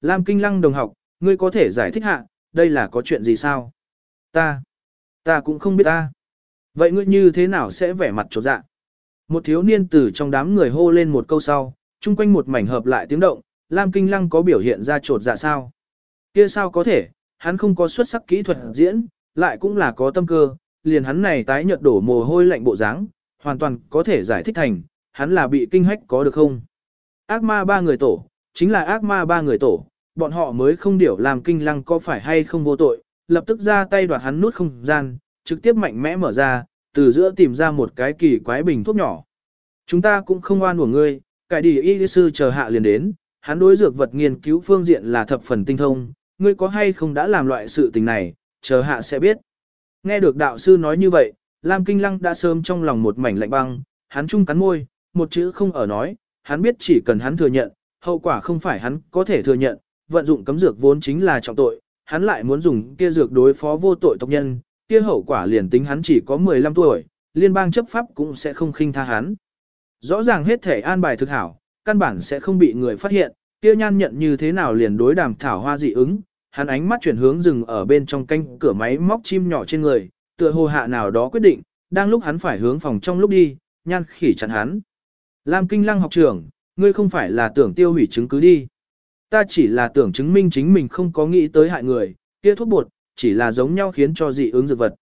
Lam Kinh Lăng đồng học, ngươi có thể giải thích hạ, đây là có chuyện gì sao? Ta, ta cũng không biết ta. Vậy ngươi như thế nào sẽ vẻ mặt trột dạ? Một thiếu niên từ trong đám người hô lên một câu sau, chung quanh một mảnh hợp lại tiếng động, Lam Kinh Lăng có biểu hiện ra trột dạ sao? Kia sao có thể, hắn không có xuất sắc kỹ thuật diễn, lại cũng là có tâm cơ, liền hắn này tái nhợt đổ mồ hôi lạnh bộ dáng, hoàn toàn có thể giải thích thành, hắn là bị kinh hách có được không? Ác ma ba người tổ, chính là ác ma ba người tổ, bọn họ mới không điểu làm kinh lăng có phải hay không vô tội, lập tức ra tay đoạt hắn nút không gian, trực tiếp mạnh mẽ mở ra, từ giữa tìm ra một cái kỳ quái bình thuốc nhỏ. Chúng ta cũng không oan của ngươi, cải đi y sư chờ hạ liền đến, hắn đối dược vật nghiên cứu phương diện là thập phần tinh thông, ngươi có hay không đã làm loại sự tình này, chờ hạ sẽ biết. Nghe được đạo sư nói như vậy, Lam Kinh Lăng đã sớm trong lòng một mảnh lạnh băng, hắn chung cắn môi, một chữ không ở nói, hắn biết chỉ cần hắn thừa nhận, hậu quả không phải hắn có thể thừa nhận, vận dụng cấm dược vốn chính là trọng tội, hắn lại muốn dùng kia dược đối phó vô tội tộc nhân, kia hậu quả liền tính hắn chỉ có 15 tuổi, liên bang chấp pháp cũng sẽ không khinh tha hắn. Rõ ràng hết thể an bài thực hảo, căn bản sẽ không bị người phát hiện, kia nhan nhận như thế nào liền đối đàm thảo hoa dị ứng, hắn ánh mắt chuyển hướng dừng ở bên trong canh cửa máy móc chim nhỏ trên người, tựa hồ hạ nào đó quyết định, đang lúc hắn phải hướng phòng trong lúc đi, nhan khỉ chặn hắn. Lam kinh lăng học trưởng, ngươi không phải là tưởng tiêu hủy chứng cứ đi. Ta chỉ là tưởng chứng minh chính mình không có nghĩ tới hại người, kia thuốc bột, chỉ là giống nhau khiến cho dị ứng dược vật.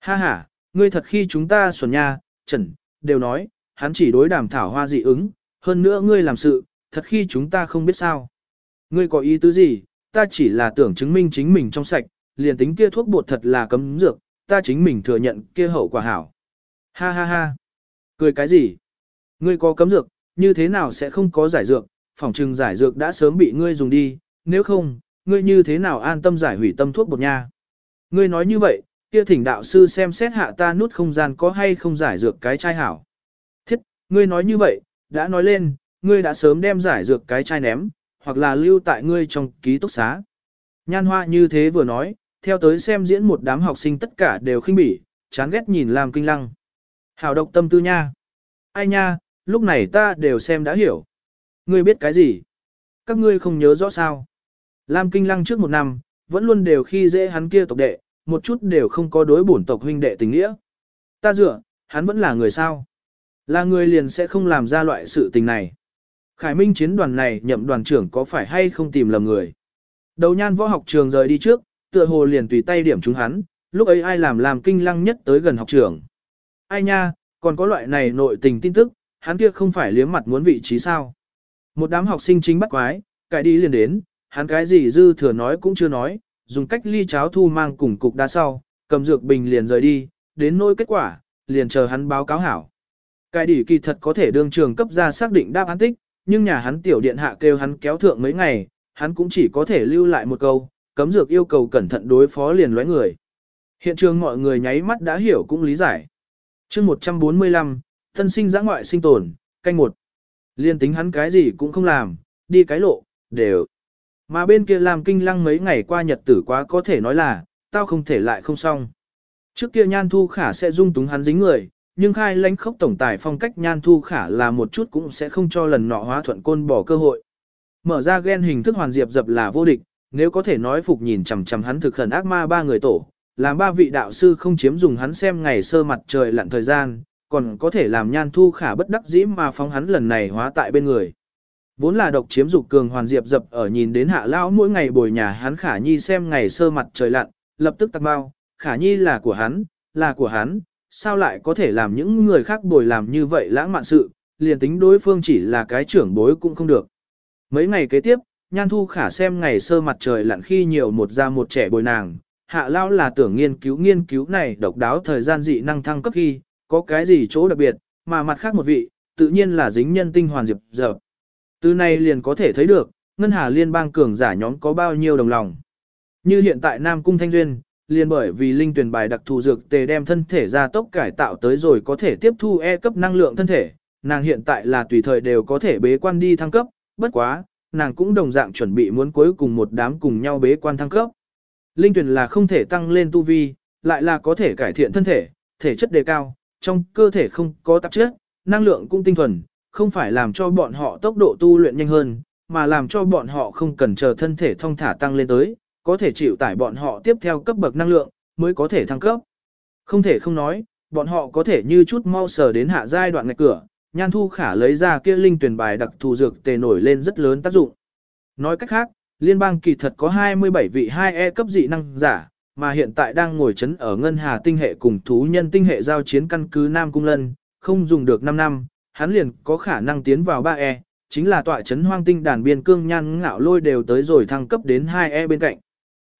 Ha ha, ngươi thật khi chúng ta xuẩn nha, trần, đều nói, hắn chỉ đối đàm thảo hoa dị ứng, hơn nữa ngươi làm sự, thật khi chúng ta không biết sao. Ngươi có ý tứ gì, ta chỉ là tưởng chứng minh chính mình trong sạch, liền tính kia thuốc bột thật là cấm dược, ta chính mình thừa nhận kia hậu quả hảo. Ha ha ha. Cười cái gì? Ngươi có cấm dược, như thế nào sẽ không có giải dược, phòng trừng giải dược đã sớm bị ngươi dùng đi, nếu không, ngươi như thế nào an tâm giải hủy tâm thuốc bột nha. Ngươi nói như vậy, kia thỉnh đạo sư xem xét hạ ta nút không gian có hay không giải dược cái chai hảo. Thiết, ngươi nói như vậy, đã nói lên, ngươi đã sớm đem giải dược cái chai ném, hoặc là lưu tại ngươi trong ký túc xá. Nhan hoa như thế vừa nói, theo tới xem diễn một đám học sinh tất cả đều khinh bỉ, chán ghét nhìn làm kinh lăng. Hảo độc tâm tư nha. Ai nha, lúc này ta đều xem đã hiểu. Ngươi biết cái gì? Các ngươi không nhớ rõ sao? Lam kinh lăng trước một năm, vẫn luôn đều khi dễ hắn kia tộc đệ, một chút đều không có đối bổn tộc huynh đệ tình nghĩa. Ta dựa, hắn vẫn là người sao? Là người liền sẽ không làm ra loại sự tình này. Khải Minh chiến đoàn này nhậm đoàn trưởng có phải hay không tìm lầm người. Đầu nhan võ học trường rời đi trước, tựa hồ liền tùy tay điểm chúng hắn, lúc ấy ai làm làm kinh lăng nhất tới gần học trường. Ai nha, còn có loại này nội tình tin tức, hắn kia không phải liếm mặt muốn vị trí sao. Một đám học sinh chính bắt quái, cải đi liền đến, hắn cái gì dư thừa nói cũng chưa nói, dùng cách ly cháo thu mang cùng cục đá sau, cầm dược bình liền rời đi, đến nỗi kết quả, liền chờ hắn báo cáo hảo. Cái đỉ kỳ thật có thể đương trường cấp ra xác định đáp án tích, nhưng nhà hắn tiểu điện hạ kêu hắn kéo thượng mấy ngày, hắn cũng chỉ có thể lưu lại một câu, cấm dược yêu cầu cẩn thận đối phó liền lóe người. Hiện trường mọi người nháy mắt đã hiểu cũng lý giải. chương 145, thân sinh giã ngoại sinh tồn, canh một. Liên tính hắn cái gì cũng không làm, đi cái lộ, đều. Mà bên kia làm kinh lăng mấy ngày qua nhật tử quá có thể nói là, tao không thể lại không xong. Trước kia nhan thu khả sẽ dung túng hắn dính người, nhưng khai lãnh khốc tổng tài phong cách nhan thu khả là một chút cũng sẽ không cho lần nọ hóa thuận côn bỏ cơ hội. Mở ra ghen hình thức hoàn diệp dập là vô địch, nếu có thể nói phục nhìn chằm chằm hắn thực khẩn ác ma ba người tổ, làm ba vị đạo sư không chiếm dùng hắn xem ngày sơ mặt trời lặn thời gian, còn có thể làm nhan thu khả bất đắc dĩ mà phóng hắn lần này hóa tại bên người. Vốn là độc chiếm dục cường hoàn diệp dập ở nhìn đến hạ lão mỗi ngày bồi nhà hắn khả nhi xem ngày sơ mặt trời lặn, lập tức tắc bao, khả nhi là của hắn, là của hắn, sao lại có thể làm những người khác bồi làm như vậy lãng mạn sự, liền tính đối phương chỉ là cái trưởng bối cũng không được. Mấy ngày kế tiếp, Nhan Thu Khả xem ngày sơ mặt trời lặn khi nhiều một ra một trẻ bồi nàng, hạ lao là tưởng nghiên cứu nghiên cứu này độc đáo thời gian dị năng thăng cấp khi, có cái gì chỗ đặc biệt, mà mặt khác một vị, tự nhiên là dính nhân tinh hoàn diệp dở. Từ này liền có thể thấy được, Ngân Hà Liên bang cường giả nhóm có bao nhiêu đồng lòng. Như hiện tại Nam Cung Thanh Duyên, liền bởi vì linh tuyển bài đặc thù dược tề đem thân thể ra tốc cải tạo tới rồi có thể tiếp thu E cấp năng lượng thân thể, nàng hiện tại là tùy thời đều có thể bế quan đi thăng cấp, bất quá, nàng cũng đồng dạng chuẩn bị muốn cuối cùng một đám cùng nhau bế quan thăng cấp. Linh tuyển là không thể tăng lên tu vi, lại là có thể cải thiện thân thể, thể chất đề cao, trong cơ thể không có tạp chất, năng lượng cũng tinh thuần, không phải làm cho bọn họ tốc độ tu luyện nhanh hơn, mà làm cho bọn họ không cần chờ thân thể thông thả tăng lên tới, có thể chịu tải bọn họ tiếp theo cấp bậc năng lượng, mới có thể thăng cấp. Không thể không nói, bọn họ có thể như chút mau sờ đến hạ giai đoạn ngạch cửa, Nhan Thu Khả lấy ra kia linh tuyển bài đặc thù dược tề nổi lên rất lớn tác dụng. Nói cách khác, liên bang kỳ thật có 27 vị 2E cấp dị năng giả, mà hiện tại đang ngồi chấn ở ngân hà tinh hệ cùng thú nhân tinh hệ giao chiến căn cứ Nam Cung Lân, không dùng được 5 năm, hắn liền có khả năng tiến vào 3E, chính là tọa chấn hoang tinh đàn biên cương nhan ngạo lôi đều tới rồi thăng cấp đến 2E bên cạnh.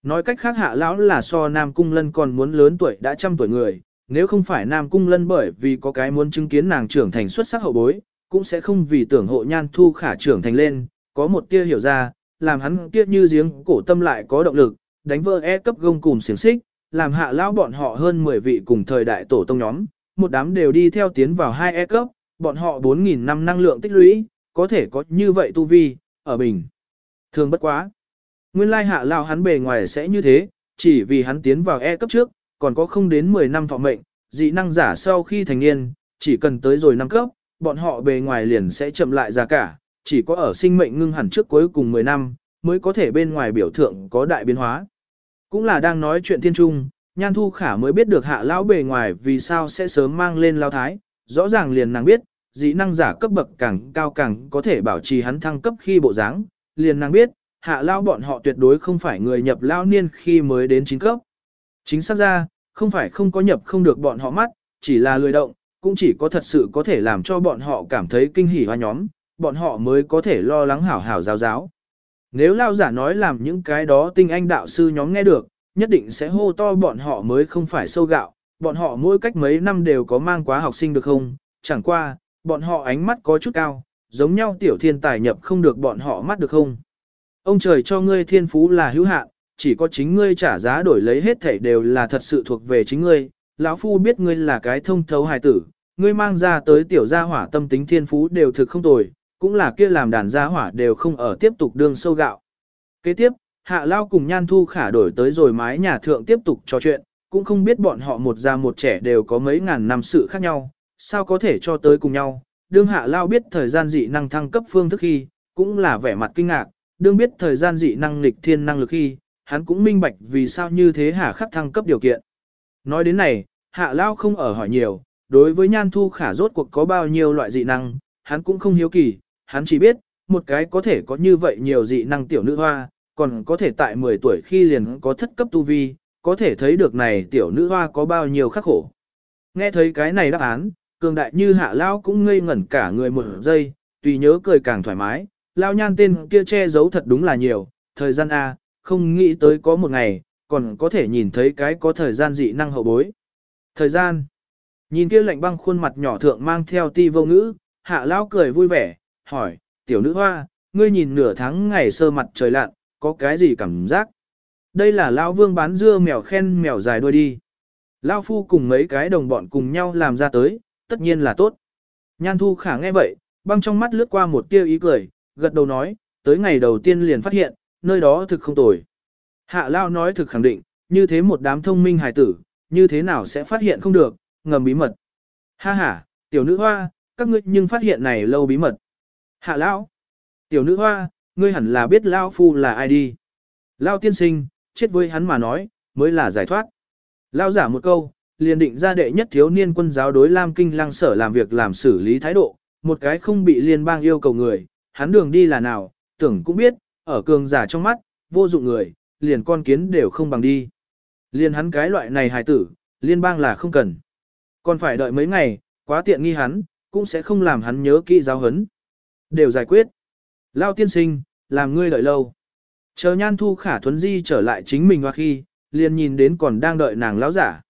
Nói cách khác hạ lão là so Nam Cung Lân còn muốn lớn tuổi đã trăm tuổi người, nếu không phải Nam Cung Lân bởi vì có cái muốn chứng kiến nàng trưởng thành xuất sắc hậu bối, cũng sẽ không vì tưởng hộ nhan thu khả trưởng thành lên, có một tia hiểu ra, làm hắn kiết như giếng cổ tâm lại có động lực, đánh vỡ e cấp gông cùng xiềng xích, làm hạ lão bọn họ hơn 10 vị cùng thời đại tổ tông nhóm, một đám đều đi theo tiến vào hai e cấp, bọn họ 4.000 năm năng lượng tích lũy, có thể có như vậy tu vi, ở bình. Thường bất quá. Nguyên lai hạ lão hắn bề ngoài sẽ như thế, chỉ vì hắn tiến vào e cấp trước, còn có không đến 10 năm thọ mệnh, dị năng giả sau khi thành niên, chỉ cần tới rồi năm cấp, bọn họ bề ngoài liền sẽ chậm lại ra cả, chỉ có ở sinh mệnh ngưng hẳn trước cuối cùng 10 năm, mới có thể bên ngoài biểu thượng có đại biến hóa. Cũng là đang nói chuyện thiên trung, Nhan Thu Khả mới biết được hạ lão bề ngoài vì sao sẽ sớm mang lên lao thái, rõ ràng liền nàng biết, dị năng giả cấp bậc càng cao càng có thể bảo trì hắn thăng cấp khi bộ dáng, liền nàng biết, hạ lao bọn họ tuyệt đối không phải người nhập lao niên khi mới đến chín cấp. Chính xác ra, không phải không có nhập không được bọn họ mắt, chỉ là lười động, cũng chỉ có thật sự có thể làm cho bọn họ cảm thấy kinh hỉ hoa nhóm, bọn họ mới có thể lo lắng hảo hảo giáo giáo. Nếu lao giả nói làm những cái đó tinh anh đạo sư nhóm nghe được, nhất định sẽ hô to bọn họ mới không phải sâu gạo, bọn họ mỗi cách mấy năm đều có mang quá học sinh được không, chẳng qua, bọn họ ánh mắt có chút cao, giống nhau tiểu thiên tài nhập không được bọn họ mắt được không. Ông trời cho ngươi thiên phú là hữu hạn, chỉ có chính ngươi trả giá đổi lấy hết thảy đều là thật sự thuộc về chính ngươi, lão phu biết ngươi là cái thông thấu hài tử, ngươi mang ra tới tiểu gia hỏa tâm tính thiên phú đều thực không tồi, cũng là kia làm đàn gia hỏa đều không ở tiếp tục đương sâu gạo. Kế tiếp, hạ lao cùng nhan thu khả đổi tới rồi mái nhà thượng tiếp tục trò chuyện, cũng không biết bọn họ một già một trẻ đều có mấy ngàn năm sự khác nhau, sao có thể cho tới cùng nhau. Đương hạ lao biết thời gian dị năng thăng cấp phương thức khi, cũng là vẻ mặt kinh ngạc, đương biết thời gian dị năng lịch thiên năng lực khi, hắn cũng minh bạch vì sao như thế hạ khắc thăng cấp điều kiện. Nói đến này, hạ lao không ở hỏi nhiều, đối với nhan thu khả rốt cuộc có bao nhiêu loại dị năng, hắn cũng không hiếu kỳ, hắn chỉ biết, một cái có thể có như vậy nhiều dị năng tiểu nữ hoa, còn có thể tại 10 tuổi khi liền có thất cấp tu vi, có thể thấy được này tiểu nữ hoa có bao nhiêu khắc khổ. Nghe thấy cái này đáp án, cường đại như hạ lao cũng ngây ngẩn cả người một giây, tùy nhớ cười càng thoải mái, lao nhan tên kia che giấu thật đúng là nhiều, thời gian A, không nghĩ tới có một ngày, còn có thể nhìn thấy cái có thời gian dị năng hậu bối. Thời gian, nhìn kia lạnh băng khuôn mặt nhỏ thượng mang theo ti vô ngữ, hạ lao cười vui vẻ, hỏi, tiểu nữ hoa, ngươi nhìn nửa tháng ngày sơ mặt trời lặn, có cái gì cảm giác? Đây là Lão Vương bán dưa mèo khen mèo dài đuôi đi. Lao Phu cùng mấy cái đồng bọn cùng nhau làm ra tới, tất nhiên là tốt. Nhan Thu Khả nghe vậy, băng trong mắt lướt qua một tia ý cười, gật đầu nói, tới ngày đầu tiên liền phát hiện, nơi đó thực không tồi. Hạ Lao nói thực khẳng định, như thế một đám thông minh hài tử, như thế nào sẽ phát hiện không được, ngầm bí mật. Ha ha, tiểu nữ hoa, các ngươi nhưng phát hiện này lâu bí mật. Hạ Lão, tiểu nữ hoa, ngươi hẳn là biết Lão Phu là ai đi. Lão tiên sinh, chết với hắn mà nói, mới là giải thoát. Lão giả một câu, liền định ra đệ nhất thiếu niên quân giáo đối Lam Kinh lăng sở làm việc làm xử lý thái độ, một cái không bị liên bang yêu cầu người, hắn đường đi là nào, tưởng cũng biết, ở cường giả trong mắt, vô dụng người, liền con kiến đều không bằng đi. Liên hắn cái loại này hài tử, liên bang là không cần. Còn phải đợi mấy ngày, quá tiện nghi hắn, cũng sẽ không làm hắn nhớ kỹ giáo hấn. Đều giải quyết. Lao tiên sinh, làm ngươi đợi lâu. Chờ nhan thu khả thuấn di trở lại chính mình hoa khi, liền nhìn đến còn đang đợi nàng lão giả.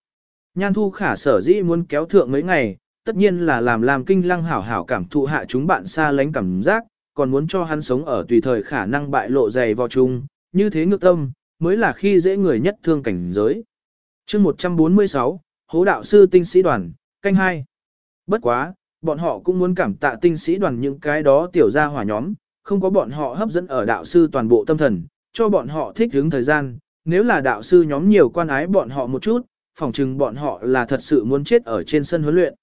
Nhan thu khả sở dĩ muốn kéo thượng mấy ngày, tất nhiên là làm làm kinh lăng hảo hảo cảm thụ hạ chúng bạn xa lánh cảm giác, còn muốn cho hắn sống ở tùy thời khả năng bại lộ dày vào chung, như thế ngược tâm, mới là khi dễ người nhất thương cảnh giới. chương 146, Hố Đạo Sư Tinh Sĩ Đoàn, canh 2. Bất quá, bọn họ cũng muốn cảm tạ tinh sĩ đoàn những cái đó tiểu gia hỏa nhóm, không có bọn họ hấp dẫn ở đạo sư toàn bộ tâm thần, cho bọn họ thích hướng thời gian, nếu là đạo sư nhóm nhiều quan ái bọn họ một chút, phỏng chừng bọn họ là thật sự muốn chết ở trên sân huấn luyện.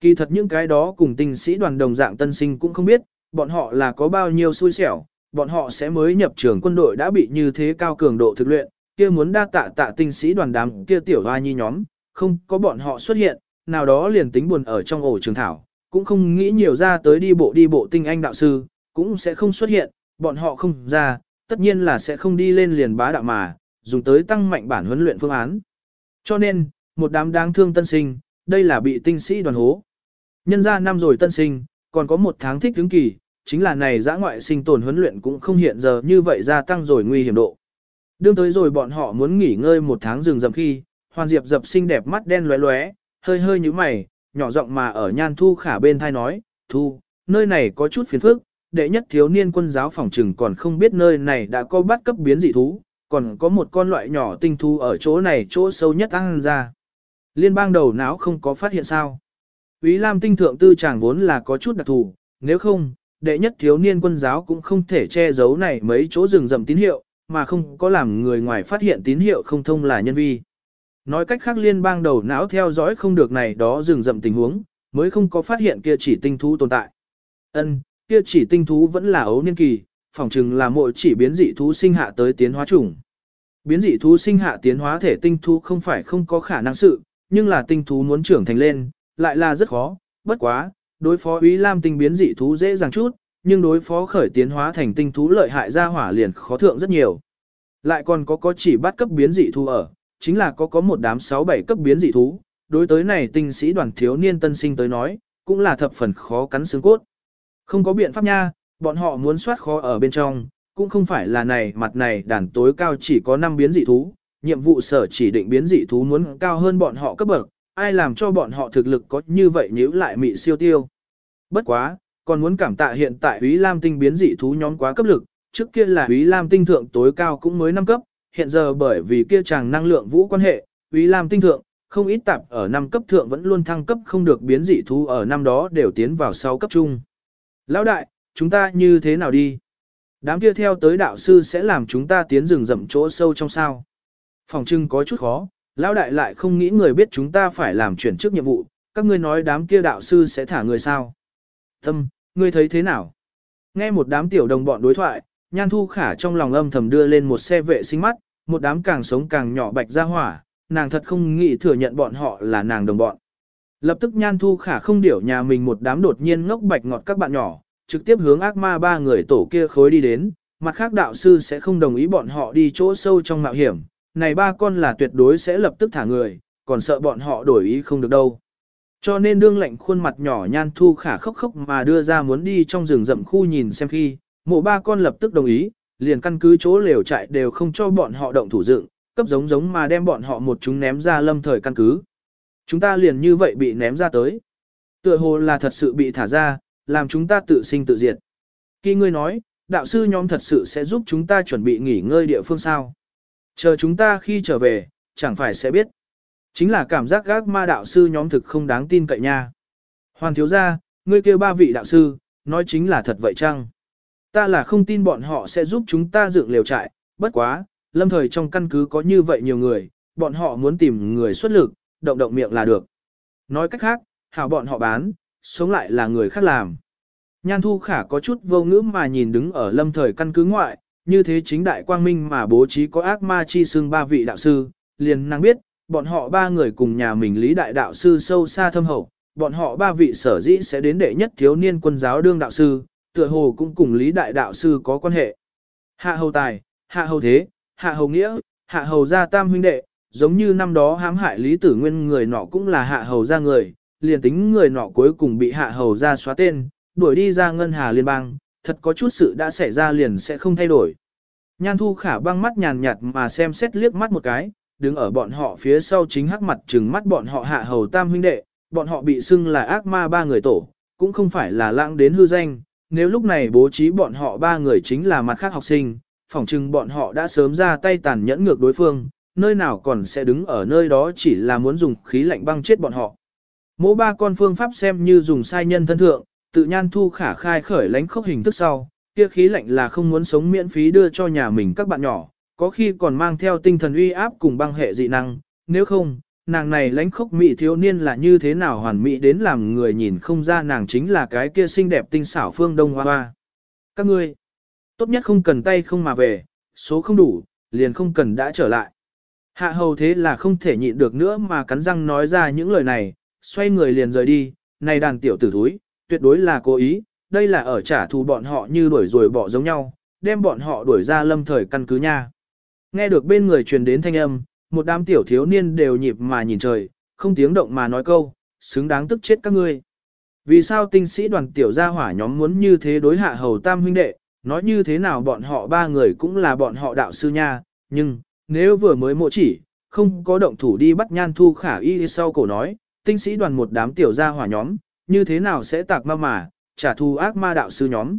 Kỳ thật những cái đó cùng tinh sĩ đoàn đồng dạng tân sinh cũng không biết, bọn họ là có bao nhiêu xui xẻo, bọn họ sẽ mới nhập trường quân đội đã bị như thế cao cường độ thực luyện, kia muốn đa tạ tạ tinh sĩ đoàn đám kia tiểu hoa nhi nhóm, không có bọn họ xuất hiện, nào đó liền tính buồn ở trong ổ trường thảo, cũng không nghĩ nhiều ra tới đi bộ đi bộ tinh anh đạo sư, cũng sẽ không xuất hiện, bọn họ không ra, tất nhiên là sẽ không đi lên liền bá đạo mà, dùng tới tăng mạnh bản huấn luyện phương án. Cho nên, một đám đáng thương tân sinh, đây là bị tinh sĩ đoàn hố. Nhân ra năm rồi tân sinh, còn có một tháng thích tướng kỳ, chính là này giã ngoại sinh tồn huấn luyện cũng không hiện giờ như vậy gia tăng rồi nguy hiểm độ. Đương tới rồi bọn họ muốn nghỉ ngơi một tháng rừng rậm khi, Hoàn Diệp dập xinh đẹp mắt đen lóe lóe, hơi hơi như mày, nhỏ giọng mà ở nhan thu khả bên thai nói, thu, nơi này có chút phiền phức, đệ nhất thiếu niên quân giáo phòng trừng còn không biết nơi này đã có bắt cấp biến dị thú, còn có một con loại nhỏ tinh thu ở chỗ này chỗ sâu nhất ăn ra. Liên bang đầu não không có phát hiện sao. Ý Lam tinh thượng tư chàng vốn là có chút đặc thù, nếu không, đệ nhất thiếu niên quân giáo cũng không thể che giấu này mấy chỗ rừng rậm tín hiệu, mà không có làm người ngoài phát hiện tín hiệu không thông là nhân vi. Nói cách khác liên bang đầu não theo dõi không được này đó rừng rậm tình huống, mới không có phát hiện kia chỉ tinh thú tồn tại. Ân, kia chỉ tinh thú vẫn là ấu niên kỳ, phỏng chừng là mỗi chỉ biến dị thú sinh hạ tới tiến hóa chủng. Biến dị thú sinh hạ tiến hóa thể tinh thú không phải không có khả năng sự, nhưng là tinh thú muốn trưởng thành lên, lại là rất khó, bất quá, đối phó Úy Lam tinh biến dị thú dễ dàng chút, nhưng đối phó khởi tiến hóa thành tinh thú lợi hại ra hỏa liền khó thượng rất nhiều. Lại còn có có chỉ bắt cấp biến dị thú ở, chính là có có một đám 6-7 cấp biến dị thú, đối tới này tinh sĩ đoàn thiếu niên tân sinh tới nói, cũng là thập phần khó cắn xương cốt. Không có biện pháp nha, bọn họ muốn soát khó ở bên trong, cũng không phải là này mặt này đàn tối cao chỉ có 5 biến dị thú, nhiệm vụ sở chỉ định biến dị thú muốn cao hơn bọn họ cấp bậc, ai làm cho bọn họ thực lực có như vậy nhíu lại mị siêu tiêu. Bất quá, còn muốn cảm tạ hiện tại Úy Lam tinh biến dị thú nhóm quá cấp lực, trước kia là Úy Lam tinh thượng tối cao cũng mới 5 cấp, hiện giờ bởi vì kia chàng năng lượng vũ quan hệ, Úy Lam tinh thượng, không ít tạp ở năm cấp thượng vẫn luôn thăng cấp không được biến dị thú ở năm đó đều tiến vào 6 cấp trung. Lão đại, chúng ta như thế nào đi? Đám kia theo tới đạo sư sẽ làm chúng ta tiến rừng rậm chỗ sâu trong sao. Phòng trưng có chút khó, lão đại lại không nghĩ người biết chúng ta phải làm chuyển trước nhiệm vụ, các ngươi nói đám kia đạo sư sẽ thả người sao. Tâm, ngươi thấy thế nào? Nghe một đám tiểu đồng bọn đối thoại, Nhan Thu Khả trong lòng âm thầm đưa lên một xe vệ sinh mắt, một đám càng sống càng nhỏ bạch ra hỏa, nàng thật không nghĩ thừa nhận bọn họ là nàng đồng bọn. Lập tức Nhan Thu Khả không điểu nhà mình một đám đột nhiên ngốc bạch ngọt các bạn nhỏ, trực tiếp hướng ác ma ba người tổ kia khối đi đến, mặt khác đạo sư sẽ không đồng ý bọn họ đi chỗ sâu trong mạo hiểm, này ba con là tuyệt đối sẽ lập tức thả người, còn sợ bọn họ đổi ý không được đâu. Cho nên đương lệnh khuôn mặt nhỏ nhan thu khả khóc khóc mà đưa ra muốn đi trong rừng rậm khu nhìn xem khi, mộ ba con lập tức đồng ý, liền căn cứ chỗ lều trại đều không cho bọn họ động thủ dựng, cấp giống giống mà đem bọn họ một chúng ném ra lâm thời căn cứ. Chúng ta liền như vậy bị ném ra tới. Tựa hồ là thật sự bị thả ra, làm chúng ta tự sinh tự diệt. Khi ngươi nói, đạo sư nhóm thật sự sẽ giúp chúng ta chuẩn bị nghỉ ngơi địa phương sao. Chờ chúng ta khi trở về, chẳng phải sẽ biết. Chính là cảm giác gác ma đạo sư nhóm thực không đáng tin cậy nha. Hoàn thiếu gia, ngươi kêu ba vị đạo sư, nói chính là thật vậy chăng? Ta là không tin bọn họ sẽ giúp chúng ta dựng liều trại, bất quá, lâm thời trong căn cứ có như vậy nhiều người, bọn họ muốn tìm người xuất lực, động động miệng là được. Nói cách khác, hảo bọn họ bán, sống lại là người khác làm. Nhan Thu Khả có chút vô ngữ mà nhìn đứng ở lâm thời căn cứ ngoại, như thế chính đại quang minh mà bố trí có ác ma chi xương ba vị đạo sư, liền năng biết, bọn họ ba người cùng nhà mình lý đại đạo sư sâu xa thâm hậu, bọn họ ba vị sở dĩ sẽ đến đệ nhất thiếu niên quân giáo đương đạo sư, tựa hồ cũng cùng lý đại đạo sư có quan hệ. Hạ hầu tài, hạ hầu thế, hạ hầu nghĩa, hạ hầu gia tam huynh đệ, giống như năm đó hãm hại lý tử nguyên người nọ cũng là hạ hầu gia người, liền tính người nọ cuối cùng bị hạ hầu gia xóa tên, đuổi đi ra ngân hà liên bang, thật có chút sự đã xảy ra liền sẽ không thay đổi. Nhan thu khả băng mắt nhàn nhạt mà xem xét liếc mắt một cái, đứng ở bọn họ phía sau chính hắc mặt trừng mắt bọn họ hạ hầu tam huynh đệ, bọn họ bị xưng là ác ma ba người tổ, cũng không phải là lãng đến hư danh, nếu lúc này bố trí bọn họ ba người chính là mặt khác học sinh, phỏng chừng bọn họ đã sớm ra tay tàn nhẫn ngược đối phương, nơi nào còn sẽ đứng ở nơi đó chỉ là muốn dùng khí lạnh băng chết bọn họ. Mỗ ba con phương pháp xem như dùng sai nhân thân thượng, tự nhan thu khả khai khởi lánh khốc hình thức sau, kia khí lạnh là không muốn sống miễn phí đưa cho nhà mình các bạn nhỏ, có khi còn mang theo tinh thần uy áp cùng băng hệ dị năng, nếu không, nàng này lãnh khốc mỹ thiếu niên là như thế nào hoàn mỹ đến làm người nhìn không ra nàng chính là cái kia xinh đẹp tinh xảo phương đông hoa hoa. Các ngươi, Tốt nhất không cần tay không mà về, số không đủ, liền không cần đã trở lại. Hạ hầu thế là không thể nhịn được nữa mà cắn răng nói ra những lời này, xoay người liền rời đi, này đàn tiểu tử thúi, tuyệt đối là cố ý, đây là ở trả thù bọn họ như đuổi rồi bỏ giống nhau, đem bọn họ đuổi ra lâm thời căn cứ nha. Nghe được bên người truyền đến thanh âm, một đám tiểu thiếu niên đều nhịp mà nhìn trời, không tiếng động mà nói câu, xứng đáng tức chết các ngươi. Vì sao tinh sĩ đoàn tiểu gia hỏa nhóm muốn như thế đối hạ hầu tam huynh đệ, nói như thế nào bọn họ ba người cũng là bọn họ đạo sư nha, nhưng, nếu vừa mới mộ chỉ, không có động thủ đi bắt nhan thu khả y sau cổ nói, tinh sĩ đoàn một đám tiểu gia hỏa nhóm, như thế nào sẽ tạc ma mà, trả thù ác ma đạo sư nhóm.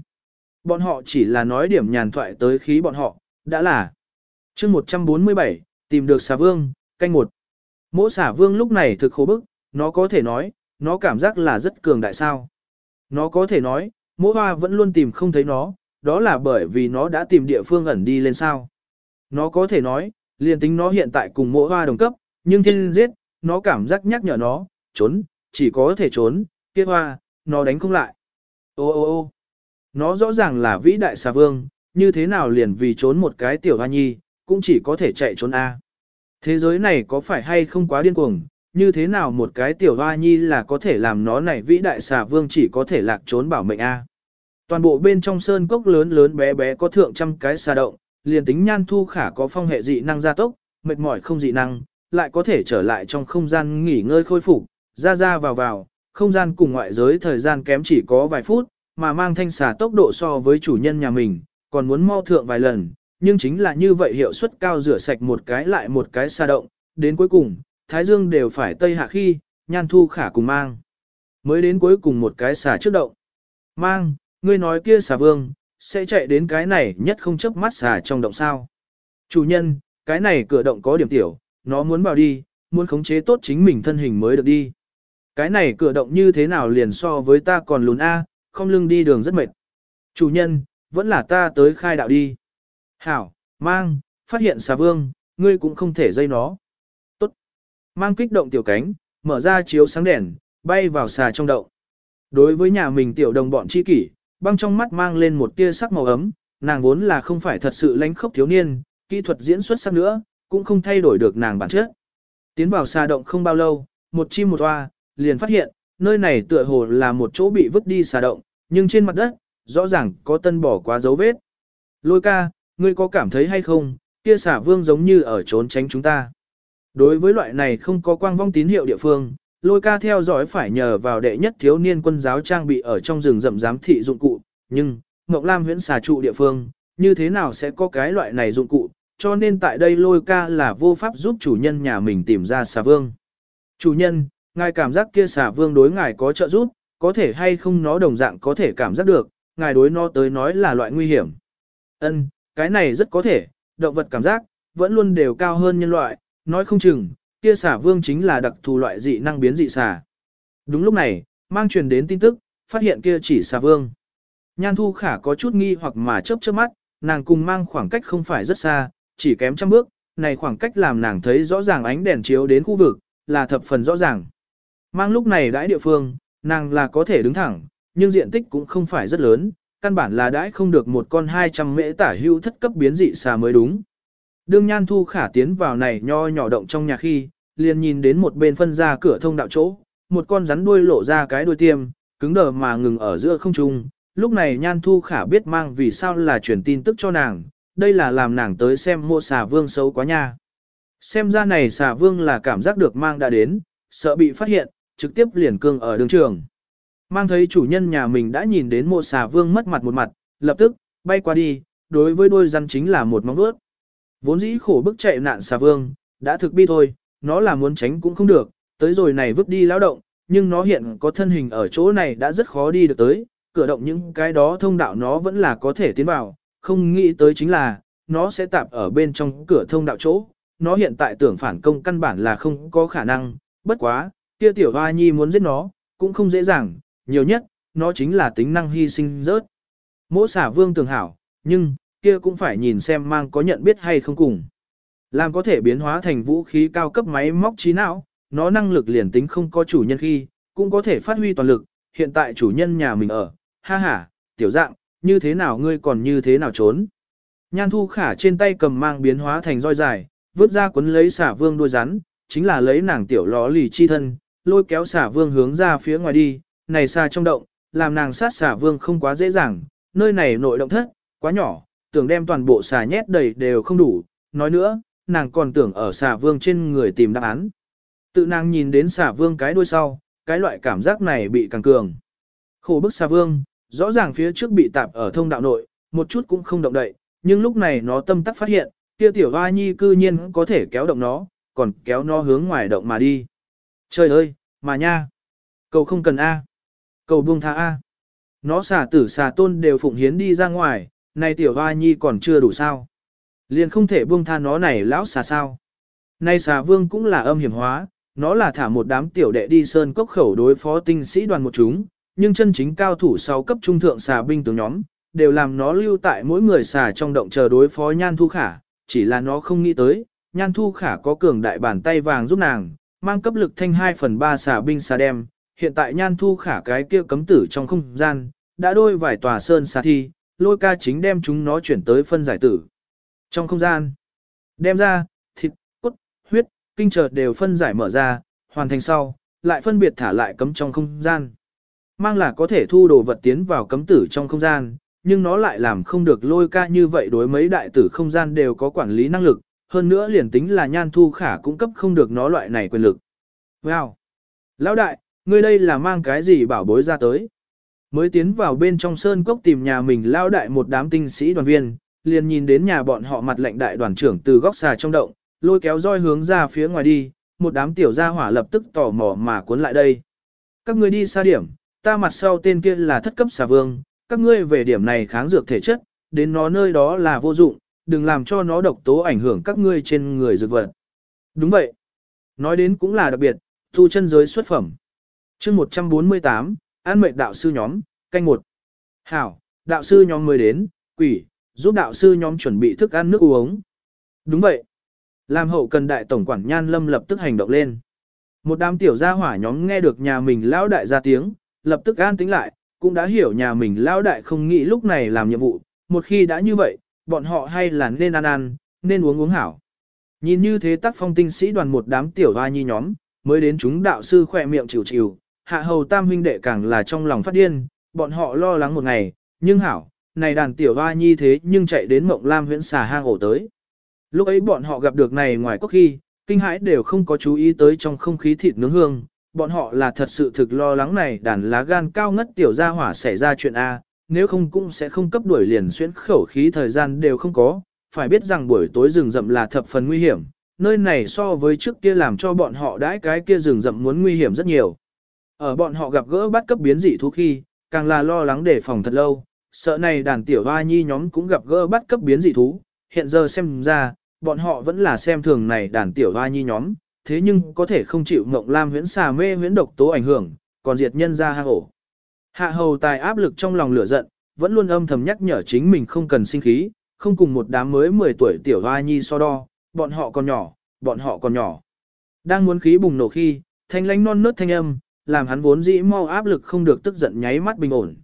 Bọn họ chỉ là nói điểm nhàn thoại tới khí bọn họ, đã là chương 147, tìm được xà vương, canh một. Mỗ xà vương lúc này thực khổ bức, nó có thể nói, nó cảm giác là rất cường đại sao. Nó có thể nói, mỗ hoa vẫn luôn tìm không thấy nó, đó là bởi vì nó đã tìm địa phương ẩn đi lên sao. Nó có thể nói, liền tính nó hiện tại cùng mỗ hoa đồng cấp, nhưng thiên giết, nó cảm giác nhắc nhở nó, trốn, chỉ có thể trốn, kia hoa, nó đánh không lại. Ô ô ô nó rõ ràng là vĩ đại xà vương, như thế nào liền vì trốn một cái tiểu hoa nhi, cũng chỉ có thể chạy trốn A. Thế giới này có phải hay không quá điên cuồng, như thế nào một cái tiểu hoa nhi là có thể làm nó này vĩ đại xà vương chỉ có thể lạc trốn bảo mệnh A. Toàn bộ bên trong sơn cốc lớn lớn bé bé có thượng trăm cái xà động, liền tính nhan thu khả có phong hệ dị năng gia tốc, mệt mỏi không dị năng, lại có thể trở lại trong không gian nghỉ ngơi khôi phục, ra ra vào vào, không gian cùng ngoại giới thời gian kém chỉ có vài phút, mà mang thanh xà tốc độ so với chủ nhân nhà mình, còn muốn mau thượng vài lần, nhưng chính là như vậy hiệu suất cao rửa sạch một cái lại một cái xa động, đến cuối cùng, Thái Dương đều phải tây hạ khi, nhan thu khả cùng mang. Mới đến cuối cùng một cái xà trước động. Mang, ngươi nói kia xà vương, sẽ chạy đến cái này nhất không chấp mắt xà trong động sao. Chủ nhân, cái này cửa động có điểm tiểu, nó muốn vào đi, muốn khống chế tốt chính mình thân hình mới được đi. Cái này cửa động như thế nào liền so với ta còn lùn A, không lưng đi đường rất mệt. Chủ nhân, vẫn là ta tới khai đạo đi. Hảo, mang, phát hiện xà vương, ngươi cũng không thể dây nó. Tốt. Mang kích động tiểu cánh, mở ra chiếu sáng đèn, bay vào xà trong động. Đối với nhà mình tiểu đồng bọn chi kỷ, băng trong mắt mang lên một tia sắc màu ấm, nàng vốn là không phải thật sự lánh khốc thiếu niên, kỹ thuật diễn xuất sắc nữa, cũng không thay đổi được nàng bản chất. Tiến vào xà động không bao lâu, một chim một hoa, liền phát hiện, nơi này tựa hồ là một chỗ bị vứt đi xà động, nhưng trên mặt đất, rõ ràng có tân bỏ quá dấu vết. Lôi ca, ngươi có cảm thấy hay không, kia xà vương giống như ở trốn tránh chúng ta. Đối với loại này không có quang vong tín hiệu địa phương, lôi ca theo dõi phải nhờ vào đệ nhất thiếu niên quân giáo trang bị ở trong rừng rậm giám thị dụng cụ, nhưng, Ngọc Lam huyễn xà trụ địa phương, như thế nào sẽ có cái loại này dụng cụ, cho nên tại đây lôi ca là vô pháp giúp chủ nhân nhà mình tìm ra xà vương. Chủ nhân, ngài cảm giác kia xà vương đối ngài có trợ giúp, có thể hay không nó đồng dạng có thể cảm giác được, ngài đối nó tới nói là loại nguy hiểm. Ân, cái này rất có thể, động vật cảm giác, vẫn luôn đều cao hơn nhân loại, nói không chừng, kia xà vương chính là đặc thù loại dị năng biến dị xà. Đúng lúc này, mang truyền đến tin tức, phát hiện kia chỉ xà vương. Nhan thu khả có chút nghi hoặc mà chớp chớp mắt, nàng cùng mang khoảng cách không phải rất xa, chỉ kém trăm bước, này khoảng cách làm nàng thấy rõ ràng ánh đèn chiếu đến khu vực, là thập phần rõ ràng. Mang lúc này đãi địa phương, nàng là có thể đứng thẳng, nhưng diện tích cũng không phải rất lớn, căn bản là đãi không được một con 200 mễ tả hưu thất cấp biến dị xà mới đúng. Đương Nhan Thu Khả tiến vào này nho nhỏ động trong nhà khi, liền nhìn đến một bên phân ra cửa thông đạo chỗ, một con rắn đuôi lộ ra cái đuôi tiêm, cứng đờ mà ngừng ở giữa không trung. Lúc này Nhan Thu Khả biết mang vì sao là truyền tin tức cho nàng, đây là làm nàng tới xem mộ xà vương xấu quá nha. Xem ra này xà vương là cảm giác được mang đã đến, sợ bị phát hiện, trực tiếp liền cương ở đường trường. Mang thấy chủ nhân nhà mình đã nhìn đến mộ xà vương mất mặt một mặt, lập tức, bay qua đi, đối với đôi rắn chính là một móng vuốt. Vốn dĩ khổ bức chạy nạn xà vương, đã thực bi thôi, nó là muốn tránh cũng không được, tới rồi này vứt đi lao động, nhưng nó hiện có thân hình ở chỗ này đã rất khó đi được tới, cửa động những cái đó thông đạo nó vẫn là có thể tiến vào, không nghĩ tới chính là, nó sẽ tạp ở bên trong cửa thông đạo chỗ, nó hiện tại tưởng phản công căn bản là không có khả năng, bất quá, kia tiểu hoa nhi muốn giết nó, cũng không dễ dàng, nhiều nhất, nó chính là tính năng hy sinh rớt. Mỗ xả vương tường hảo, nhưng, kia cũng phải nhìn xem mang có nhận biết hay không cùng. Làm có thể biến hóa thành vũ khí cao cấp máy móc trí não, nó năng lực liền tính không có chủ nhân khi, cũng có thể phát huy toàn lực, hiện tại chủ nhân nhà mình ở, ha ha, tiểu dạng, như thế nào ngươi còn như thế nào trốn. Nhan thu khả trên tay cầm mang biến hóa thành roi dài, vứt ra cuốn lấy xả vương đuôi rắn, chính là lấy nàng tiểu ló lì chi thân, lôi kéo xả vương hướng ra phía ngoài đi, này xa trong động, làm nàng sát xả vương không quá dễ dàng, nơi này nội động thất, quá nhỏ, tưởng đem toàn bộ xà nhét đầy đều không đủ, nói nữa, nàng còn tưởng ở xà vương trên người tìm đáp án. Tự nàng nhìn đến xà vương cái đuôi sau, cái loại cảm giác này bị càng cường. Khổ bức xà vương, rõ ràng phía trước bị tạp ở thông đạo nội, một chút cũng không động đậy, nhưng lúc này nó tâm tắc phát hiện, kia tiểu hoa nhi cư nhiên có thể kéo động nó, còn kéo nó hướng ngoài động mà đi. Trời ơi, mà nha! Cầu không cần A. Cầu buông tha A. Nó xả tử xà tôn đều phụng hiến đi ra ngoài, này tiểu hoa nhi còn chưa đủ sao. Liền không thể buông tha nó này lão xà sao. Nay xà vương cũng là âm hiểm hóa, nó là thả một đám tiểu đệ đi sơn cốc khẩu đối phó tinh sĩ đoàn một chúng, nhưng chân chính cao thủ sau cấp trung thượng xà binh tướng nhóm, đều làm nó lưu tại mỗi người xà trong động chờ đối phó nhan thu khả, chỉ là nó không nghĩ tới, nhan thu khả có cường đại bàn tay vàng giúp nàng, mang cấp lực thanh 2 phần 3 xà binh xà đem, hiện tại nhan thu khả cái kia cấm tử trong không gian, đã đôi vài tòa sơn xà thi, lôi ca chính đem chúng nó chuyển tới phân giải tử. Trong không gian, đem ra, thịt, cốt, huyết, kinh chợt đều phân giải mở ra, hoàn thành sau, lại phân biệt thả lại cấm trong không gian. Mang là có thể thu đồ vật tiến vào cấm tử trong không gian, nhưng nó lại làm không được lôi ca như vậy đối mấy đại tử không gian đều có quản lý năng lực, hơn nữa liền tính là nhan thu khả cũng cấp không được nó loại này quyền lực. Wow! Lão đại, ngươi đây là mang cái gì bảo bối ra tới? Mới tiến vào bên trong sơn cốc tìm nhà mình lao đại một đám tinh sĩ đoàn viên, liền nhìn đến nhà bọn họ mặt lệnh đại đoàn trưởng từ góc xà trong động, lôi kéo roi hướng ra phía ngoài đi, một đám tiểu gia hỏa lập tức tò mò mà cuốn lại đây. Các ngươi đi xa điểm, ta mặt sau tên kia là thất cấp xà vương, các ngươi về điểm này kháng dược thể chất, đến nó nơi đó là vô dụng, đừng làm cho nó độc tố ảnh hưởng các ngươi trên người dược vật. Đúng vậy. Nói đến cũng là đặc biệt, thu chân giới xuất phẩm chương 148, an mệnh đạo sư nhóm, canh một. Hảo, đạo sư nhóm mới đến, quỷ, giúp đạo sư nhóm chuẩn bị thức ăn nước uống. Đúng vậy. Làm hậu cần đại tổng quản Nhan Lâm lập tức hành động lên. Một đám tiểu gia hỏa nhóm nghe được nhà mình lão đại ra tiếng, lập tức an tính lại, cũng đã hiểu nhà mình lão đại không nghĩ lúc này làm nhiệm vụ, một khi đã như vậy, bọn họ hay là nên ăn ăn, nên uống uống hảo. Nhìn như thế tác phong tinh sĩ đoàn một đám tiểu hoa nhi nhóm, mới đến chúng đạo sư khỏe miệng chịu chịu, hạ hầu tam huynh đệ càng là trong lòng phát điên, bọn họ lo lắng một ngày, nhưng hảo, này đàn tiểu hoa nhi thế nhưng chạy đến mộng lam huyễn xà hang ổ tới. Lúc ấy bọn họ gặp được này ngoài có khi, kinh hãi đều không có chú ý tới trong không khí thịt nướng hương, bọn họ là thật sự thực lo lắng này đàn lá gan cao ngất tiểu gia hỏa xảy ra chuyện A, nếu không cũng sẽ không cấp đuổi liền xuyên khẩu khí thời gian đều không có, phải biết rằng buổi tối rừng rậm là thập phần nguy hiểm, nơi này so với trước kia làm cho bọn họ đãi cái kia rừng rậm muốn nguy hiểm rất nhiều. Ở bọn họ gặp gỡ bắt cấp biến dị thú khi, càng là lo lắng để phòng thật lâu, sợ này đàn tiểu hoa nhi nhóm cũng gặp gỡ bắt cấp biến dị thú, hiện giờ xem ra, bọn họ vẫn là xem thường này đàn tiểu hoa nhi nhóm, thế nhưng có thể không chịu ngộng lam huyễn xà mê huyễn độc tố ảnh hưởng, còn diệt nhân ra hang ổ. Hạ hầu tài áp lực trong lòng lửa giận, vẫn luôn âm thầm nhắc nhở chính mình không cần sinh khí, không cùng một đám mới 10 tuổi tiểu hoa nhi so đo, bọn họ còn nhỏ, bọn họ còn nhỏ. Đang muốn khí bùng nổ khi, thanh lánh non nớt thanh âm, làm hắn vốn dĩ mau áp lực không được tức giận nháy mắt bình ổn.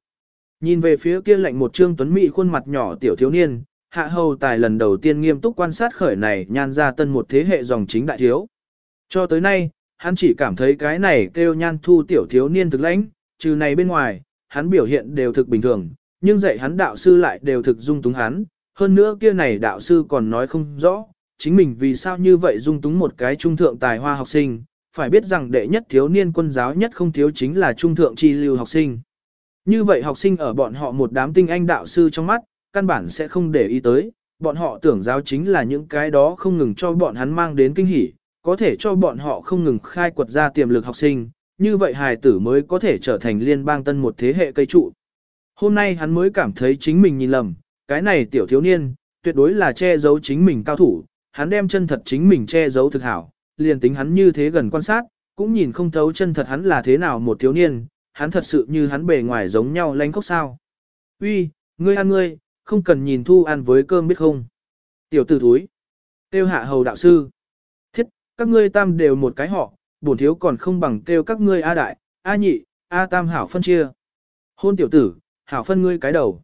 Nhìn về phía kia lạnh một trương tuấn mỹ khuôn mặt nhỏ tiểu thiếu niên, hạ hầu tài lần đầu tiên nghiêm túc quan sát khởi này nhan ra tân một thế hệ dòng chính đại thiếu. Cho tới nay, hắn chỉ cảm thấy cái này kêu nhan thu tiểu thiếu niên thực lãnh, trừ này bên ngoài, hắn biểu hiện đều thực bình thường, nhưng dạy hắn đạo sư lại đều thực dung túng hắn, hơn nữa kia này đạo sư còn nói không rõ, chính mình vì sao như vậy dung túng một cái trung thượng tài hoa học sinh, phải biết rằng đệ nhất thiếu niên quân giáo nhất không thiếu chính là trung thượng chi lưu học sinh. Như vậy học sinh ở bọn họ một đám tinh anh đạo sư trong mắt, căn bản sẽ không để ý tới, bọn họ tưởng giáo chính là những cái đó không ngừng cho bọn hắn mang đến kinh hỉ, có thể cho bọn họ không ngừng khai quật ra tiềm lực học sinh, như vậy hài tử mới có thể trở thành liên bang tân một thế hệ cây trụ. Hôm nay hắn mới cảm thấy chính mình nhìn lầm, cái này tiểu thiếu niên, tuyệt đối là che giấu chính mình cao thủ, hắn đem chân thật chính mình che giấu thực hảo, liền tính hắn như thế gần quan sát, cũng nhìn không thấu chân thật hắn là thế nào một thiếu niên, hắn thật sự như hắn bề ngoài giống nhau lánh khóc sao. Uy, ngươi ăn ngươi, không cần nhìn thu ăn với cơm biết không. Tiểu tử thúi. Tiêu hạ hầu đạo sư. Thiết, các ngươi tam đều một cái họ, bổn thiếu còn không bằng kêu các ngươi A đại, A nhị, A tam hảo phân chia. Hôn tiểu tử, hảo phân ngươi cái đầu.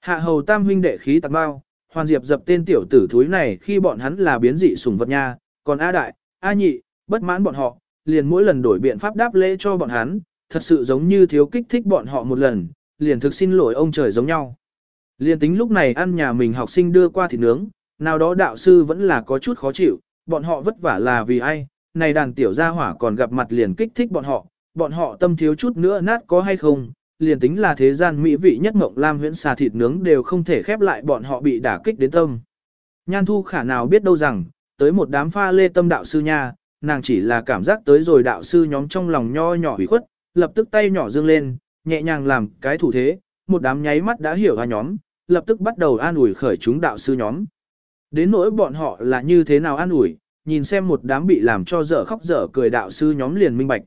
Hạ hầu tam huynh đệ khí tạc bao, hoàn diệp dập tên tiểu tử thúi này khi bọn hắn là biến dị sủng vật nha, còn A đại, A nhị, bất mãn bọn họ, liền mỗi lần đổi biện pháp đáp lễ cho bọn hắn, thật sự giống như thiếu kích thích bọn họ một lần, liền thực xin lỗi ông trời giống nhau. Liền tính lúc này ăn nhà mình học sinh đưa qua thịt nướng, nào đó đạo sư vẫn là có chút khó chịu, bọn họ vất vả là vì ai, này đàn tiểu gia hỏa còn gặp mặt liền kích thích bọn họ, bọn họ tâm thiếu chút nữa nát có hay không, liền tính là thế gian mỹ vị nhất mộng lam huyễn xà thịt nướng đều không thể khép lại bọn họ bị đả kích đến tâm. Nhan thu khả nào biết đâu rằng, tới một đám pha lê tâm đạo sư nha, nàng chỉ là cảm giác tới rồi đạo sư nhóm trong lòng nho nhỏ hủy khuất, lập tức tay nhỏ dương lên, nhẹ nhàng làm cái thủ thế, một đám nháy mắt đã hiểu ra nhóm, lập tức bắt đầu an ủi khởi chúng đạo sư nhóm. Đến nỗi bọn họ là như thế nào an ủi, nhìn xem một đám bị làm cho dở khóc dở cười đạo sư nhóm liền minh bạch.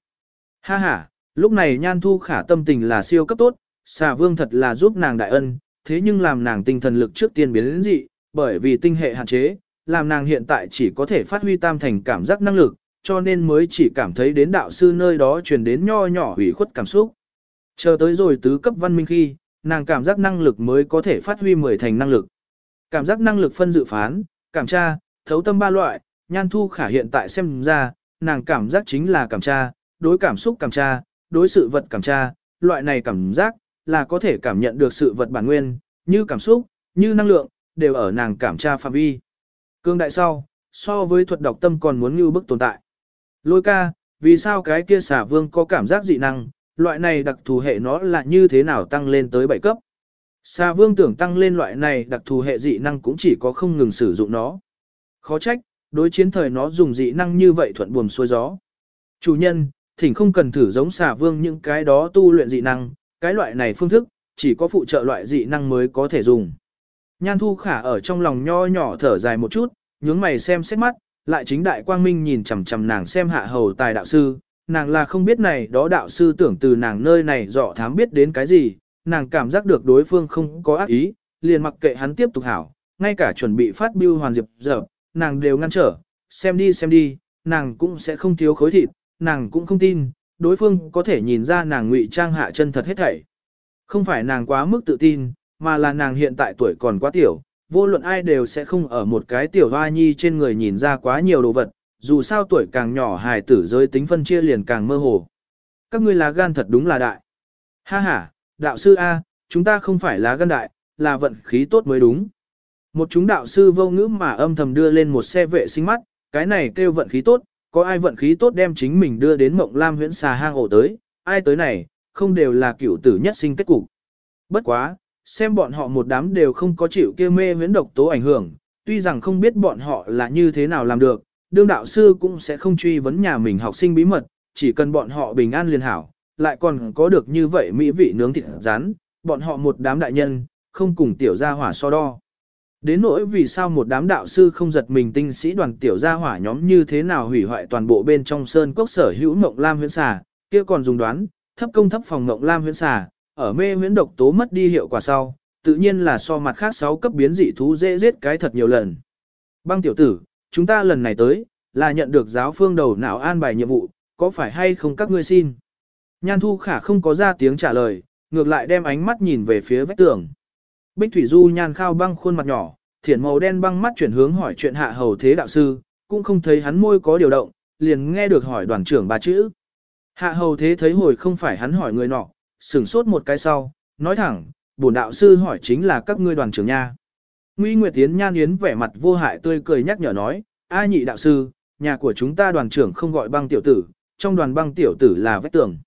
Ha ha, lúc này nhan thu khả tâm tình là siêu cấp tốt, xà vương thật là giúp nàng đại ân, thế nhưng làm nàng tinh thần lực trước tiên biến đến dị, bởi vì tinh hệ hạn chế, làm nàng hiện tại chỉ có thể phát huy tam thành cảm giác năng lực, cho nên mới chỉ cảm thấy đến đạo sư nơi đó truyền đến nho nhỏ hủy khuất cảm xúc. Chờ tới rồi tứ cấp văn minh khi, nàng cảm giác năng lực mới có thể phát huy mười thành năng lực. Cảm giác năng lực phân dự phán, cảm tra, thấu tâm ba loại, nhan thu khả hiện tại xem ra, nàng cảm giác chính là cảm tra, đối cảm xúc cảm tra, đối sự vật cảm tra, loại này cảm giác, là có thể cảm nhận được sự vật bản nguyên, như cảm xúc, như năng lượng, đều ở nàng cảm tra phạm vi. Cương đại sau, so với thuật đọc tâm còn muốn như bức tồn tại. Lôi ca, vì sao cái kia xả vương có cảm giác dị năng, loại này đặc thù hệ nó là như thế nào tăng lên tới 7 cấp. Xà vương tưởng tăng lên loại này đặc thù hệ dị năng cũng chỉ có không ngừng sử dụng nó. Khó trách, đối chiến thời nó dùng dị năng như vậy thuận buồm xuôi gió. Chủ nhân, thỉnh không cần thử giống xà vương những cái đó tu luyện dị năng, cái loại này phương thức, chỉ có phụ trợ loại dị năng mới có thể dùng. Nhan thu khả ở trong lòng nho nhỏ thở dài một chút, nhướng mày xem xét mắt, lại chính đại quang minh nhìn chằm chằm nàng xem hạ hầu tài đạo sư, nàng là không biết này đó đạo sư tưởng từ nàng nơi này dọ thám biết đến cái gì, nàng cảm giác được đối phương không có ác ý, liền mặc kệ hắn tiếp tục hảo, ngay cả chuẩn bị phát biêu hoàn diệp giờ, nàng đều ngăn trở, xem đi xem đi, nàng cũng sẽ không thiếu khối thịt, nàng cũng không tin, đối phương có thể nhìn ra nàng ngụy trang hạ chân thật hết thảy. Không phải nàng quá mức tự tin, mà là nàng hiện tại tuổi còn quá tiểu, vô luận ai đều sẽ không ở một cái tiểu hoa nhi trên người nhìn ra quá nhiều đồ vật, dù sao tuổi càng nhỏ hài tử giới tính phân chia liền càng mơ hồ. Các ngươi lá gan thật đúng là đại. Ha ha, đạo sư A, chúng ta không phải lá gan đại, là vận khí tốt mới đúng. Một chúng đạo sư vô ngữ mà âm thầm đưa lên một xe vệ sinh mắt, cái này kêu vận khí tốt, có ai vận khí tốt đem chính mình đưa đến mộng lam huyễn xà hang ổ tới, ai tới này, không đều là cựu tử nhất sinh kết cục. Bất quá, xem bọn họ một đám đều không có chịu kia mê huyễn độc tố ảnh hưởng, tuy rằng không biết bọn họ là như thế nào làm được, đương đạo sư cũng sẽ không truy vấn nhà mình học sinh bí mật, chỉ cần bọn họ bình an liền hảo, lại còn có được như vậy mỹ vị nướng thịt rán, bọn họ một đám đại nhân, không cùng tiểu gia hỏa so đo. Đến nỗi vì sao một đám đạo sư không giật mình tinh sĩ đoàn tiểu gia hỏa nhóm như thế nào hủy hoại toàn bộ bên trong sơn cốc sở hữu mộng lam huyễn xà, kia còn dùng đoán, thấp công thấp phòng mộng lam huyễn xà, ở mê huyễn độc tố mất đi hiệu quả sau, tự nhiên là so mặt khác 6 cấp biến dị thú dễ giết cái thật nhiều lần. Băng tiểu tử, chúng ta lần này tới, là nhận được giáo phương đầu não an bài nhiệm vụ, có phải hay không các ngươi xin? Nhan thu khả không có ra tiếng trả lời, ngược lại đem ánh mắt nhìn về phía vách tường. Bích Thủy Du nhan khao băng khuôn mặt nhỏ, thiển màu đen băng mắt chuyển hướng hỏi chuyện hạ hầu thế đạo sư, cũng không thấy hắn môi có điều động, liền nghe được hỏi đoàn trưởng ba chữ. Hạ hầu thế thấy hồi không phải hắn hỏi người nọ, sửng sốt một cái sau, nói thẳng, bổn đạo sư hỏi chính là các ngươi đoàn trưởng nha. Nguy Nguyệt Tiến Nhan Yến vẻ mặt vô hại tươi cười nhắc nhở nói, A nhị đạo sư, nhà của chúng ta đoàn trưởng không gọi băng tiểu tử, trong đoàn băng tiểu tử là vách tường.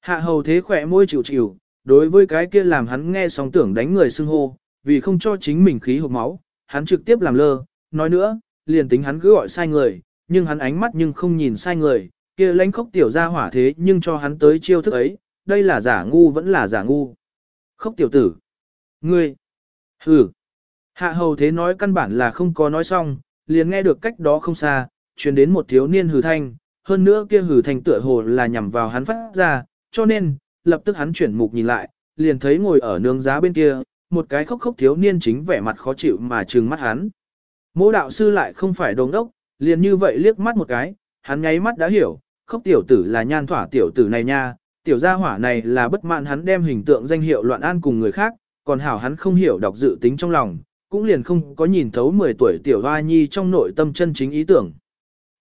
Hạ hầu thế khỏe môi chịu chịu, đối với cái kia làm hắn nghe sóng tưởng đánh người xưng hô, vì không cho chính mình khí hộp máu, hắn trực tiếp làm lơ, nói nữa, liền tính hắn cứ gọi sai người, nhưng hắn ánh mắt nhưng không nhìn sai người, kia lãnh khốc tiểu ra hỏa thế nhưng cho hắn tới chiêu thức ấy, đây là giả ngu vẫn là giả ngu. Khốc tiểu tử. Ngươi. Hừ. Hạ hầu thế nói căn bản là không có nói xong, liền nghe được cách đó không xa, truyền đến một thiếu niên hừ thanh, hơn nữa kia hừ thanh tựa hồ là nhằm vào hắn phát ra, cho nên, lập tức hắn chuyển mục nhìn lại, liền thấy ngồi ở nương giá bên kia, một cái khóc khóc thiếu niên chính vẻ mặt khó chịu mà trừng mắt hắn. Mô đạo sư lại không phải đồng đốc, liền như vậy liếc mắt một cái, hắn nháy mắt đã hiểu, khóc tiểu tử là nhan thỏa tiểu tử này nha, tiểu gia hỏa này là bất mãn hắn đem hình tượng danh hiệu loạn an cùng người khác, còn hảo hắn không hiểu đọc dự tính trong lòng, cũng liền không có nhìn thấu 10 tuổi tiểu hoa nhi trong nội tâm chân chính ý tưởng.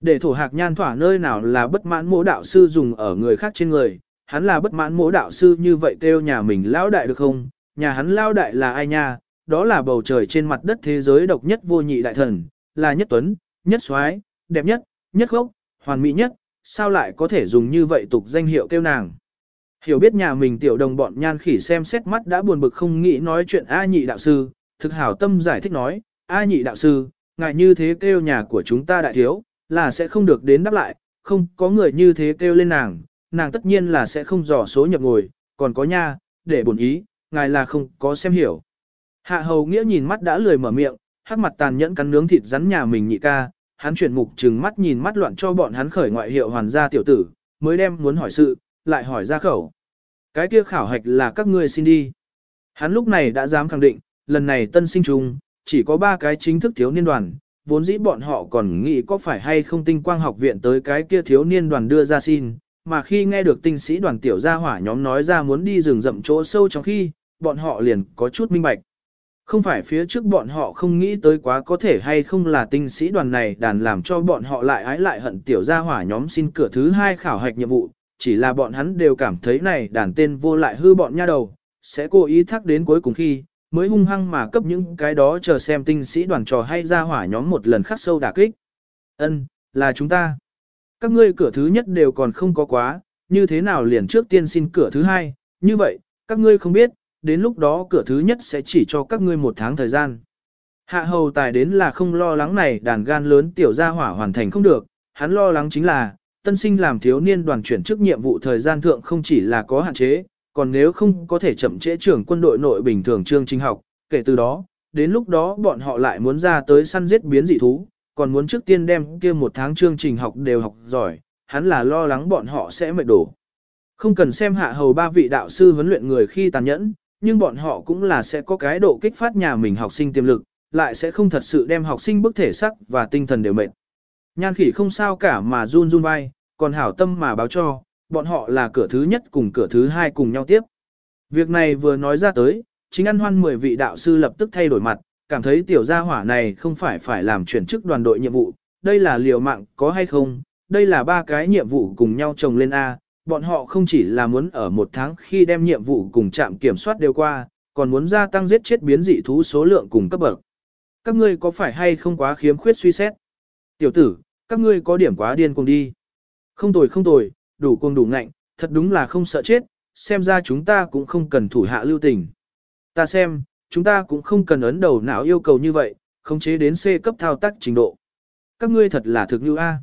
Để thổ hạc nhan thỏa nơi nào là bất mãn mỗ đạo sư dùng ở người khác trên người, hắn là bất mãn mỗ đạo sư như vậy kêu nhà mình lão đại được không, nhà hắn lão đại là ai nha, đó là bầu trời trên mặt đất thế giới độc nhất vô nhị đại thần, là nhất tuấn, nhất soái, đẹp nhất, nhất gốc, hoàn mỹ nhất, sao lại có thể dùng như vậy tục danh hiệu kêu nàng. Hiểu biết nhà mình tiểu đồng bọn nhan khỉ xem xét mắt đã buồn bực không nghĩ nói chuyện A nhị đạo sư, thực hảo tâm giải thích nói, A nhị đạo sư, ngại như thế kêu nhà của chúng ta đại thiếu, là sẽ không được đến đáp lại, không có người như thế kêu lên nàng, nàng tất nhiên là sẽ không dò số nhập ngồi, còn có nha, để bổn ý, ngài là không có xem hiểu. Hạ hầu nghĩa nhìn mắt đã lười mở miệng, hắc mặt tàn nhẫn cắn nướng thịt rắn nhà mình nhị ca, hắn chuyển mục trừng mắt nhìn mắt loạn cho bọn hắn khởi ngoại hiệu hoàn gia tiểu tử, mới đem muốn hỏi sự, lại hỏi ra khẩu. Cái kia khảo hạch là các ngươi xin đi. Hắn lúc này đã dám khẳng định, lần này tân sinh trùng, chỉ có ba cái chính thức thiếu niên đoàn, vốn dĩ bọn họ còn nghĩ có phải hay không tinh quang học viện tới cái kia thiếu niên đoàn đưa ra xin, mà khi nghe được tinh sĩ đoàn tiểu gia hỏa nhóm nói ra muốn đi rừng rậm chỗ sâu trong khi, bọn họ liền có chút minh bạch. Không phải phía trước bọn họ không nghĩ tới quá có thể hay không là tinh sĩ đoàn này đàn làm cho bọn họ lại ái lại hận tiểu gia hỏa nhóm xin cửa thứ hai khảo hạch nhiệm vụ, chỉ là bọn hắn đều cảm thấy này đàn tên vô lại hư bọn nha đầu, sẽ cố ý thắc đến cuối cùng khi, mới hung hăng mà cấp những cái đó chờ xem tinh sĩ đoàn trò hay gia hỏa nhóm một lần khắc sâu đả kích. Ân, là chúng ta. Các ngươi cửa thứ nhất đều còn không có quá, như thế nào liền trước tiên xin cửa thứ hai, như vậy, các ngươi không biết, đến lúc đó cửa thứ nhất sẽ chỉ cho các ngươi một tháng thời gian. Hạ hầu tài đến là không lo lắng này đàn gan lớn tiểu gia hỏa hoàn thành không được, hắn lo lắng chính là, tân sinh làm thiếu niên đoàn chuyển chức nhiệm vụ thời gian thượng không chỉ là có hạn chế, còn nếu không có thể chậm trễ trưởng quân đội nội bình thường chương trình học, kể từ đó, đến lúc đó bọn họ lại muốn ra tới săn giết biến dị thú, còn muốn trước tiên đem kia một tháng chương trình học đều học giỏi, hắn là lo lắng bọn họ sẽ mệt đổ. Không cần xem hạ hầu ba vị đạo sư huấn luyện người khi tàn nhẫn, nhưng bọn họ cũng là sẽ có cái độ kích phát nhà mình học sinh tiềm lực, lại sẽ không thật sự đem học sinh bức thể sắc và tinh thần đều mệt. Nhan khỉ không sao cả mà run run vai, còn hảo tâm mà báo cho, bọn họ là cửa thứ nhất cùng cửa thứ hai cùng nhau tiếp. Việc này vừa nói ra tới, chính ăn hoan 10 vị đạo sư lập tức thay đổi mặt, cảm thấy tiểu gia hỏa này không phải phải làm chuyển chức đoàn đội nhiệm vụ, đây là liều mạng có hay không, đây là ba cái nhiệm vụ cùng nhau chồng lên A, bọn họ không chỉ là muốn ở một tháng khi đem nhiệm vụ cùng trạm kiểm soát đều qua, còn muốn gia tăng giết chết biến dị thú số lượng cùng cấp bậc. Các ngươi có phải hay không quá khiếm khuyết suy xét? Tiểu tử, các ngươi có điểm quá điên cuồng đi. Không tồi không tồi, đủ cuồng đủ ngạnh, thật đúng là không sợ chết, xem ra chúng ta cũng không cần thủ hạ lưu tình. Ta xem, chúng ta cũng không cần ấn đầu não yêu cầu như vậy, khống chế đến C cấp thao tác trình độ. Các ngươi thật là thực như A.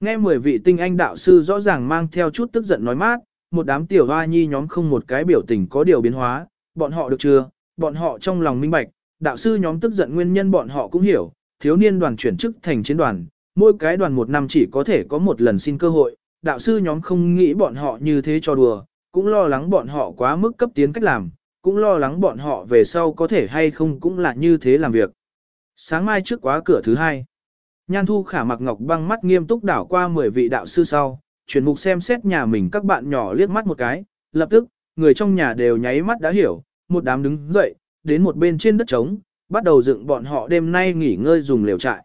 Nghe 10 vị tinh anh đạo sư rõ ràng mang theo chút tức giận nói mát, một đám tiểu hoa nhi nhóm không một cái biểu tình có điều biến hóa, bọn họ được chưa, bọn họ trong lòng minh bạch, đạo sư nhóm tức giận nguyên nhân bọn họ cũng hiểu, thiếu niên đoàn chuyển chức thành chiến đoàn, mỗi cái đoàn một năm chỉ có thể có một lần xin cơ hội, đạo sư nhóm không nghĩ bọn họ như thế cho đùa, cũng lo lắng bọn họ quá mức cấp tiến cách làm, cũng lo lắng bọn họ về sau có thể hay không cũng là như thế làm việc. Sáng mai trước quá cửa thứ hai, Nhan Thu Khả mặc ngọc băng mắt nghiêm túc đảo qua 10 vị đạo sư sau, chuyển mục xem xét nhà mình các bạn nhỏ liếc mắt một cái, lập tức, người trong nhà đều nháy mắt đã hiểu, một đám đứng dậy, đến một bên trên đất trống, bắt đầu dựng bọn họ đêm nay nghỉ ngơi dùng lều trại.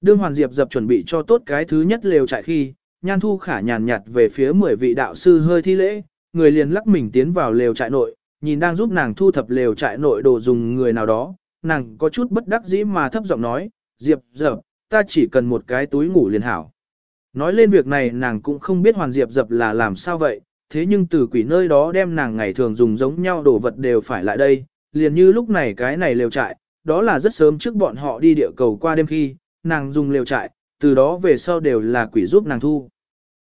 Đương Hoàn Diệp dập chuẩn bị cho tốt cái thứ nhất lều trại khi, Nhan Thu Khả nhàn nhạt về phía 10 vị đạo sư hơi thi lễ, người liền lắc mình tiến vào lều trại nội, nhìn đang giúp nàng thu thập lều trại nội đồ dùng người nào đó, nàng có chút bất đắc dĩ mà thấp giọng nói, Diệp dập, ta chỉ cần một cái túi ngủ liền hảo. Nói lên việc này nàng cũng không biết Hoàn Diệp dập là làm sao vậy, thế nhưng từ quỷ nơi đó đem nàng ngày thường dùng giống nhau đồ vật đều phải lại đây, liền như lúc này cái này lều trại, đó là rất sớm trước bọn họ đi địa cầu qua đêm khi, nàng dùng lều trại, từ đó về sau đều là quỷ giúp nàng thu.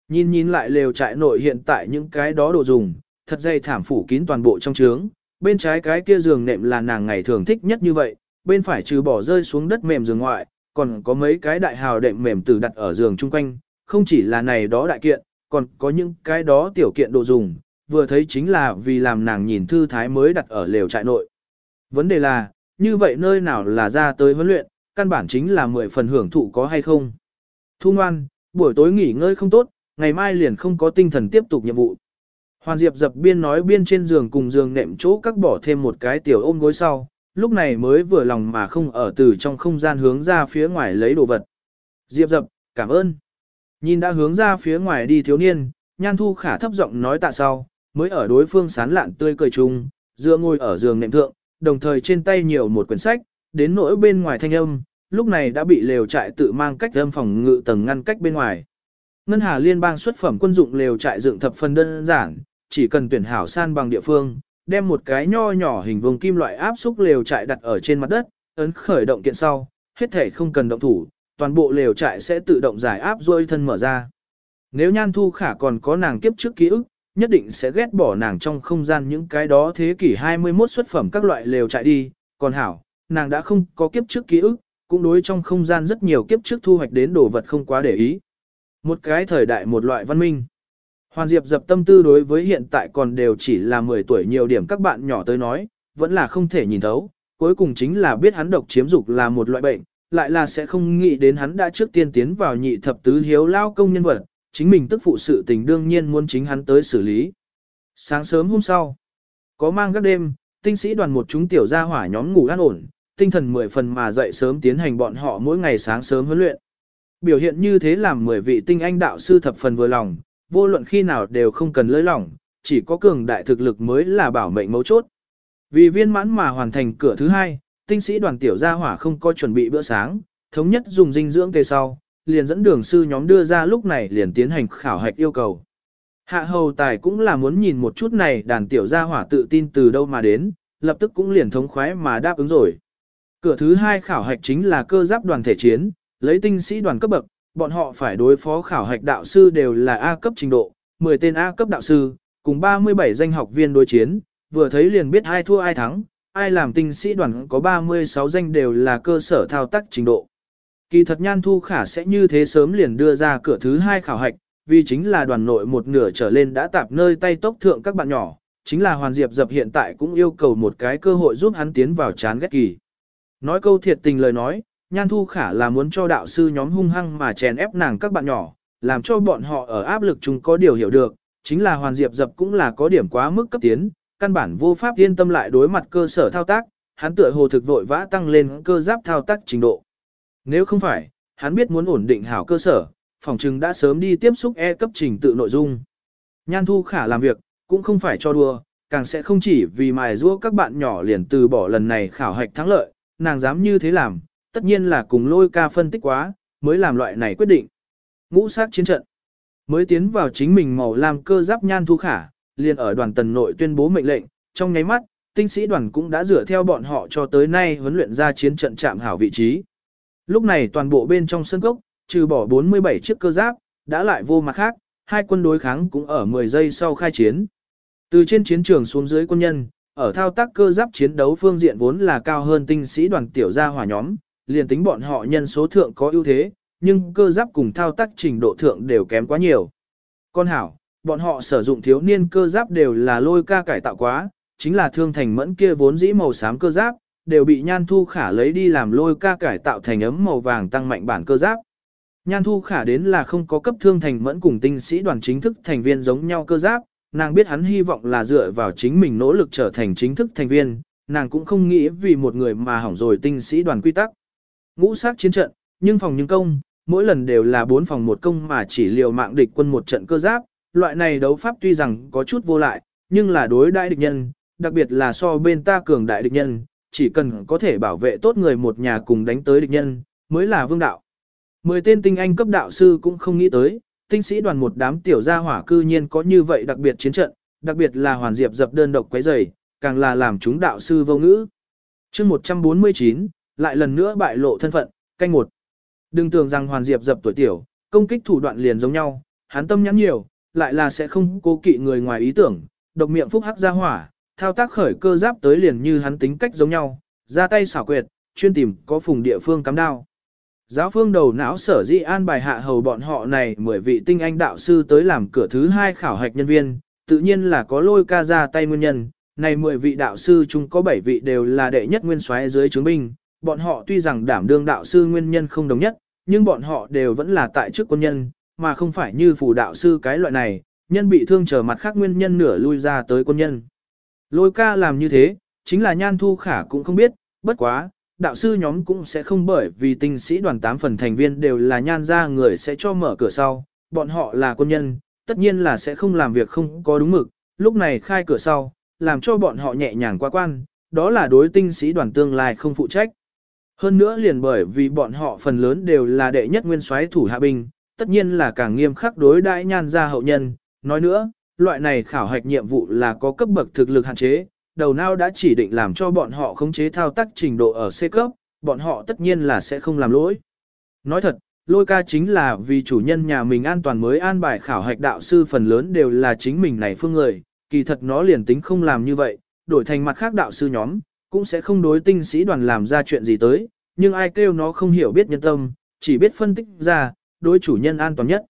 Nhìn nhìn lại lều trại nội hiện tại những cái đó đồ dùng, thật dây thảm phủ kín toàn bộ trong trướng, bên trái cái kia giường nệm là nàng ngày thường thích nhất như vậy, bên phải trừ bỏ rơi xuống đất mềm giường ngoại, còn có mấy cái đại hào đệm mềm từ đặt ở giường chung quanh, không chỉ là này đó đại kiện, còn có những cái đó tiểu kiện đồ dùng, vừa thấy chính là vì làm nàng nhìn thư thái mới đặt ở lều trại nội. Vấn đề là, như vậy nơi nào là ra tới huấn luyện, căn bản chính là mười phần hưởng thụ có hay không. Thu ngoan, buổi tối nghỉ ngơi không tốt, ngày mai liền không có tinh thần tiếp tục nhiệm vụ. Hoàn Diệp dập biên nói biên trên giường cùng giường nệm chỗ các bỏ thêm một cái tiểu ôm gối sau, lúc này mới vừa lòng mà không ở từ trong không gian hướng ra phía ngoài lấy đồ vật. Diệp dập, cảm ơn. Nhìn đã hướng ra phía ngoài đi thiếu niên, nhan thu khả thấp giọng nói tạ sau, mới ở đối phương sán lạn tươi cười chung, dựa ngồi ở giường nệm thượng, đồng thời trên tay nhiều một quyển sách, đến nỗi bên ngoài thanh âm, lúc này đã bị lều trại tự mang cách âm phòng ngự tầng ngăn cách bên ngoài. Ngân Hà Liên bang xuất phẩm quân dụng lều trại dựng thập phần đơn giản, chỉ cần tuyển hảo san bằng địa phương, đem một cái nho nhỏ hình vuông kim loại áp xúc lều trại đặt ở trên mặt đất, ấn khởi động kiện sau, hết thể không cần động thủ, toàn bộ lều trại sẽ tự động giải áp rôi thân mở ra. Nếu Nhan Thu Khả còn có nàng kiếp trước ký ức, nhất định sẽ ghét bỏ nàng trong không gian những cái đó thế kỷ 21 xuất phẩm các loại lều trại đi, còn hảo, nàng đã không có kiếp trước ký ức, cũng đối trong không gian rất nhiều kiếp trước thu hoạch đến đồ vật không quá để ý. Một cái thời đại một loại văn minh. Hoàn Diệp dập tâm tư đối với hiện tại còn đều chỉ là 10 tuổi nhiều điểm các bạn nhỏ tới nói, vẫn là không thể nhìn thấu, cuối cùng chính là biết hắn độc chiếm dục là một loại bệnh, lại là sẽ không nghĩ đến hắn đã trước tiên tiến vào nhị thập tứ hiếu lao công nhân vật, chính mình tức phụ sự tình đương nhiên muốn chính hắn tới xử lý. Sáng sớm hôm sau, có mang các đêm, tinh sĩ đoàn một chúng tiểu gia hỏa nhóm ngủ an ổn, tinh thần mười phần mà dậy sớm tiến hành bọn họ mỗi ngày sáng sớm huấn luyện. Biểu hiện như thế làm 10 vị tinh anh đạo sư thập phần vừa lòng, vô luận khi nào đều không cần lơi lỏng, chỉ có cường đại thực lực mới là bảo mệnh mấu chốt. Vì viên mãn mà hoàn thành cửa thứ hai, tinh sĩ đoàn tiểu gia hỏa không có chuẩn bị bữa sáng, thống nhất dùng dinh dưỡng tê sau, liền dẫn đường sư nhóm đưa ra lúc này liền tiến hành khảo hạch yêu cầu. Hạ hầu tài cũng là muốn nhìn một chút này đàn tiểu gia hỏa tự tin từ đâu mà đến, lập tức cũng liền thống khoái mà đáp ứng rồi. Cửa thứ hai khảo hạch chính là cơ giáp đoàn thể chiến, lấy tinh sĩ đoàn cấp bậc, bọn họ phải đối phó khảo hạch đạo sư đều là A cấp trình độ, 10 tên A cấp đạo sư, cùng 37 danh học viên đối chiến, vừa thấy liền biết ai thua ai thắng, ai làm tinh sĩ đoàn có 36 danh đều là cơ sở thao tác trình độ. Kỳ thật nhan thu khả sẽ như thế sớm liền đưa ra cửa thứ hai khảo hạch, vì chính là đoàn nội một nửa trở lên đã tạp nơi tay tốc thượng các bạn nhỏ, chính là Hoàn Diệp dập hiện tại cũng yêu cầu một cái cơ hội giúp hắn tiến vào chán ghét kỳ. Nói câu thiệt tình lời nói, Nhan Thu Khả là muốn cho đạo sư nhóm hung hăng mà chèn ép nàng các bạn nhỏ, làm cho bọn họ ở áp lực chúng có điều hiểu được, chính là Hoàn Diệp dập cũng là có điểm quá mức cấp tiến, căn bản vô pháp yên tâm lại đối mặt cơ sở thao tác, hắn tựa hồ thực vội vã tăng lên cơ giáp thao tác trình độ. Nếu không phải, hắn biết muốn ổn định hảo cơ sở, phòng trừng đã sớm đi tiếp xúc e cấp trình tự nội dung. Nhan Thu Khả làm việc, cũng không phải cho đùa, càng sẽ không chỉ vì mài giũa các bạn nhỏ liền từ bỏ lần này khảo hạch thắng lợi, nàng dám như thế làm, tất nhiên là cùng lôi ca phân tích quá, mới làm loại này quyết định. Ngũ sát chiến trận, mới tiến vào chính mình màu làm cơ giáp nhan thu khả, liền ở đoàn tần nội tuyên bố mệnh lệnh, trong nháy mắt, tinh sĩ đoàn cũng đã dựa theo bọn họ cho tới nay huấn luyện ra chiến trận chạm hảo vị trí. Lúc này toàn bộ bên trong sân cốc, trừ bỏ 47 chiếc cơ giáp, đã lại vô mặt khác, hai quân đối kháng cũng ở 10 giây sau khai chiến. Từ trên chiến trường xuống dưới quân nhân, ở thao tác cơ giáp chiến đấu phương diện vốn là cao hơn tinh sĩ đoàn tiểu gia hỏa nhóm, liền tính bọn họ nhân số thượng có ưu thế, nhưng cơ giáp cùng thao tác trình độ thượng đều kém quá nhiều. Con hảo, bọn họ sử dụng thiếu niên cơ giáp đều là lôi ca cải tạo quá, chính là thương thành mẫn kia vốn dĩ màu xám cơ giáp, đều bị nhan thu khả lấy đi làm lôi ca cải tạo thành ấm màu vàng tăng mạnh bản cơ giáp. Nhan thu khả đến là không có cấp thương thành mẫn cùng tinh sĩ đoàn chính thức thành viên giống nhau cơ giáp, nàng biết hắn hy vọng là dựa vào chính mình nỗ lực trở thành chính thức thành viên, nàng cũng không nghĩ vì một người mà hỏng rồi tinh sĩ đoàn quy tắc. Ngũ sát chiến trận, nhưng phòng nhưng công, mỗi lần đều là bốn phòng một công mà chỉ liều mạng địch quân một trận cơ giáp, loại này đấu pháp tuy rằng có chút vô lại, nhưng là đối đại địch nhân, đặc biệt là so bên ta cường đại địch nhân, chỉ cần có thể bảo vệ tốt người một nhà cùng đánh tới địch nhân, mới là vương đạo. Mười tên tinh anh cấp đạo sư cũng không nghĩ tới, tinh sĩ đoàn một đám tiểu gia hỏa cư nhiên có như vậy đặc biệt chiến trận, đặc biệt là hoàn diệp dập đơn độc quấy rầy, càng là làm chúng đạo sư vô ngữ. chương 149, lại lần nữa bại lộ thân phận, canh một. Đừng tưởng rằng hoàn diệp dập tuổi tiểu, công kích thủ đoạn liền giống nhau, hắn tâm nhắn nhiều, lại là sẽ không cố kỵ người ngoài ý tưởng, độc miệng phúc hắc gia hỏa, thao tác khởi cơ giáp tới liền như hắn tính cách giống nhau, ra tay xảo quyệt, chuyên tìm có phùng địa phương cắm đao. Giáo phương đầu não sở di an bài hạ hầu bọn họ này mười vị tinh anh đạo sư tới làm cửa thứ hai khảo hạch nhân viên, tự nhiên là có lôi ca ra tay nguyên nhân. Này mười vị đạo sư chung có bảy vị đều là đệ nhất nguyên soái dưới chứng binh, bọn họ tuy rằng đảm đương đạo sư nguyên nhân không đồng nhất, nhưng bọn họ đều vẫn là tại chức quân nhân, mà không phải như phù đạo sư cái loại này, nhân bị thương trở mặt khác nguyên nhân nửa lui ra tới quân nhân. Lôi ca làm như thế, chính là nhan thu khả cũng không biết, bất quá, đạo sư nhóm cũng sẽ không bởi vì tinh sĩ đoàn 8 phần thành viên đều là nhan ra người sẽ cho mở cửa sau, bọn họ là quân nhân, tất nhiên là sẽ không làm việc không có đúng mực, lúc này khai cửa sau, làm cho bọn họ nhẹ nhàng qua quan, đó là đối tinh sĩ đoàn tương lai không phụ trách. Hơn nữa liền bởi vì bọn họ phần lớn đều là đệ nhất nguyên soái thủ hạ binh, tất nhiên là càng nghiêm khắc đối đãi nhan gia hậu nhân. Nói nữa, loại này khảo hạch nhiệm vụ là có cấp bậc thực lực hạn chế, đầu nào đã chỉ định làm cho bọn họ khống chế thao tác trình độ ở C cấp, bọn họ tất nhiên là sẽ không làm lỗi. Nói thật, lôi ca chính là vì chủ nhân nhà mình an toàn mới an bài khảo hạch đạo sư phần lớn đều là chính mình này phương người, kỳ thật nó liền tính không làm như vậy, đổi thành mặt khác đạo sư nhóm, cũng sẽ không đối tinh sĩ đoàn làm ra chuyện gì tới, nhưng ai kêu nó không hiểu biết nhân tâm, chỉ biết phân tích ra, đối chủ nhân an toàn nhất.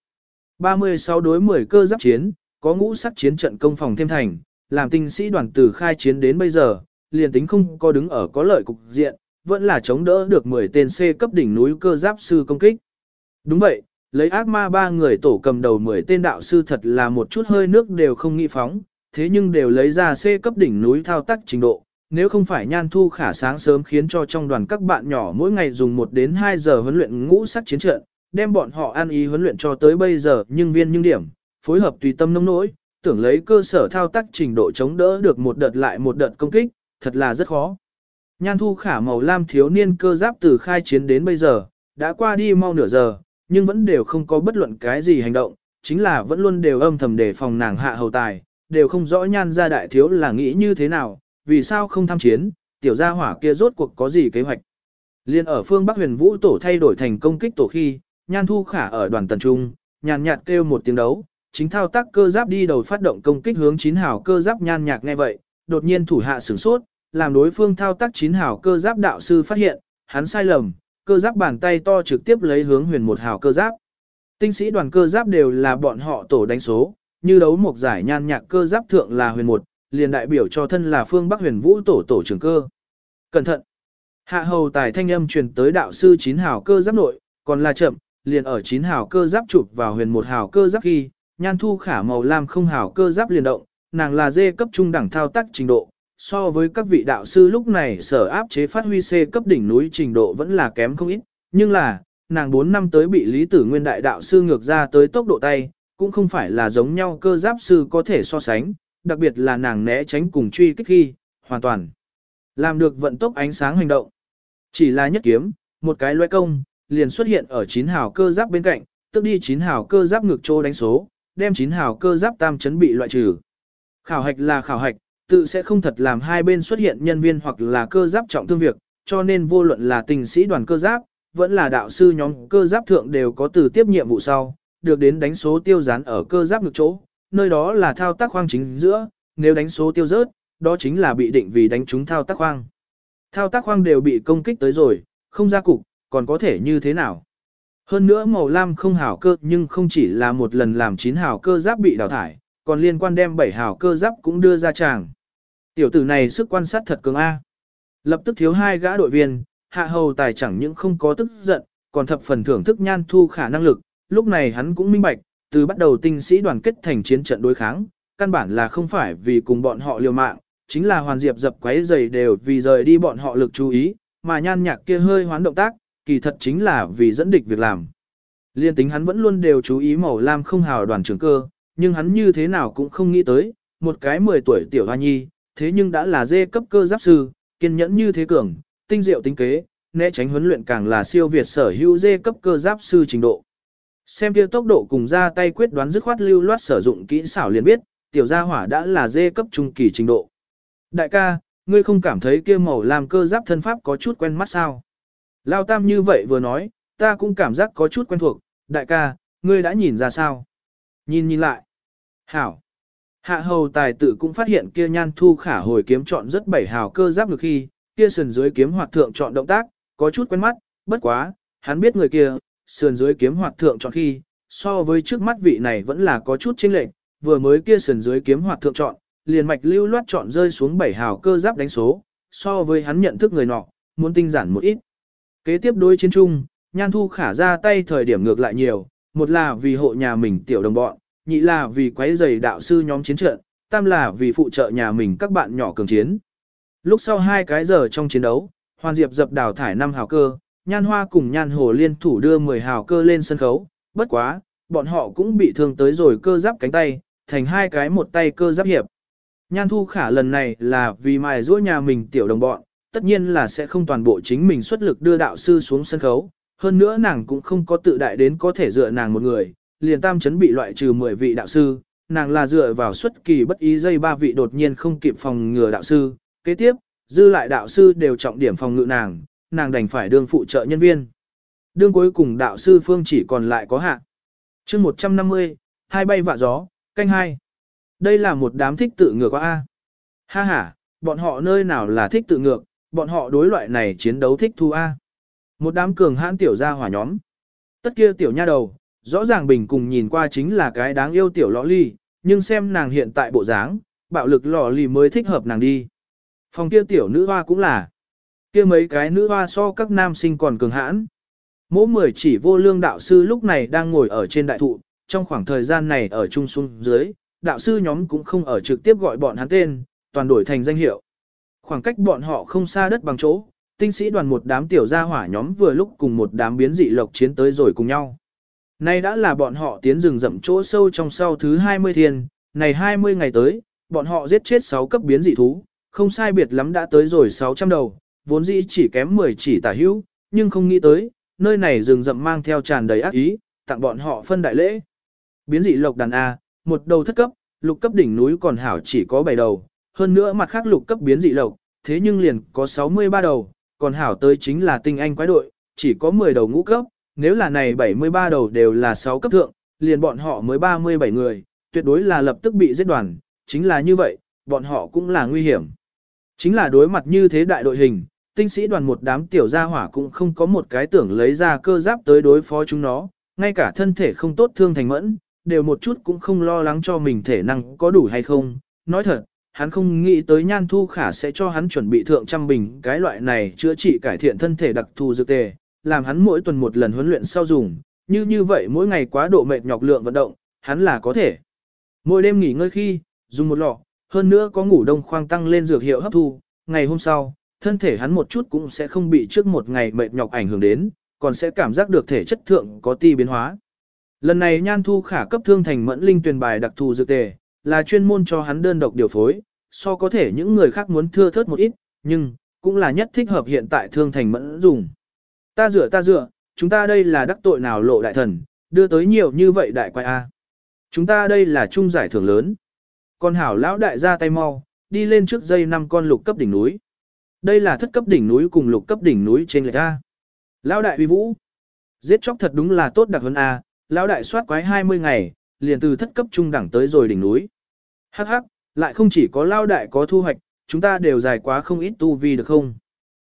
36 đối 10 cơ giáp chiến, có ngũ sắc chiến trận công phòng thêm thành, làm tinh sĩ đoàn từ khai chiến đến bây giờ, liền tính không có đứng ở có lợi cục diện, vẫn là chống đỡ được 10 tên C cấp đỉnh núi cơ giáp sư công kích. Đúng vậy, lấy ác ma ba người tổ cầm đầu 10 tên đạo sư thật là một chút hơi nước đều không nghĩ phóng, thế nhưng đều lấy ra C cấp đỉnh núi thao tác trình độ. Nếu không phải nhan thu khả sáng sớm khiến cho trong đoàn các bạn nhỏ mỗi ngày dùng 1 đến 2 giờ huấn luyện ngũ sắc chiến trận, đem bọn họ ăn ý huấn luyện cho tới bây giờ nhưng viên nhưng điểm, phối hợp tùy tâm nông nỗi, tưởng lấy cơ sở thao tác trình độ chống đỡ được một đợt lại một đợt công kích, thật là rất khó. Nhan thu khả màu lam thiếu niên cơ giáp từ khai chiến đến bây giờ, đã qua đi mau nửa giờ, nhưng vẫn đều không có bất luận cái gì hành động, chính là vẫn luôn đều âm thầm đề phòng nàng hạ hầu tài, đều không rõ nhan gia đại thiếu là nghĩ như thế nào, vì sao không tham chiến, tiểu gia hỏa kia rốt cuộc có gì kế hoạch. Liên ở phương Bắc huyền vũ tổ thay đổi thành công kích tổ khi, nhan thu khả ở đoàn tần trung, nhàn nhạt kêu một tiếng đấu, chính thao tác cơ giáp đi đầu phát động công kích hướng chín hào cơ giáp nhan nhạc nghe vậy, đột nhiên thủ hạ sửng sốt, làm đối phương thao tác chín hào cơ giáp đạo sư phát hiện, hắn sai lầm, cơ giáp bàn tay to trực tiếp lấy hướng huyền một hào cơ giáp. Tinh sĩ đoàn cơ giáp đều là bọn họ tổ đánh số, như đấu một giải nhan nhạc cơ giáp thượng là huyền một, liền đại biểu cho thân là phương Bắc huyền vũ tổ tổ trưởng cơ. Cẩn thận! Hạ hầu tài thanh âm truyền tới đạo sư chín hào cơ giáp nội, còn là chậm, liền ở chín hào cơ giáp chụp vào huyền một hào cơ giáp khi, nhan thu khả màu lam không hào cơ giáp liền động, nàng là dê cấp trung đẳng thao tác trình độ, so với các vị đạo sư lúc này sở áp chế phát huy C cấp đỉnh núi trình độ vẫn là kém không ít, nhưng là, nàng 4 năm tới bị Lý Tử Nguyên đại đạo sư ngược ra tới tốc độ tay, cũng không phải là giống nhau cơ giáp sư có thể so sánh, đặc biệt là nàng né tránh cùng truy kích khi, hoàn toàn làm được vận tốc ánh sáng hành động. Chỉ là nhất kiếm, một cái loe công, liền xuất hiện ở chín hào cơ giáp bên cạnh, tức đi chín hào cơ giáp ngược trô đánh số, đem chín hào cơ giáp tam chấn bị loại trừ. Khảo hạch là khảo hạch, tự sẽ không thật làm hai bên xuất hiện nhân viên hoặc là cơ giáp trọng thương việc, cho nên vô luận là tình sĩ đoàn cơ giáp, vẫn là đạo sư nhóm cơ giáp thượng đều có từ tiếp nhiệm vụ sau, được đến đánh số tiêu dán ở cơ giáp ngược chỗ, nơi đó là thao tác khoang chính giữa, nếu đánh số tiêu rớt, đó chính là bị định vì đánh trúng thao tác khoang. Thao tác khoang đều bị công kích tới rồi, không ra cục, còn có thể như thế nào? Hơn nữa màu lam không hảo cơ nhưng không chỉ là một lần làm chín hảo cơ giáp bị đào thải, còn liên quan đem bảy hảo cơ giáp cũng đưa ra tràng. Tiểu tử này sức quan sát thật cường A. Lập tức thiếu hai gã đội viên, hạ hầu tài chẳng những không có tức giận, còn thập phần thưởng thức nhan thu khả năng lực, lúc này hắn cũng minh bạch, từ bắt đầu tinh sĩ đoàn kết thành chiến trận đối kháng, căn bản là không phải vì cùng bọn họ liều mạng, chính là hoàn diệp dập quấy giày đều vì rời đi bọn họ lực chú ý, mà nhan nhạc kia hơi hoán động tác, kỳ thật chính là vì dẫn địch việc làm. Liên tính hắn vẫn luôn đều chú ý màu lam không hào đoàn trưởng cơ, nhưng hắn như thế nào cũng không nghĩ tới, một cái 10 tuổi tiểu hoa nhi, thế nhưng đã là dê cấp cơ giáp sư, kiên nhẫn như thế cường, tinh diệu tính kế, né tránh huấn luyện càng là siêu việt sở hữu dê cấp cơ giáp sư trình độ. Xem kia tốc độ cùng ra tay quyết đoán dứt khoát lưu loát sử dụng kỹ xảo liền biết, tiểu gia hỏa đã là dê cấp trung kỳ trình độ. Đại ca, ngươi không cảm thấy kia màu làm cơ giáp thân pháp có chút quen mắt sao? Lao Tam như vậy vừa nói, ta cũng cảm giác có chút quen thuộc, đại ca, ngươi đã nhìn ra sao? Nhìn nhìn lại. Hảo. Hạ hầu tài tử cũng phát hiện kia nhan thu khả hồi kiếm chọn rất bảy hào cơ giáp được khi, kia sườn dưới kiếm hoạt thượng chọn động tác, có chút quen mắt, bất quá, hắn biết người kia, sườn dưới kiếm hoạt thượng chọn khi, so với trước mắt vị này vẫn là có chút chênh lệch, vừa mới kia sườn dưới kiếm hoạt thượng chọn, liền mạch lưu loát chọn rơi xuống bảy hào cơ giáp đánh số, so với hắn nhận thức người nọ, muốn tinh giản một ít. Kế tiếp đối chiến chung, Nhan Thu Khả ra tay thời điểm ngược lại nhiều, một là vì hộ nhà mình tiểu đồng bọn, nhị là vì quấy giày đạo sư nhóm chiến trận, tam là vì phụ trợ nhà mình các bạn nhỏ cường chiến. Lúc sau hai cái giờ trong chiến đấu, Hoàn Diệp dập đào thải 5 hào cơ, Nhan Hoa cùng Nhan Hồ liên thủ đưa 10 hào cơ lên sân khấu, bất quá, bọn họ cũng bị thương tới rồi cơ giáp cánh tay, thành hai cái một tay cơ giáp hiệp. Nhan Thu Khả lần này là vì mài giũa nhà mình tiểu đồng bọn, tất nhiên là sẽ không toàn bộ chính mình xuất lực đưa đạo sư xuống sân khấu, hơn nữa nàng cũng không có tự đại đến có thể dựa nàng một người, liền tam chấn bị loại trừ 10 vị đạo sư, nàng là dựa vào xuất kỳ bất ý dây ba vị đột nhiên không kịp phòng ngừa đạo sư, kế tiếp, dư lại đạo sư đều trọng điểm phòng ngự nàng, nàng đành phải đương phụ trợ nhân viên. Đương cuối cùng đạo sư phương chỉ còn lại có hạ. chương 150, hai bay vạ gió, canh hai. Đây là một đám thích tự ngược A. Ha ha, bọn họ nơi nào là thích tự ngược, bọn họ đối loại này chiến đấu thích thu A. Một đám cường hãn tiểu gia hỏa nhóm. Tất kia tiểu nha đầu, rõ ràng bình cùng nhìn qua chính là cái đáng yêu tiểu lõ ly, nhưng xem nàng hiện tại bộ dáng, bạo lực lò ly mới thích hợp nàng đi. Phòng kia tiểu nữ hoa cũng là. Kia mấy cái nữ hoa so các nam sinh còn cường hãn. Mỗ mười chỉ vô lương đạo sư lúc này đang ngồi ở trên đại thụ, trong khoảng thời gian này ở trung xuống dưới, đạo sư nhóm cũng không ở trực tiếp gọi bọn hắn tên, toàn đổi thành danh hiệu. Khoảng cách bọn họ không xa đất bằng chỗ, tinh sĩ đoàn một đám tiểu gia hỏa nhóm vừa lúc cùng một đám biến dị lộc chiến tới rồi cùng nhau. Nay đã là bọn họ tiến rừng rậm chỗ sâu trong sau thứ 20 thiên, này 20 ngày tới, bọn họ giết chết 6 cấp biến dị thú, không sai biệt lắm đã tới rồi 600 đầu, vốn dĩ chỉ kém 10 chỉ tả hữu, nhưng không nghĩ tới, nơi này rừng rậm mang theo tràn đầy ác ý, tặng bọn họ phân đại lễ. Biến dị lộc đàn A, một đầu thất cấp, lục cấp đỉnh núi còn hảo chỉ có 7 đầu, hơn nữa mặt khác lục cấp biến dị lộc, thế nhưng liền có 63 đầu, còn hảo tới chính là tinh anh quái đội, chỉ có 10 đầu ngũ cấp, nếu là này 73 đầu đều là 6 cấp thượng, liền bọn họ mới 37 người, tuyệt đối là lập tức bị giết đoàn, chính là như vậy, bọn họ cũng là nguy hiểm. Chính là đối mặt như thế đại đội hình, tinh sĩ đoàn một đám tiểu gia hỏa cũng không có một cái tưởng lấy ra cơ giáp tới đối phó chúng nó, ngay cả thân thể không tốt thương thành mẫn, đều một chút cũng không lo lắng cho mình thể năng có đủ hay không. Nói thật, hắn không nghĩ tới nhan thu khả sẽ cho hắn chuẩn bị thượng trăm bình cái loại này chữa trị cải thiện thân thể đặc thù dược tề, làm hắn mỗi tuần một lần huấn luyện sau dùng, như như vậy mỗi ngày quá độ mệt nhọc lượng vận động, hắn là có thể. Mỗi đêm nghỉ ngơi khi, dùng một lọ, hơn nữa có ngủ đông khoang tăng lên dược hiệu hấp thu, ngày hôm sau, thân thể hắn một chút cũng sẽ không bị trước một ngày mệt nhọc ảnh hưởng đến, còn sẽ cảm giác được thể chất thượng có ti biến hóa. Lần này Nhan Thu khả cấp thương thành mẫn linh tuyển bài đặc thù dược tề, là chuyên môn cho hắn đơn độc điều phối, so có thể những người khác muốn thưa thớt một ít, nhưng, cũng là nhất thích hợp hiện tại thương thành mẫn dùng. Ta dựa ta dựa, chúng ta đây là đắc tội nào lộ đại thần, đưa tới nhiều như vậy đại quái A. Chúng ta đây là trung giải thưởng lớn. Con hảo lão đại ra tay mau, đi lên trước dây năm con lục cấp đỉnh núi. Đây là thất cấp đỉnh núi cùng lục cấp đỉnh núi trên lệch A. Lão đại uy vũ. Giết chóc thật đúng là tốt đặc hơn A, lão đại soát quái 20 ngày, liền từ thất cấp trung đẳng tới rồi đỉnh núi. Hắc hắc, lại không chỉ có lão đại có thu hoạch, chúng ta đều dài quá không ít tu vi được không?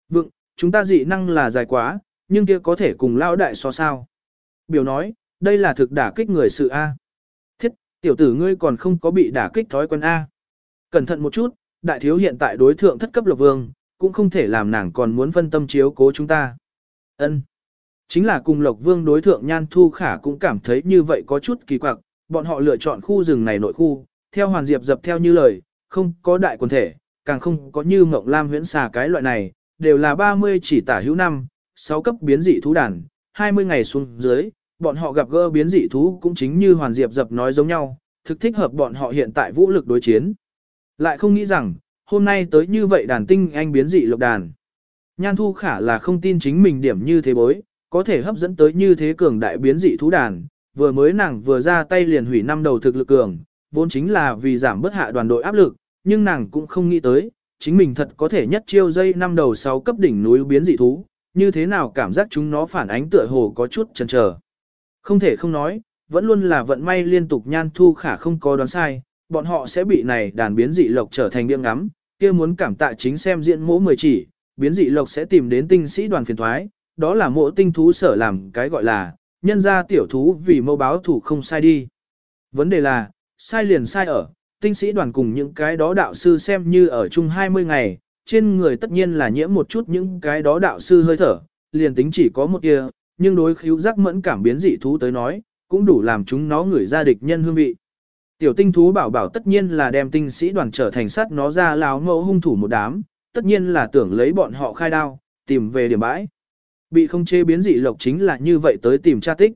Vượng, chúng ta dị năng là dài quá, nhưng kia có thể cùng lao đại so sao. Biểu nói, đây là thực đả kích người sự A. Thiết, tiểu tử ngươi còn không có bị đả kích thói quen A. Cẩn thận một chút, đại thiếu hiện tại đối thượng thất cấp lộc vương, cũng không thể làm nàng còn muốn phân tâm chiếu cố chúng ta. Ân, Chính là cùng lộc vương đối thượng nhan thu khả cũng cảm thấy như vậy có chút kỳ quặc, bọn họ lựa chọn khu rừng này nội khu, theo hoàn diệp dập theo như lời, không có đại quần thể, càng không có như mộng lam huyễn xà cái loại này, đều là 30 chỉ tả hữu năm, 6 cấp biến dị thú đàn, 20 ngày xuống dưới, bọn họ gặp gỡ biến dị thú cũng chính như Hoàn Diệp dập nói giống nhau, thực thích hợp bọn họ hiện tại vũ lực đối chiến. Lại không nghĩ rằng, hôm nay tới như vậy đàn tinh anh biến dị lục đàn. Nhan Thu Khả là không tin chính mình điểm như thế bối, có thể hấp dẫn tới như thế cường đại biến dị thú đàn, vừa mới nàng vừa ra tay liền hủy năm đầu thực lực cường, vốn chính là vì giảm bớt hạ đoàn đội áp lực, nhưng nàng cũng không nghĩ tới, chính mình thật có thể nhất chiêu dây năm đầu sáu cấp đỉnh núi biến dị thú, như thế nào cảm giác chúng nó phản ánh tựa hồ có chút chần chờ. Không thể không nói, vẫn luôn là vận may liên tục nhan thu khả không có đoán sai, bọn họ sẽ bị này đàn biến dị lộc trở thành điểm ngắm, kia muốn cảm tạ chính xem diện mỗ 10 chỉ, biến dị lộc sẽ tìm đến tinh sĩ đoàn phiền thoái, đó là mộ tinh thú sở làm cái gọi là, nhân ra tiểu thú vì mâu báo thủ không sai đi. Vấn đề là, sai liền sai ở, tinh sĩ đoàn cùng những cái đó đạo sư xem như ở chung 20 ngày, trên người tất nhiên là nhiễm một chút những cái đó đạo sư hơi thở, liền tính chỉ có một kia, nhưng đối khíu giác mẫn cảm biến dị thú tới nói, cũng đủ làm chúng nó ngửi ra địch nhân hương vị. Tiểu tinh thú bảo bảo tất nhiên là đem tinh sĩ đoàn trở thành sát nó ra láo mẫu hung thủ một đám, tất nhiên là tưởng lấy bọn họ khai đao, tìm về điểm bãi. Bị không chế biến dị lộc chính là như vậy tới tìm tra tích.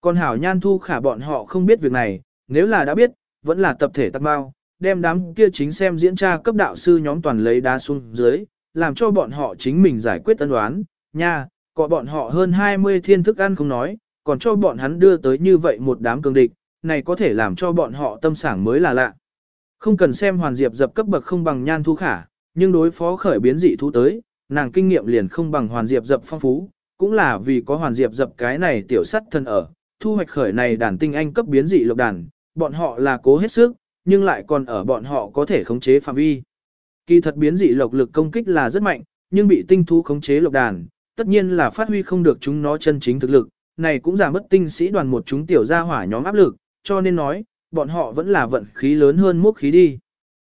Còn hảo nhan thu khả bọn họ không biết việc này, nếu là đã biết, vẫn là tập thể tắc bao, đem đám kia chính xem diễn tra cấp đạo sư nhóm toàn lấy đá xuống dưới, làm cho bọn họ chính mình giải quyết tân đoán, nha, có bọn họ hơn 20 thiên thức ăn không nói, còn cho bọn hắn đưa tới như vậy một đám cường địch, này có thể làm cho bọn họ tâm sảng mới là lạ. Không cần xem hoàn diệp dập cấp bậc không bằng nhan thu khả, nhưng đối phó khởi biến dị thú tới, nàng kinh nghiệm liền không bằng hoàn diệp dập phong phú, cũng là vì có hoàn diệp dập cái này tiểu sắt thân ở, thu hoạch khởi này đàn tinh anh cấp biến dị lộc đàn, bọn họ là cố hết sức, nhưng lại còn ở bọn họ có thể khống chế phạm vi. Kỳ thật biến dị lộc lực công kích là rất mạnh, nhưng bị tinh thú khống chế lộc đàn, tất nhiên là phát huy không được chúng nó chân chính thực lực, này cũng giảm mất tinh sĩ đoàn một chúng tiểu gia hỏa nhóm áp lực, cho nên nói, bọn họ vẫn là vận khí lớn hơn mốc khí đi.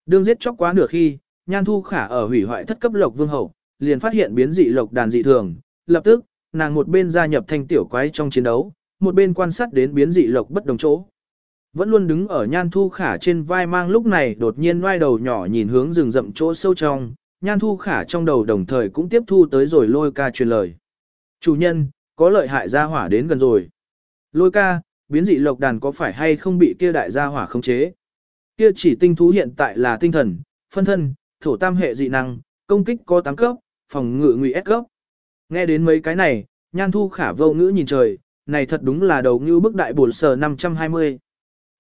Đương giết chóc quá nửa khi, Nhan Thu Khả ở hủy hoại thất cấp lộc vương hậu, liền phát hiện biến dị lộc đàn dị thường, lập tức, nàng một bên gia nhập thanh tiểu quái trong chiến đấu, một bên quan sát đến biến dị lộc bất đồng chỗ. Vẫn luôn đứng ở Nhan Thu Khả trên vai mang lúc này đột nhiên ngoai đầu nhỏ nhìn hướng rừng rậm chỗ sâu trong, Nhan Thu Khả trong đầu đồng thời cũng tiếp thu tới rồi lôi ca truyền lời. Chủ nhân, có lợi hại gia hỏa đến gần rồi. Lôi ca, biến dị lộc đàn có phải hay không bị kia đại gia hỏa khống chế? Kia chỉ tinh thú hiện tại là tinh thần, phân thân, thổ tam hệ dị năng, công kích có 8 cấp, phòng ngự ngụy S cấp. Nghe đến mấy cái này, Nhan Thu Khả vô ngữ nhìn trời, này thật đúng là đầu như bức đại bổn sở 520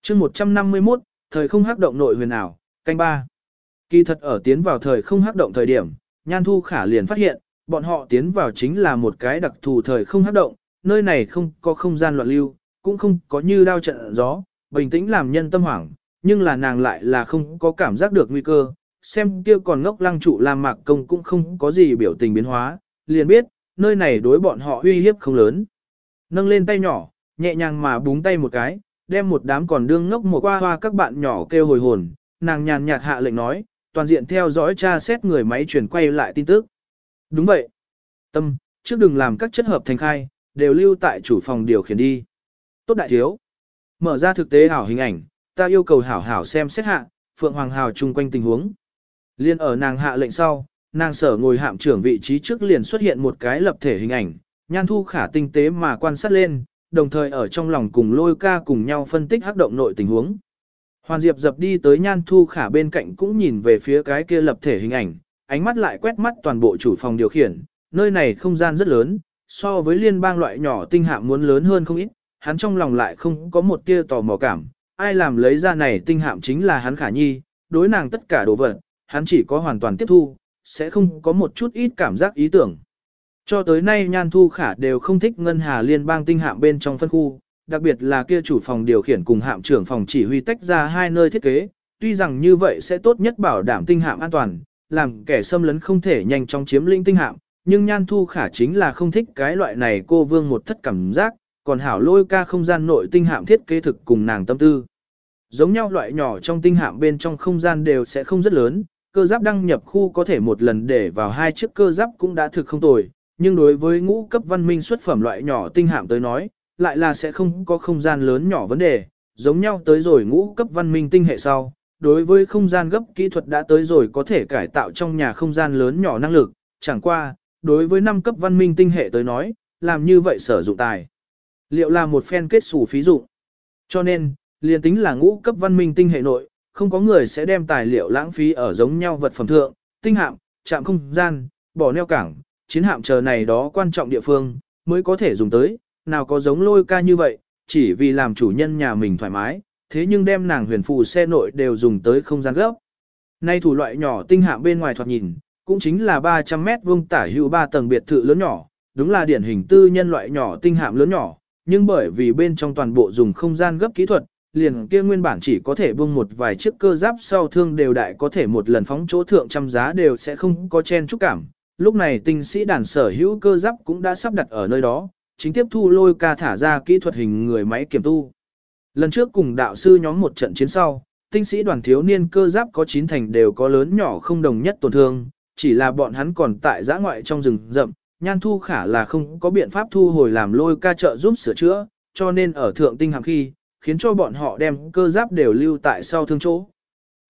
chương 151, thời không hắc động nội huyền ảo, canh ba. Kỳ thật ở tiến vào thời không hắc động thời điểm, Nhan Thu Khả liền phát hiện, bọn họ tiến vào chính là một cái đặc thù thời không hắc động, nơi này không có không gian loạn lưu, cũng không có như đao trận gió, bình tĩnh làm nhân tâm hoảng, nhưng là nàng lại là không có cảm giác được nguy cơ, xem kia còn ngốc lăng trụ làm mạc công cũng không có gì biểu tình biến hóa, liền biết, nơi này đối bọn họ uy hiếp không lớn. Nâng lên tay nhỏ, nhẹ nhàng mà búng tay một cái, đem một đám còn đương ngốc một qua hoa các bạn nhỏ kêu hồi hồn, nàng nhàn nhạt hạ lệnh nói, toàn diện theo dõi tra xét người máy chuyển quay lại tin tức. Đúng vậy. Tâm, trước đừng làm các chất hợp thành khai, đều lưu tại chủ phòng điều khiển đi. Tốt đại thiếu. Mở ra thực tế hảo hình ảnh, ta yêu cầu hảo hảo xem xét hạ, Phượng Hoàng Hào chung quanh tình huống. Liên ở nàng hạ lệnh sau, nàng sở ngồi hạm trưởng vị trí trước liền xuất hiện một cái lập thể hình ảnh, nhan thu khả tinh tế mà quan sát lên, đồng thời ở trong lòng cùng lôi ca cùng nhau phân tích hắc động nội tình huống. Hoàn Diệp dập đi tới nhan thu khả bên cạnh cũng nhìn về phía cái kia lập thể hình ảnh, ánh mắt lại quét mắt toàn bộ chủ phòng điều khiển, nơi này không gian rất lớn, so với liên bang loại nhỏ tinh hạ muốn lớn hơn không ít, hắn trong lòng lại không có một tia tò mò cảm, ai làm lấy ra này tinh hạm chính là hắn khả nhi, đối nàng tất cả đồ vật, hắn chỉ có hoàn toàn tiếp thu, sẽ không có một chút ít cảm giác ý tưởng. Cho tới nay Nhan Thu Khả đều không thích ngân hà liên bang tinh hạm bên trong phân khu, đặc biệt là kia chủ phòng điều khiển cùng hạm trưởng phòng chỉ huy tách ra hai nơi thiết kế, tuy rằng như vậy sẽ tốt nhất bảo đảm tinh hạm an toàn, làm kẻ xâm lấn không thể nhanh chóng chiếm lĩnh tinh hạm, nhưng Nhan Thu Khả chính là không thích cái loại này cô vương một thất cảm giác, còn hảo lôi ca không gian nội tinh hạm thiết kế thực cùng nàng tâm tư. Giống nhau loại nhỏ trong tinh hạm bên trong không gian đều sẽ không rất lớn, cơ giáp đăng nhập khu có thể một lần để vào hai chiếc cơ giáp cũng đã thực không tồi, nhưng đối với ngũ cấp văn minh xuất phẩm loại nhỏ tinh hạm tới nói, lại là sẽ không có không gian lớn nhỏ vấn đề, giống nhau tới rồi ngũ cấp văn minh tinh hệ sau. Đối với không gian gấp kỹ thuật đã tới rồi có thể cải tạo trong nhà không gian lớn nhỏ năng lực, chẳng qua, đối với năm cấp văn minh tinh hệ tới nói, làm như vậy sở dụng tài. Liệu là một phen kết xù phí dụng. Cho nên, liền tính là ngũ cấp văn minh tinh hệ nội, không có người sẽ đem tài liệu lãng phí ở giống nhau vật phẩm thượng, tinh hạm, trạm không gian, bỏ neo cảng, chiến hạm chờ này đó quan trọng địa phương, mới có thể dùng tới, nào có giống lôi ca như vậy, chỉ vì làm chủ nhân nhà mình thoải mái, thế nhưng đem nàng huyền phù xe nội đều dùng tới không gian gấp. Nay thủ loại nhỏ tinh hạm bên ngoài thoạt nhìn, cũng chính là 300 mét vuông tả hữu 3 tầng biệt thự lớn nhỏ, đúng là điển hình tư nhân loại nhỏ tinh hạm lớn nhỏ, nhưng bởi vì bên trong toàn bộ dùng không gian gấp kỹ thuật, liền kia nguyên bản chỉ có thể buông một vài chiếc cơ giáp sau thương đều đại có thể một lần phóng chỗ thượng trăm giá đều sẽ không có chen chúc cảm. Lúc này tinh sĩ đàn sở hữu cơ giáp cũng đã sắp đặt ở nơi đó, chính tiếp thu lôi ca thả ra kỹ thuật hình người máy kiểm tu. Lần trước cùng đạo sư nhóm một trận chiến sau, tinh sĩ đoàn thiếu niên cơ giáp có chín thành đều có lớn nhỏ không đồng nhất tổn thương, chỉ là bọn hắn còn tại giã ngoại trong rừng rậm, nhan thu khả là không có biện pháp thu hồi làm lôi ca trợ giúp sửa chữa, cho nên ở thượng tinh hạm khi, khiến cho bọn họ đem cơ giáp đều lưu tại sau thương chỗ.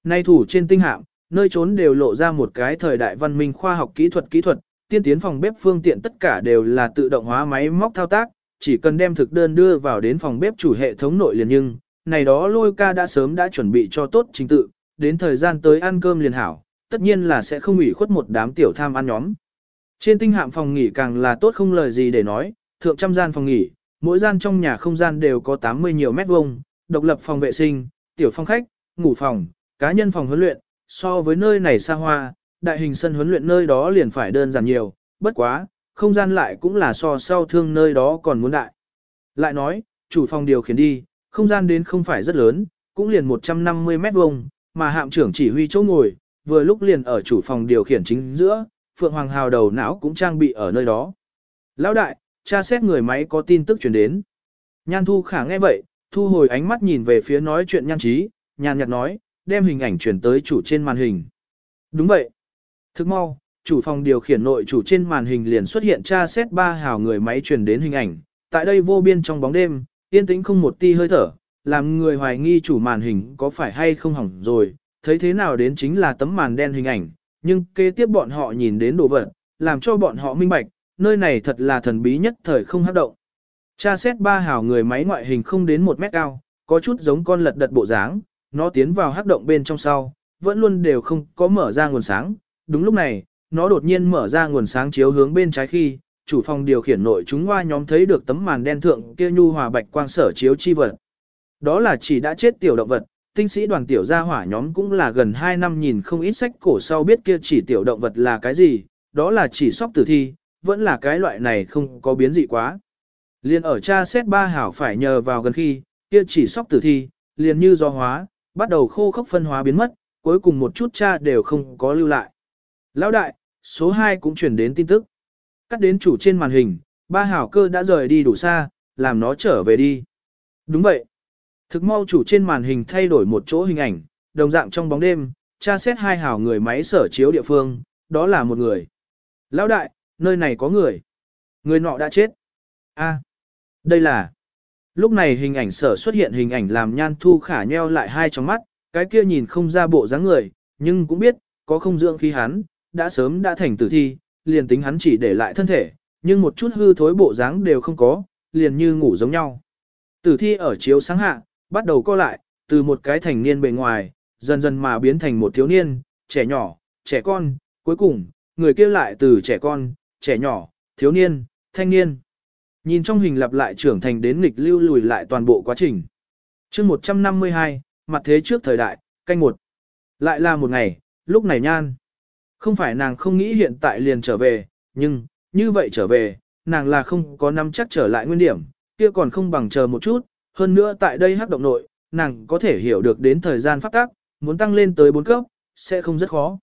Nay thủ trên tinh hạm, nơi trốn đều lộ ra một cái thời đại văn minh khoa học kỹ thuật kỹ thuật, tiên tiến phòng bếp phương tiện tất cả đều là tự động hóa máy móc thao tác, chỉ cần đem thực đơn đưa vào đến phòng bếp chủ hệ thống nội liền nhưng, này đó lôi ca đã sớm đã chuẩn bị cho tốt trình tự, đến thời gian tới ăn cơm liền hảo, tất nhiên là sẽ không ủy khuất một đám tiểu tham ăn nhóm. Trên tinh hạm phòng nghỉ càng là tốt không lời gì để nói, thượng trăm gian phòng nghỉ, mỗi gian trong nhà không gian đều có 80 nhiều mét vuông, độc lập phòng vệ sinh, tiểu phòng khách, ngủ phòng, cá nhân phòng huấn luyện, so với nơi này xa hoa, đại hình sân huấn luyện nơi đó liền phải đơn giản nhiều, bất quá, không gian lại cũng là so sau thương nơi đó còn muốn đại. Lại nói, chủ phòng điều khiển đi, không gian đến không phải rất lớn, cũng liền 150 mét vuông, mà hạm trưởng chỉ huy chỗ ngồi, vừa lúc liền ở chủ phòng điều khiển chính giữa, Phượng Hoàng Hào đầu não cũng trang bị ở nơi đó. Lão đại, tra xét người máy có tin tức truyền đến. Nhan Thu Khả nghe vậy, thu hồi ánh mắt nhìn về phía nói chuyện nhan trí, nhàn nhạt nói, đem hình ảnh truyền tới chủ trên màn hình. Đúng vậy. Thức mau, chủ phòng điều khiển nội chủ trên màn hình liền xuất hiện tra xét ba hào người máy truyền đến hình ảnh. Tại đây vô biên trong bóng đêm, yên tĩnh không một ti hơi thở, làm người hoài nghi chủ màn hình có phải hay không hỏng rồi, thấy thế nào đến chính là tấm màn đen hình ảnh, nhưng kế tiếp bọn họ nhìn đến đồ vật, làm cho bọn họ minh bạch, nơi này thật là thần bí nhất thời không hấp động. Tra xét ba hào người máy ngoại hình không đến một mét cao, có chút giống con lật đật bộ dáng, nó tiến vào hắc động bên trong sau, vẫn luôn đều không có mở ra nguồn sáng. Đúng lúc này, nó đột nhiên mở ra nguồn sáng chiếu hướng bên trái khi, chủ phòng điều khiển nội chúng hoa nhóm thấy được tấm màn đen thượng kia nhu hòa bạch quang sở chiếu chi vật. Đó là chỉ đã chết tiểu động vật, tinh sĩ đoàn tiểu gia hỏa nhóm cũng là gần 2 năm nhìn không ít sách cổ sau biết kia chỉ tiểu động vật là cái gì, đó là chỉ sóc tử thi, vẫn là cái loại này không có biến dị quá. Liên ở cha xét ba hảo phải nhờ vào gần khi, kia chỉ sóc tử thi, liền như do hóa, bắt đầu khô khốc phân hóa biến mất, cuối cùng một chút cha đều không có lưu lại. Lão đại, số 2 cũng chuyển đến tin tức. Cắt đến chủ trên màn hình, ba hảo cơ đã rời đi đủ xa, làm nó trở về đi. Đúng vậy. Thực mau chủ trên màn hình thay đổi một chỗ hình ảnh, đồng dạng trong bóng đêm, tra xét hai hảo người máy sở chiếu địa phương, đó là một người. Lão đại, nơi này có người. Người nọ đã chết. A, đây là. Lúc này hình ảnh sở xuất hiện hình ảnh làm nhan thu khả nheo lại hai trong mắt, cái kia nhìn không ra bộ dáng người, nhưng cũng biết, có không dưỡng khi hắn, đã sớm đã thành tử thi, liền tính hắn chỉ để lại thân thể, nhưng một chút hư thối bộ dáng đều không có, liền như ngủ giống nhau. Tử thi ở chiếu sáng hạ, bắt đầu co lại, từ một cái thành niên bề ngoài, dần dần mà biến thành một thiếu niên, trẻ nhỏ, trẻ con, cuối cùng, người kia lại từ trẻ con, trẻ nhỏ, thiếu niên, thanh niên. Nhìn trong hình lặp lại trưởng thành đến nghịch lưu lùi lại toàn bộ quá trình. chương 152, mặt thế trước thời đại, canh một. Lại là một ngày, lúc này nhan. Không phải nàng không nghĩ hiện tại liền trở về, nhưng, như vậy trở về, nàng là không có nắm chắc trở lại nguyên điểm, kia còn không bằng chờ một chút, hơn nữa tại đây hắc động nội, nàng có thể hiểu được đến thời gian phát tác, muốn tăng lên tới 4 cấp, sẽ không rất khó.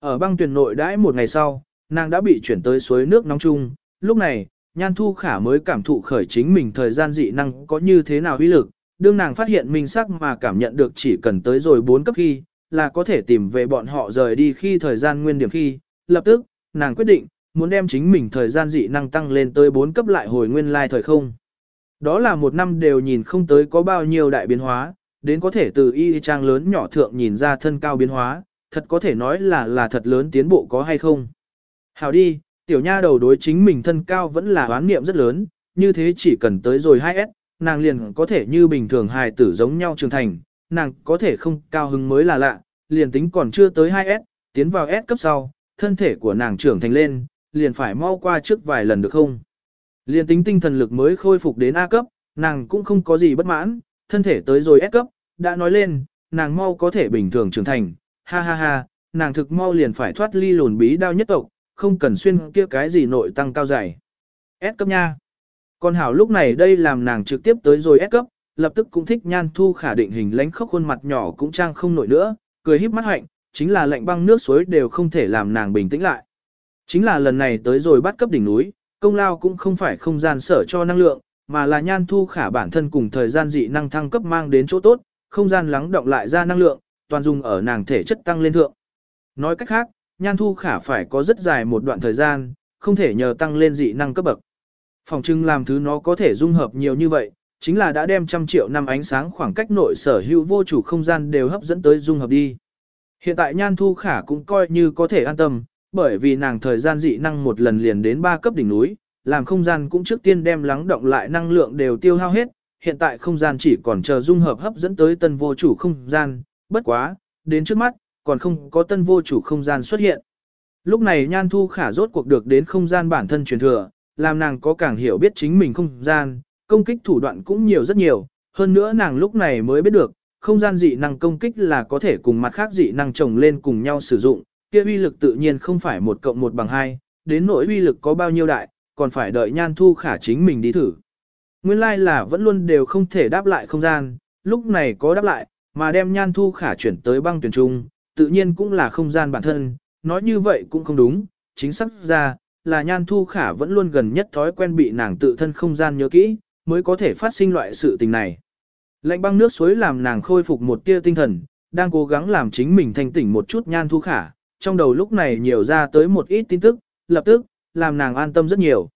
Ở băng tuyển nội đãi một ngày sau, nàng đã bị chuyển tới suối nước nóng chung, lúc này, Nhan Thu Khả mới cảm thụ khởi chính mình thời gian dị năng có như thế nào uy lực, đương nàng phát hiện mình sắc mà cảm nhận được chỉ cần tới rồi 4 cấp khi, là có thể tìm về bọn họ rời đi khi thời gian nguyên điểm khi, lập tức, nàng quyết định, muốn đem chính mình thời gian dị năng tăng lên tới 4 cấp lại hồi nguyên lai thời không. Đó là một năm đều nhìn không tới có bao nhiêu đại biến hóa, đến có thể từ y trang lớn nhỏ thượng nhìn ra thân cao biến hóa, thật có thể nói là là thật lớn tiến bộ có hay không. Hào đi, tiểu nha đầu đối chính mình thân cao vẫn là oán niệm rất lớn, như thế chỉ cần tới rồi 2S, nàng liền có thể như bình thường hài tử giống nhau trưởng thành, nàng có thể không cao hứng mới là lạ, liền tính còn chưa tới 2S, tiến vào S cấp sau, thân thể của nàng trưởng thành lên, liền phải mau qua trước vài lần được không? Liên tính tinh thần lực mới khôi phục đến A cấp, nàng cũng không có gì bất mãn, thân thể tới rồi S cấp, đã nói lên, nàng mau có thể bình thường trưởng thành, ha ha ha, nàng thực mau liền phải thoát ly lùn bí đao nhất tộc, không cần xuyên kia cái gì nội tăng cao dày. S cấp nha. Còn hảo lúc này đây làm nàng trực tiếp tới rồi S cấp, lập tức cũng thích nhan thu khả định hình lánh khóc khuôn mặt nhỏ cũng trang không nổi nữa, cười híp mắt hạnh, chính là lạnh băng nước suối đều không thể làm nàng bình tĩnh lại. Chính là lần này tới rồi bắt cấp đỉnh núi, công lao cũng không phải không gian sở cho năng lượng, mà là nhan thu khả bản thân cùng thời gian dị năng thăng cấp mang đến chỗ tốt, không gian lắng động lại ra năng lượng, toàn dùng ở nàng thể chất tăng lên thượng. Nói cách khác, nhan thu khả phải có rất dài một đoạn thời gian, không thể nhờ tăng lên dị năng cấp bậc. Phòng trưng làm thứ nó có thể dung hợp nhiều như vậy, chính là đã đem trăm triệu năm ánh sáng khoảng cách nội sở hữu vô chủ không gian đều hấp dẫn tới dung hợp đi. Hiện tại Nhan Thu Khả cũng coi như có thể an tâm, bởi vì nàng thời gian dị năng một lần liền đến 3 cấp đỉnh núi, làm không gian cũng trước tiên đem lắng động lại năng lượng đều tiêu hao hết, hiện tại không gian chỉ còn chờ dung hợp hấp dẫn tới tân vô chủ không gian, bất quá, đến trước mắt, còn không có tân vô chủ không gian xuất hiện. Lúc này Nhan Thu Khả rốt cuộc được đến không gian bản thân truyền thừa, làm nàng có càng hiểu biết chính mình không gian, công kích thủ đoạn cũng nhiều rất nhiều, hơn nữa nàng lúc này mới biết được, không gian dị năng công kích là có thể cùng mặt khác dị năng chồng lên cùng nhau sử dụng, kia uy lực tự nhiên không phải một cộng một bằng hai, đến nỗi uy lực có bao nhiêu đại, còn phải đợi Nhan Thu Khả chính mình đi thử. Nguyên lai like là vẫn luôn đều không thể đáp lại không gian, lúc này có đáp lại, mà đem Nhan Thu Khả chuyển tới băng tuyển trung, tự nhiên cũng là không gian bản thân, nói như vậy cũng không đúng, chính xác ra, là Nhan Thu Khả vẫn luôn gần nhất thói quen bị nàng tự thân không gian nhớ kỹ, mới có thể phát sinh loại sự tình này. Lạnh băng nước suối làm nàng khôi phục một tia tinh thần, đang cố gắng làm chính mình thanh tỉnh một chút Nhan Thu Khả, trong đầu lúc này nhiều ra tới một ít tin tức, lập tức, làm nàng an tâm rất nhiều.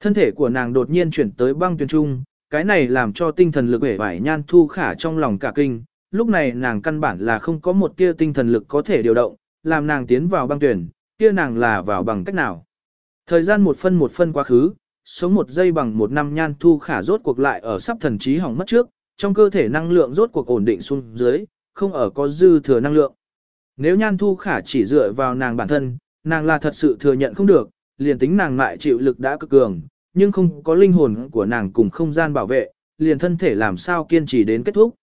Thân thể của nàng đột nhiên chuyển tới băng tuyển trung, cái này làm cho tinh thần lực vẻ vải Nhan Thu Khả trong lòng cả kinh, lúc này nàng căn bản là không có một tia tinh thần lực có thể điều động, làm nàng tiến vào băng tuyển, kia nàng là vào bằng cách nào. Thời gian một phân một phân quá khứ, sống một giây bằng một năm nhan thu khả rốt cuộc lại ở sắp thần trí hỏng mất trước, trong cơ thể năng lượng rốt cuộc ổn định xuống dưới, không ở có dư thừa năng lượng. Nếu nhan thu khả chỉ dựa vào nàng bản thân, nàng là thật sự thừa nhận không được, liền tính nàng lại chịu lực đã cực cường, nhưng không có linh hồn của nàng cùng không gian bảo vệ, liền thân thể làm sao kiên trì đến kết thúc.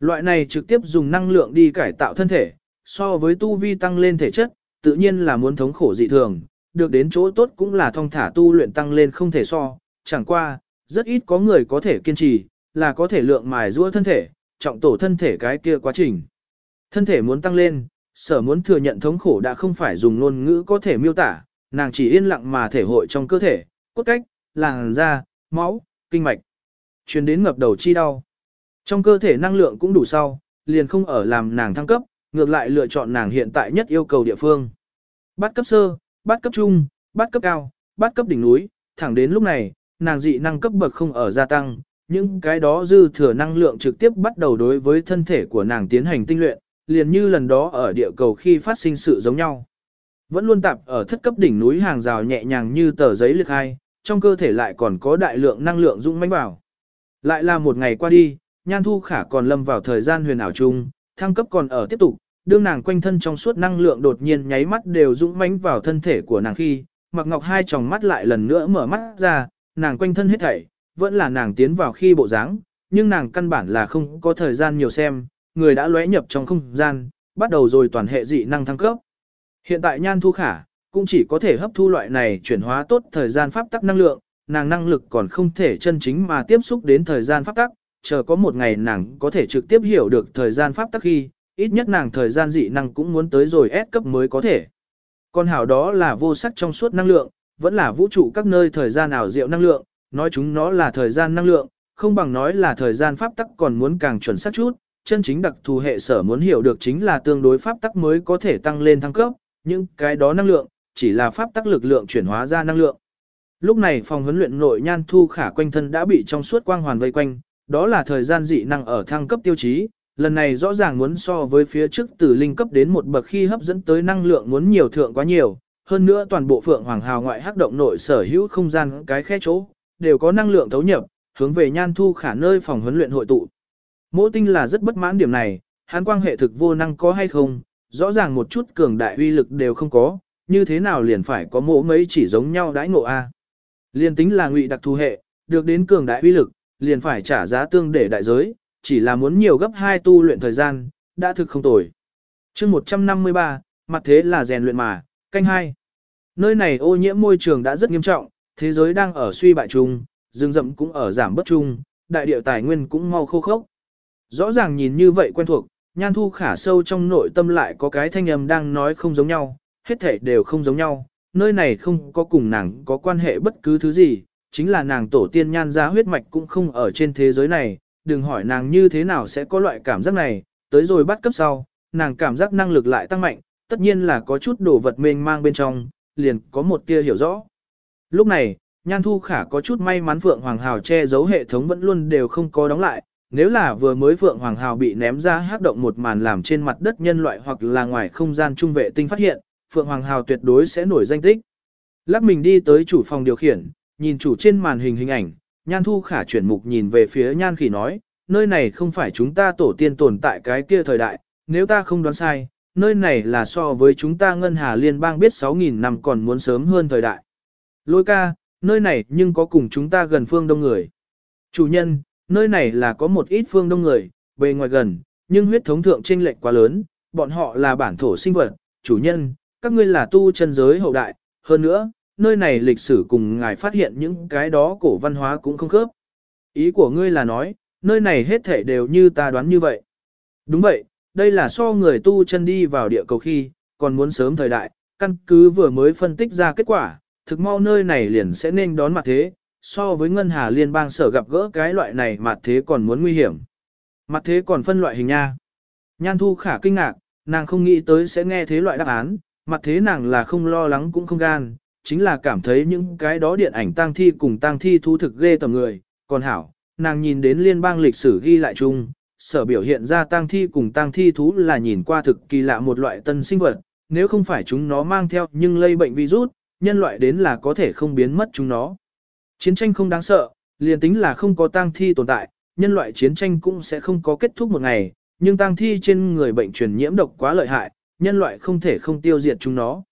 Loại này trực tiếp dùng năng lượng đi cải tạo thân thể, so với tu vi tăng lên thể chất, tự nhiên là muốn thống khổ dị thường, được đến chỗ tốt cũng là thong thả tu luyện tăng lên không thể so, chẳng qua, rất ít có người có thể kiên trì, là có thể lượng mài giũa thân thể, trọng tổ thân thể cái kia quá trình. Thân thể muốn tăng lên, sở muốn thừa nhận thống khổ đã không phải dùng ngôn ngữ có thể miêu tả, nàng chỉ yên lặng mà thể hội trong cơ thể, cốt cách, làn da, máu, kinh mạch. Truyền đến ngập đầu chi đau. Trong cơ thể năng lượng cũng đủ sau, liền không ở làm nàng thăng cấp, ngược lại lựa chọn nàng hiện tại nhất yêu cầu địa phương. Bắt cấp sơ, bắt cấp trung, bắt cấp cao, bắt cấp đỉnh núi, thẳng đến lúc này, nàng dị năng cấp bậc không ở gia tăng, những cái đó dư thừa năng lượng trực tiếp bắt đầu đối với thân thể của nàng tiến hành tinh luyện, liền như lần đó ở địa cầu khi phát sinh sự giống nhau. Vẫn luôn tạp ở thất cấp đỉnh núi hàng rào nhẹ nhàng như tờ giấy liệt hai, trong cơ thể lại còn có đại lượng năng lượng dũng mãnh vào. Lại là một ngày qua đi, Nhan Thu Khả còn lâm vào thời gian huyền ảo chung, thăng cấp còn ở tiếp tục, đương nàng quanh thân trong suốt năng lượng đột nhiên nháy mắt đều dũng mãnh vào thân thể của nàng khi, Mặc Ngọc hai tròng mắt lại lần nữa mở mắt ra, nàng quanh thân hết thảy, vẫn là nàng tiến vào khi bộ dáng, nhưng nàng căn bản là không có thời gian nhiều xem, người đã lóe nhập trong không gian, bắt đầu rồi toàn hệ dị năng thăng cấp. Hiện tại Nhan Thu Khả cũng chỉ có thể hấp thu loại này chuyển hóa tốt thời gian pháp tắc năng lượng, nàng năng lực còn không thể chân chính mà tiếp xúc đến thời gian pháp tắc, chờ có một ngày nàng có thể trực tiếp hiểu được thời gian pháp tắc khi, ít nhất nàng thời gian dị năng cũng muốn tới rồi S cấp mới có thể. Còn hảo đó là vô sắc trong suốt năng lượng, vẫn là vũ trụ các nơi thời gian ảo diệu năng lượng, nói chúng nó là thời gian năng lượng, không bằng nói là thời gian pháp tắc còn muốn càng chuẩn xác chút, chân chính đặc thù hệ sở muốn hiểu được chính là tương đối pháp tắc mới có thể tăng lên thăng cấp, nhưng cái đó năng lượng, chỉ là pháp tắc lực lượng chuyển hóa ra năng lượng. Lúc này phòng huấn luyện nội nhan thu khả quanh thân đã bị trong suốt quang hoàn vây quanh, đó là thời gian dị năng ở thăng cấp tiêu chí, lần này rõ ràng muốn so với phía trước từ linh cấp đến một bậc khi hấp dẫn tới năng lượng muốn nhiều thượng quá nhiều, hơn nữa toàn bộ phượng hoàng hào ngoại hắc động nội sở hữu không gian cái khe chỗ, đều có năng lượng thấu nhập, hướng về nhan thu khả nơi phòng huấn luyện hội tụ. Mỗ tinh là rất bất mãn điểm này, hắn quang hệ thực vô năng có hay không, rõ ràng một chút cường đại uy lực đều không có, như thế nào liền phải có mỗ mấy chỉ giống nhau đãi ngộ A. Liên tính là ngụy đặc thù hệ, được đến cường đại uy lực, liền phải trả giá tương để đại giới, chỉ là muốn nhiều gấp hai tu luyện thời gian, đã thực không tồi. chương 153, mặt thế là rèn luyện mà, canh hai. Nơi này ô nhiễm môi trường đã rất nghiêm trọng, thế giới đang ở suy bại chung, rừng rậm cũng ở giảm bất chung, đại địa tài nguyên cũng mau khô khốc. Rõ ràng nhìn như vậy quen thuộc, nhan thu khả sâu trong nội tâm lại có cái thanh âm đang nói không giống nhau, hết thể đều không giống nhau, nơi này không có cùng nàng có quan hệ bất cứ thứ gì, chính là nàng tổ tiên nhan ra huyết mạch cũng không ở trên thế giới này, đừng hỏi nàng như thế nào sẽ có loại cảm giác này, tới rồi bắt cấp sau, nàng cảm giác năng lực lại tăng mạnh, tất nhiên là có chút đồ vật mênh mang bên trong, liền có một tia hiểu rõ. Lúc này, Nhan Thu Khả có chút may mắn Phượng Hoàng Hào che giấu hệ thống vẫn luôn đều không có đóng lại, nếu là vừa mới Phượng Hoàng Hào bị ném ra hát động một màn làm trên mặt đất nhân loại hoặc là ngoài không gian trung vệ tinh phát hiện, Phượng Hoàng Hào tuyệt đối sẽ nổi danh tích. Lắc mình đi tới chủ phòng điều khiển, nhìn chủ trên màn hình hình ảnh, Nhan Thu Khả chuyển mục nhìn về phía Nhan Khỉ nói, nơi này không phải chúng ta tổ tiên tồn tại cái kia thời đại, nếu ta không đoán sai, nơi này là so với chúng ta Ngân Hà Liên bang biết 6.000 năm còn muốn sớm hơn thời đại. Lôi ca, nơi này nhưng có cùng chúng ta gần phương đông người. Chủ nhân, nơi này là có một ít phương đông người, bề ngoài gần, nhưng huyết thống thượng chênh lệch quá lớn, bọn họ là bản thổ sinh vật, chủ nhân, các ngươi là tu chân giới hậu đại, hơn nữa, nơi này lịch sử cùng ngài phát hiện những cái đó cổ văn hóa cũng không khớp. Ý của ngươi là nói, nơi này hết thể đều như ta đoán như vậy. Đúng vậy, đây là so người tu chân đi vào địa cầu khi, còn muốn sớm thời đại, căn cứ vừa mới phân tích ra kết quả, thực mau nơi này liền sẽ nên đón mặt thế, so với ngân hà liên bang sở gặp gỡ cái loại này mặt thế còn muốn nguy hiểm. Mặt thế còn phân loại hình nha. Nhan thu khả kinh ngạc, nàng không nghĩ tới sẽ nghe thế loại đáp án, mặt thế nàng là không lo lắng cũng không gan, chính là cảm thấy những cái đó điện ảnh tang thi cùng tang thi thú thực ghê tầm người, còn hảo, nàng nhìn đến liên bang lịch sử ghi lại chung, sở biểu hiện ra tang thi cùng tang thi thú là nhìn qua thực kỳ lạ một loại tân sinh vật, nếu không phải chúng nó mang theo nhưng lây bệnh virus, nhân loại đến là có thể không biến mất chúng nó. Chiến tranh không đáng sợ, liền tính là không có tang thi tồn tại, nhân loại chiến tranh cũng sẽ không có kết thúc một ngày, nhưng tang thi trên người bệnh truyền nhiễm độc quá lợi hại, nhân loại không thể không tiêu diệt chúng nó.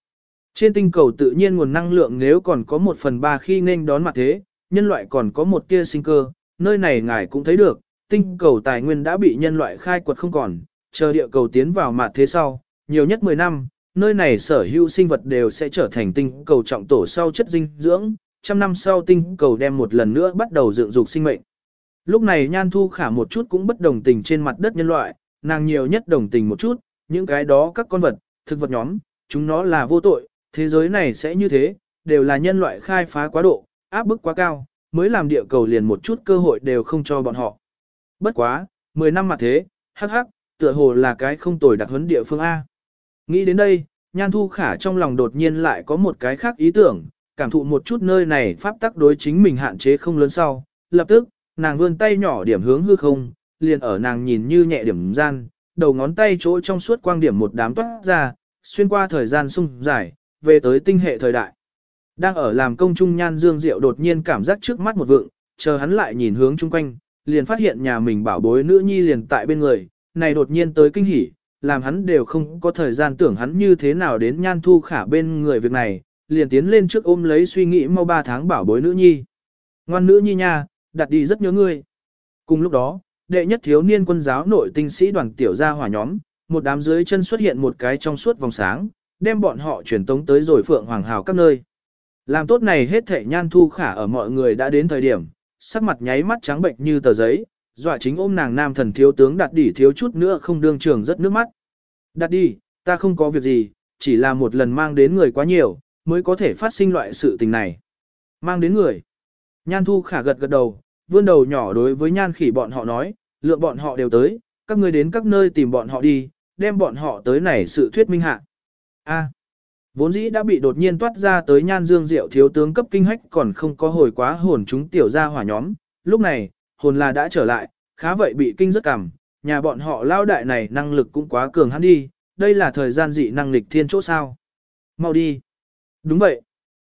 Trên tinh cầu tự nhiên nguồn năng lượng nếu còn có một phần ba khi nên đón mặt thế, nhân loại còn có một tia sinh cơ, nơi này ngài cũng thấy được, tinh cầu tài nguyên đã bị nhân loại khai quật không còn, chờ địa cầu tiến vào mặt thế sau, nhiều nhất 10 năm, nơi này sở hữu sinh vật đều sẽ trở thành tinh cầu trọng tổ sau chất dinh dưỡng, trăm năm sau tinh cầu đem một lần nữa bắt đầu dựng dục sinh mệnh. Lúc này Nhan Thu Khả một chút cũng bất đồng tình trên mặt đất nhân loại, nàng nhiều nhất đồng tình một chút, những cái đó các con vật, thực vật nhóm, chúng nó là vô tội, thế giới này sẽ như thế, đều là nhân loại khai phá quá độ, áp bức quá cao, mới làm địa cầu liền một chút cơ hội đều không cho bọn họ. Bất quá, 10 năm mà thế, hắc hắc, tựa hồ là cái không tồi đặc huấn địa phương A. Nghĩ đến đây, Nhan Thu Khả trong lòng đột nhiên lại có một cái khác ý tưởng, cảm thụ một chút nơi này pháp tắc đối chính mình hạn chế không lớn sau. Lập tức, nàng vươn tay nhỏ điểm hướng hư không, liền ở nàng nhìn như nhẹ điểm gian, đầu ngón tay chỗ trong suốt quang điểm một đám toát ra, xuyên qua thời gian sung dài, về tới tinh hệ thời đại. Đang ở làm công trung nhan dương diệu đột nhiên cảm giác trước mắt một vượng, chờ hắn lại nhìn hướng chung quanh, liền phát hiện nhà mình bảo bối nữ nhi liền tại bên người, này đột nhiên tới kinh hỉ, làm hắn đều không có thời gian tưởng hắn như thế nào đến nhan thu khả bên người việc này, liền tiến lên trước ôm lấy suy nghĩ mau ba tháng bảo bối nữ nhi. Ngoan nữ nhi nha, đặt đi rất nhớ ngươi. Cùng lúc đó, đệ nhất thiếu niên quân giáo nội tinh sĩ đoàn tiểu gia hỏa nhóm, một đám dưới chân xuất hiện một cái trong suốt vòng sáng, đem bọn họ chuyển tống tới rồi phượng hoàng hào các nơi. Làm tốt này hết thể nhan thu khả ở mọi người đã đến thời điểm, sắc mặt nháy mắt trắng bệnh như tờ giấy, dọa chính ôm nàng nam thần thiếu tướng đặt đỉ thiếu chút nữa không đương trường rất nước mắt. Đặt đi, ta không có việc gì, chỉ là một lần mang đến người quá nhiều, mới có thể phát sinh loại sự tình này. Mang đến người. Nhan thu khả gật gật đầu, vươn đầu nhỏ đối với nhan khỉ bọn họ nói, lượng bọn họ đều tới, các ngươi đến các nơi tìm bọn họ đi, đem bọn họ tới này sự thuyết minh hạ. A. vốn dĩ đã bị đột nhiên toát ra tới nhan dương diệu thiếu tướng cấp kinh hách còn không có hồi quá hồn chúng tiểu ra hỏa nhóm, lúc này, hồn là đã trở lại, khá vậy bị kinh rất cảm, nhà bọn họ lao đại này năng lực cũng quá cường hắn đi, đây là thời gian dị năng lực thiên chỗ sao. Mau đi. Đúng vậy.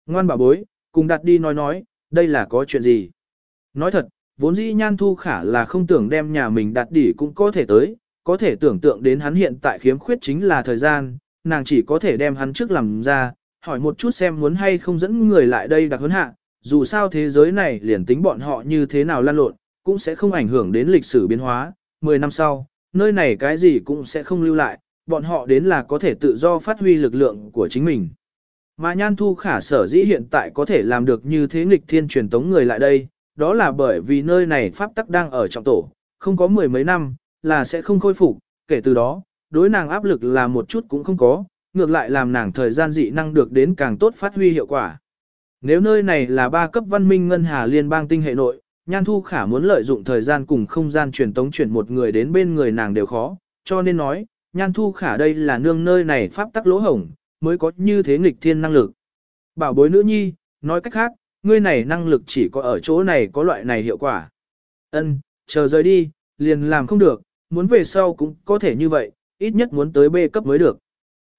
Ngoan bảo bối, cùng đặt đi nói nói, đây là có chuyện gì. Nói thật, vốn dĩ nhan thu khả là không tưởng đem nhà mình đặt đỉ cũng có thể tới, có thể tưởng tượng đến hắn hiện tại khiếm khuyết chính là thời gian, nàng chỉ có thể đem hắn trước làm ra, hỏi một chút xem muốn hay không dẫn người lại đây đặc huấn hạ, dù sao thế giới này liền tính bọn họ như thế nào lan lộn, cũng sẽ không ảnh hưởng đến lịch sử biến hóa, 10 năm sau, nơi này cái gì cũng sẽ không lưu lại, bọn họ đến là có thể tự do phát huy lực lượng của chính mình. Mà Nhan Thu Khả sở dĩ hiện tại có thể làm được như thế nghịch thiên truyền tống người lại đây, đó là bởi vì nơi này pháp tắc đang ở trọng tổ, không có mười mấy năm, là sẽ không khôi phục, kể từ đó, đối nàng áp lực là một chút cũng không có, ngược lại làm nàng thời gian dị năng được đến càng tốt phát huy hiệu quả. Nếu nơi này là ba cấp văn minh ngân hà liên bang tinh hệ nội, Nhan Thu Khả muốn lợi dụng thời gian cùng không gian truyền tống chuyển một người đến bên người nàng đều khó, cho nên nói, Nhan Thu Khả đây là nương nơi này pháp tắc lỗ hổng, mới có như thế nghịch thiên năng lực. Bảo bối nữ nhi, nói cách khác, ngươi này năng lực chỉ có ở chỗ này có loại này hiệu quả. Ân, chờ rời đi, liền làm không được, muốn về sau cũng có thể như vậy, ít nhất muốn tới B cấp mới được.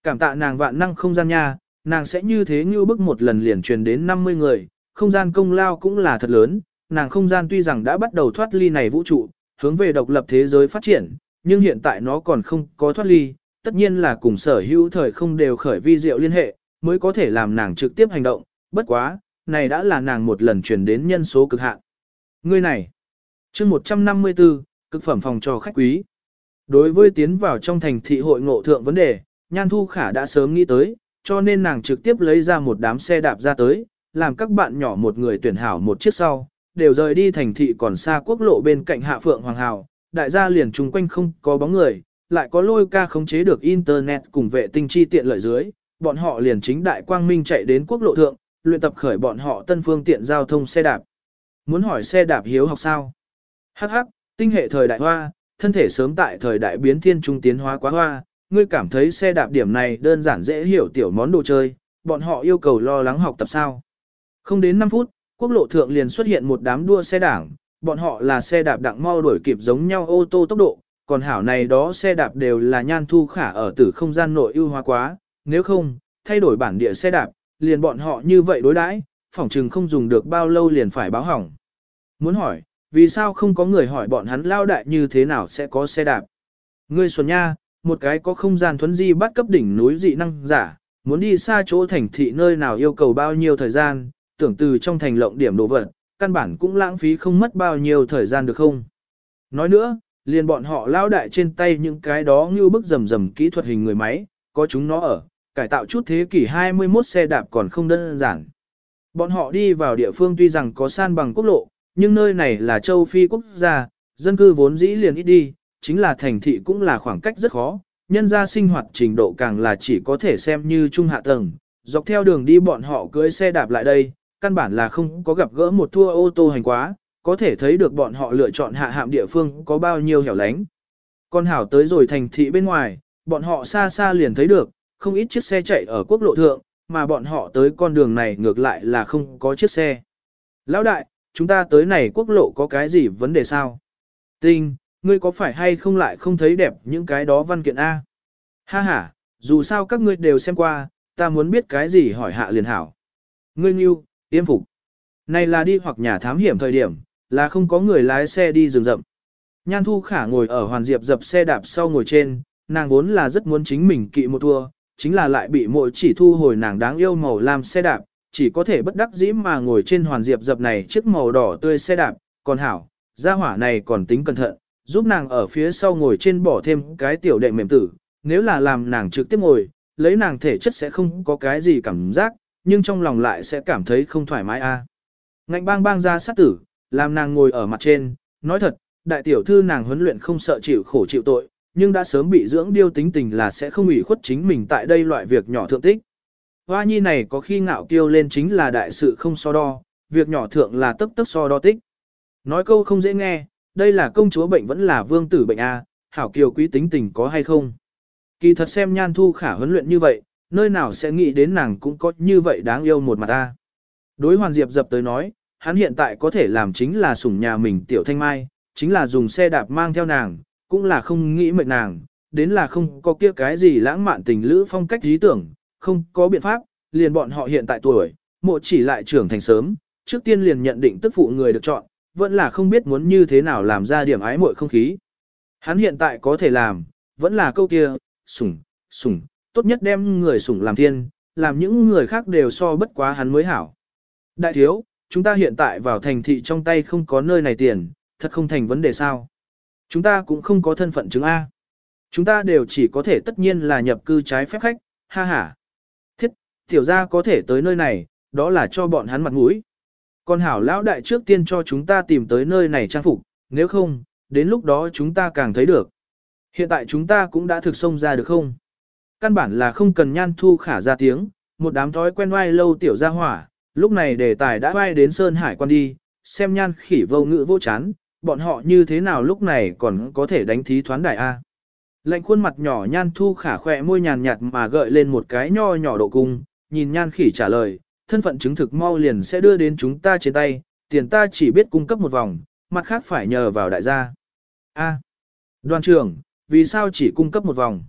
Cảm tạ nàng vạn năng không gian nha, nàng sẽ như thế như bức một lần liền truyền đến 50 người, không gian công lao cũng là thật lớn, nàng không gian tuy rằng đã bắt đầu thoát ly này vũ trụ, hướng về độc lập thế giới phát triển, nhưng hiện tại nó còn không có thoát ly, tất nhiên là cùng sở hữu thời không đều khởi vi diệu liên hệ, mới có thể làm nàng trực tiếp hành động, bất quá, này đã là nàng một lần truyền đến nhân số cực hạn. Ngươi này, chương 154, cực phẩm phòng cho khách quý. Đối với tiến vào trong thành thị hội ngộ thượng vấn đề, Nhan Thu Khả đã sớm nghĩ tới, cho nên nàng trực tiếp lấy ra một đám xe đạp ra tới, làm các bạn nhỏ một người tuyển hảo một chiếc sau, đều rời đi thành thị còn xa quốc lộ bên cạnh Hạ Phượng Hoàng Hào, đại gia liền chung quanh không có bóng người, lại có lôi ca khống chế được Internet cùng vệ tinh chi tiện lợi dưới, bọn họ liền chính đại quang minh chạy đến quốc lộ thượng, luyện tập khởi bọn họ tân phương tiện giao thông xe đạp. Muốn hỏi xe đạp hiếu học sao? Hắc hắc, tinh hệ thời đại hoa, thân thể sớm tại thời đại biến thiên trung tiến hóa quá hoa, ngươi cảm thấy xe đạp điểm này đơn giản dễ hiểu tiểu món đồ chơi, bọn họ yêu cầu lo lắng học tập sao. Không đến 5 phút, quốc lộ thượng liền xuất hiện một đám đua xe đảng, bọn họ là xe đạp đặng mau đuổi kịp giống nhau ô tô tốc độ, còn hảo này đó xe đạp đều là nhan thu khả ở tử không gian nội ưu hóa quá, nếu không, thay đổi bản địa xe đạp, liền bọn họ như vậy đối đãi, phỏng chừng không dùng được bao lâu liền phải báo hỏng. Muốn hỏi, vì sao không có người hỏi bọn hắn lao đại như thế nào sẽ có xe đạp? Ngươi xuân nha, một cái có không gian thuấn di bắt cấp đỉnh núi dị năng giả, muốn đi xa chỗ thành thị nơi nào yêu cầu bao nhiêu thời gian, tưởng từ trong thành lộng điểm đồ vật, căn bản cũng lãng phí không mất bao nhiêu thời gian được không? Nói nữa, liền bọn họ lao đại trên tay những cái đó như bức rầm rầm kỹ thuật hình người máy, có chúng nó ở, cải tạo chút thế kỷ 21 xe đạp còn không đơn giản. Bọn họ đi vào địa phương tuy rằng có san bằng quốc lộ, nhưng nơi này là châu Phi quốc gia, dân cư vốn dĩ liền ít đi, chính là thành thị cũng là khoảng cách rất khó, nhân ra sinh hoạt trình độ càng là chỉ có thể xem như trung hạ tầng, dọc theo đường đi bọn họ cưới xe đạp lại đây, căn bản là không có gặp gỡ một thua ô tô hành quá, có thể thấy được bọn họ lựa chọn hạ hạm địa phương có bao nhiêu hẻo lánh. Con hảo tới rồi thành thị bên ngoài, bọn họ xa xa liền thấy được, không ít chiếc xe chạy ở quốc lộ thượng, mà bọn họ tới con đường này ngược lại là không có chiếc xe. Lão đại, chúng ta tới này quốc lộ có cái gì vấn đề sao? Tinh, ngươi có phải hay không lại không thấy đẹp những cái đó văn kiện A? Ha ha, dù sao các ngươi đều xem qua, ta muốn biết cái gì hỏi hạ liền hảo. Ngươi nghiêu, yên phục. Này là đi hoặc nhà thám hiểm thời điểm, là không có người lái xe đi rừng rậm. Nhan Thu Khả ngồi ở Hoàn Diệp dập xe đạp sau ngồi trên, nàng vốn là rất muốn chính mình kỵ một thua, chính là lại bị mội chỉ thu hồi nàng đáng yêu màu làm xe đạp, chỉ có thể bất đắc dĩ mà ngồi trên Hoàn Diệp dập này chiếc màu đỏ tươi xe đạp, còn hảo, gia hỏa này còn tính cẩn thận, giúp nàng ở phía sau ngồi trên bỏ thêm cái tiểu đệ mềm tử, nếu là làm nàng trực tiếp ngồi, lấy nàng thể chất sẽ không có cái gì cảm giác, nhưng trong lòng lại sẽ cảm thấy không thoải mái a. Ngạnh bang bang ra sát tử, làm nàng ngồi ở mặt trên, nói thật, đại tiểu thư nàng huấn luyện không sợ chịu khổ chịu tội, nhưng đã sớm bị dưỡng điêu tính tình là sẽ không ủy khuất chính mình tại đây loại việc nhỏ thượng tích. Hoa nhi này có khi ngạo kiêu lên chính là đại sự không so đo, việc nhỏ thượng là tấp tấp so đo tích. Nói câu không dễ nghe, đây là công chúa bệnh vẫn là vương tử bệnh A, hảo kiều quý tính tình có hay không. Kỳ thật xem nhan thu khả huấn luyện như vậy, nơi nào sẽ nghĩ đến nàng cũng có như vậy đáng yêu một mặt A. Đối hoàn diệp dập tới nói, hắn hiện tại có thể làm chính là sủng nhà mình tiểu thanh mai, chính là dùng xe đạp mang theo nàng, cũng là không nghĩ mệnh nàng, đến là không có kia cái gì lãng mạn tình lữ phong cách lý tưởng, không có biện pháp, liền bọn họ hiện tại tuổi, mộ chỉ lại trưởng thành sớm, trước tiên liền nhận định tức phụ người được chọn, vẫn là không biết muốn như thế nào làm ra điểm ái muội không khí. Hắn hiện tại có thể làm, vẫn là câu kia, sủng, sủng, tốt nhất đem người sủng làm thiên, làm những người khác đều so bất quá hắn mới hảo. Đại thiếu, chúng ta hiện tại vào thành thị trong tay không có nơi này tiền, thật không thành vấn đề sao. Chúng ta cũng không có thân phận chứng A. Chúng ta đều chỉ có thể tất nhiên là nhập cư trái phép khách, ha ha. Tiểu gia có thể tới nơi này, đó là cho bọn hắn mặt mũi. Còn hảo lão đại trước tiên cho chúng ta tìm tới nơi này trang phục, nếu không, đến lúc đó chúng ta càng thấy được. Hiện tại chúng ta cũng đã thực xông ra được không? Căn bản là không cần nhan thu khả ra tiếng, một đám thói quen oai lâu tiểu gia hỏa, lúc này đề tài đã oai đến Sơn Hải quan đi, xem nhan khỉ vô ngữ vô chán, bọn họ như thế nào lúc này còn có thể đánh thí thoán đại A. Lệnh khuôn mặt nhỏ nhan thu khả khỏe môi nhàn nhạt mà gợi lên một cái nho nhỏ độ cung, nhìn nhan khỉ trả lời, thân phận chứng thực mau liền sẽ đưa đến chúng ta trên tay, tiền ta chỉ biết cung cấp một vòng, mặt khác phải nhờ vào đại gia. A. đoàn trưởng, vì sao chỉ cung cấp một vòng?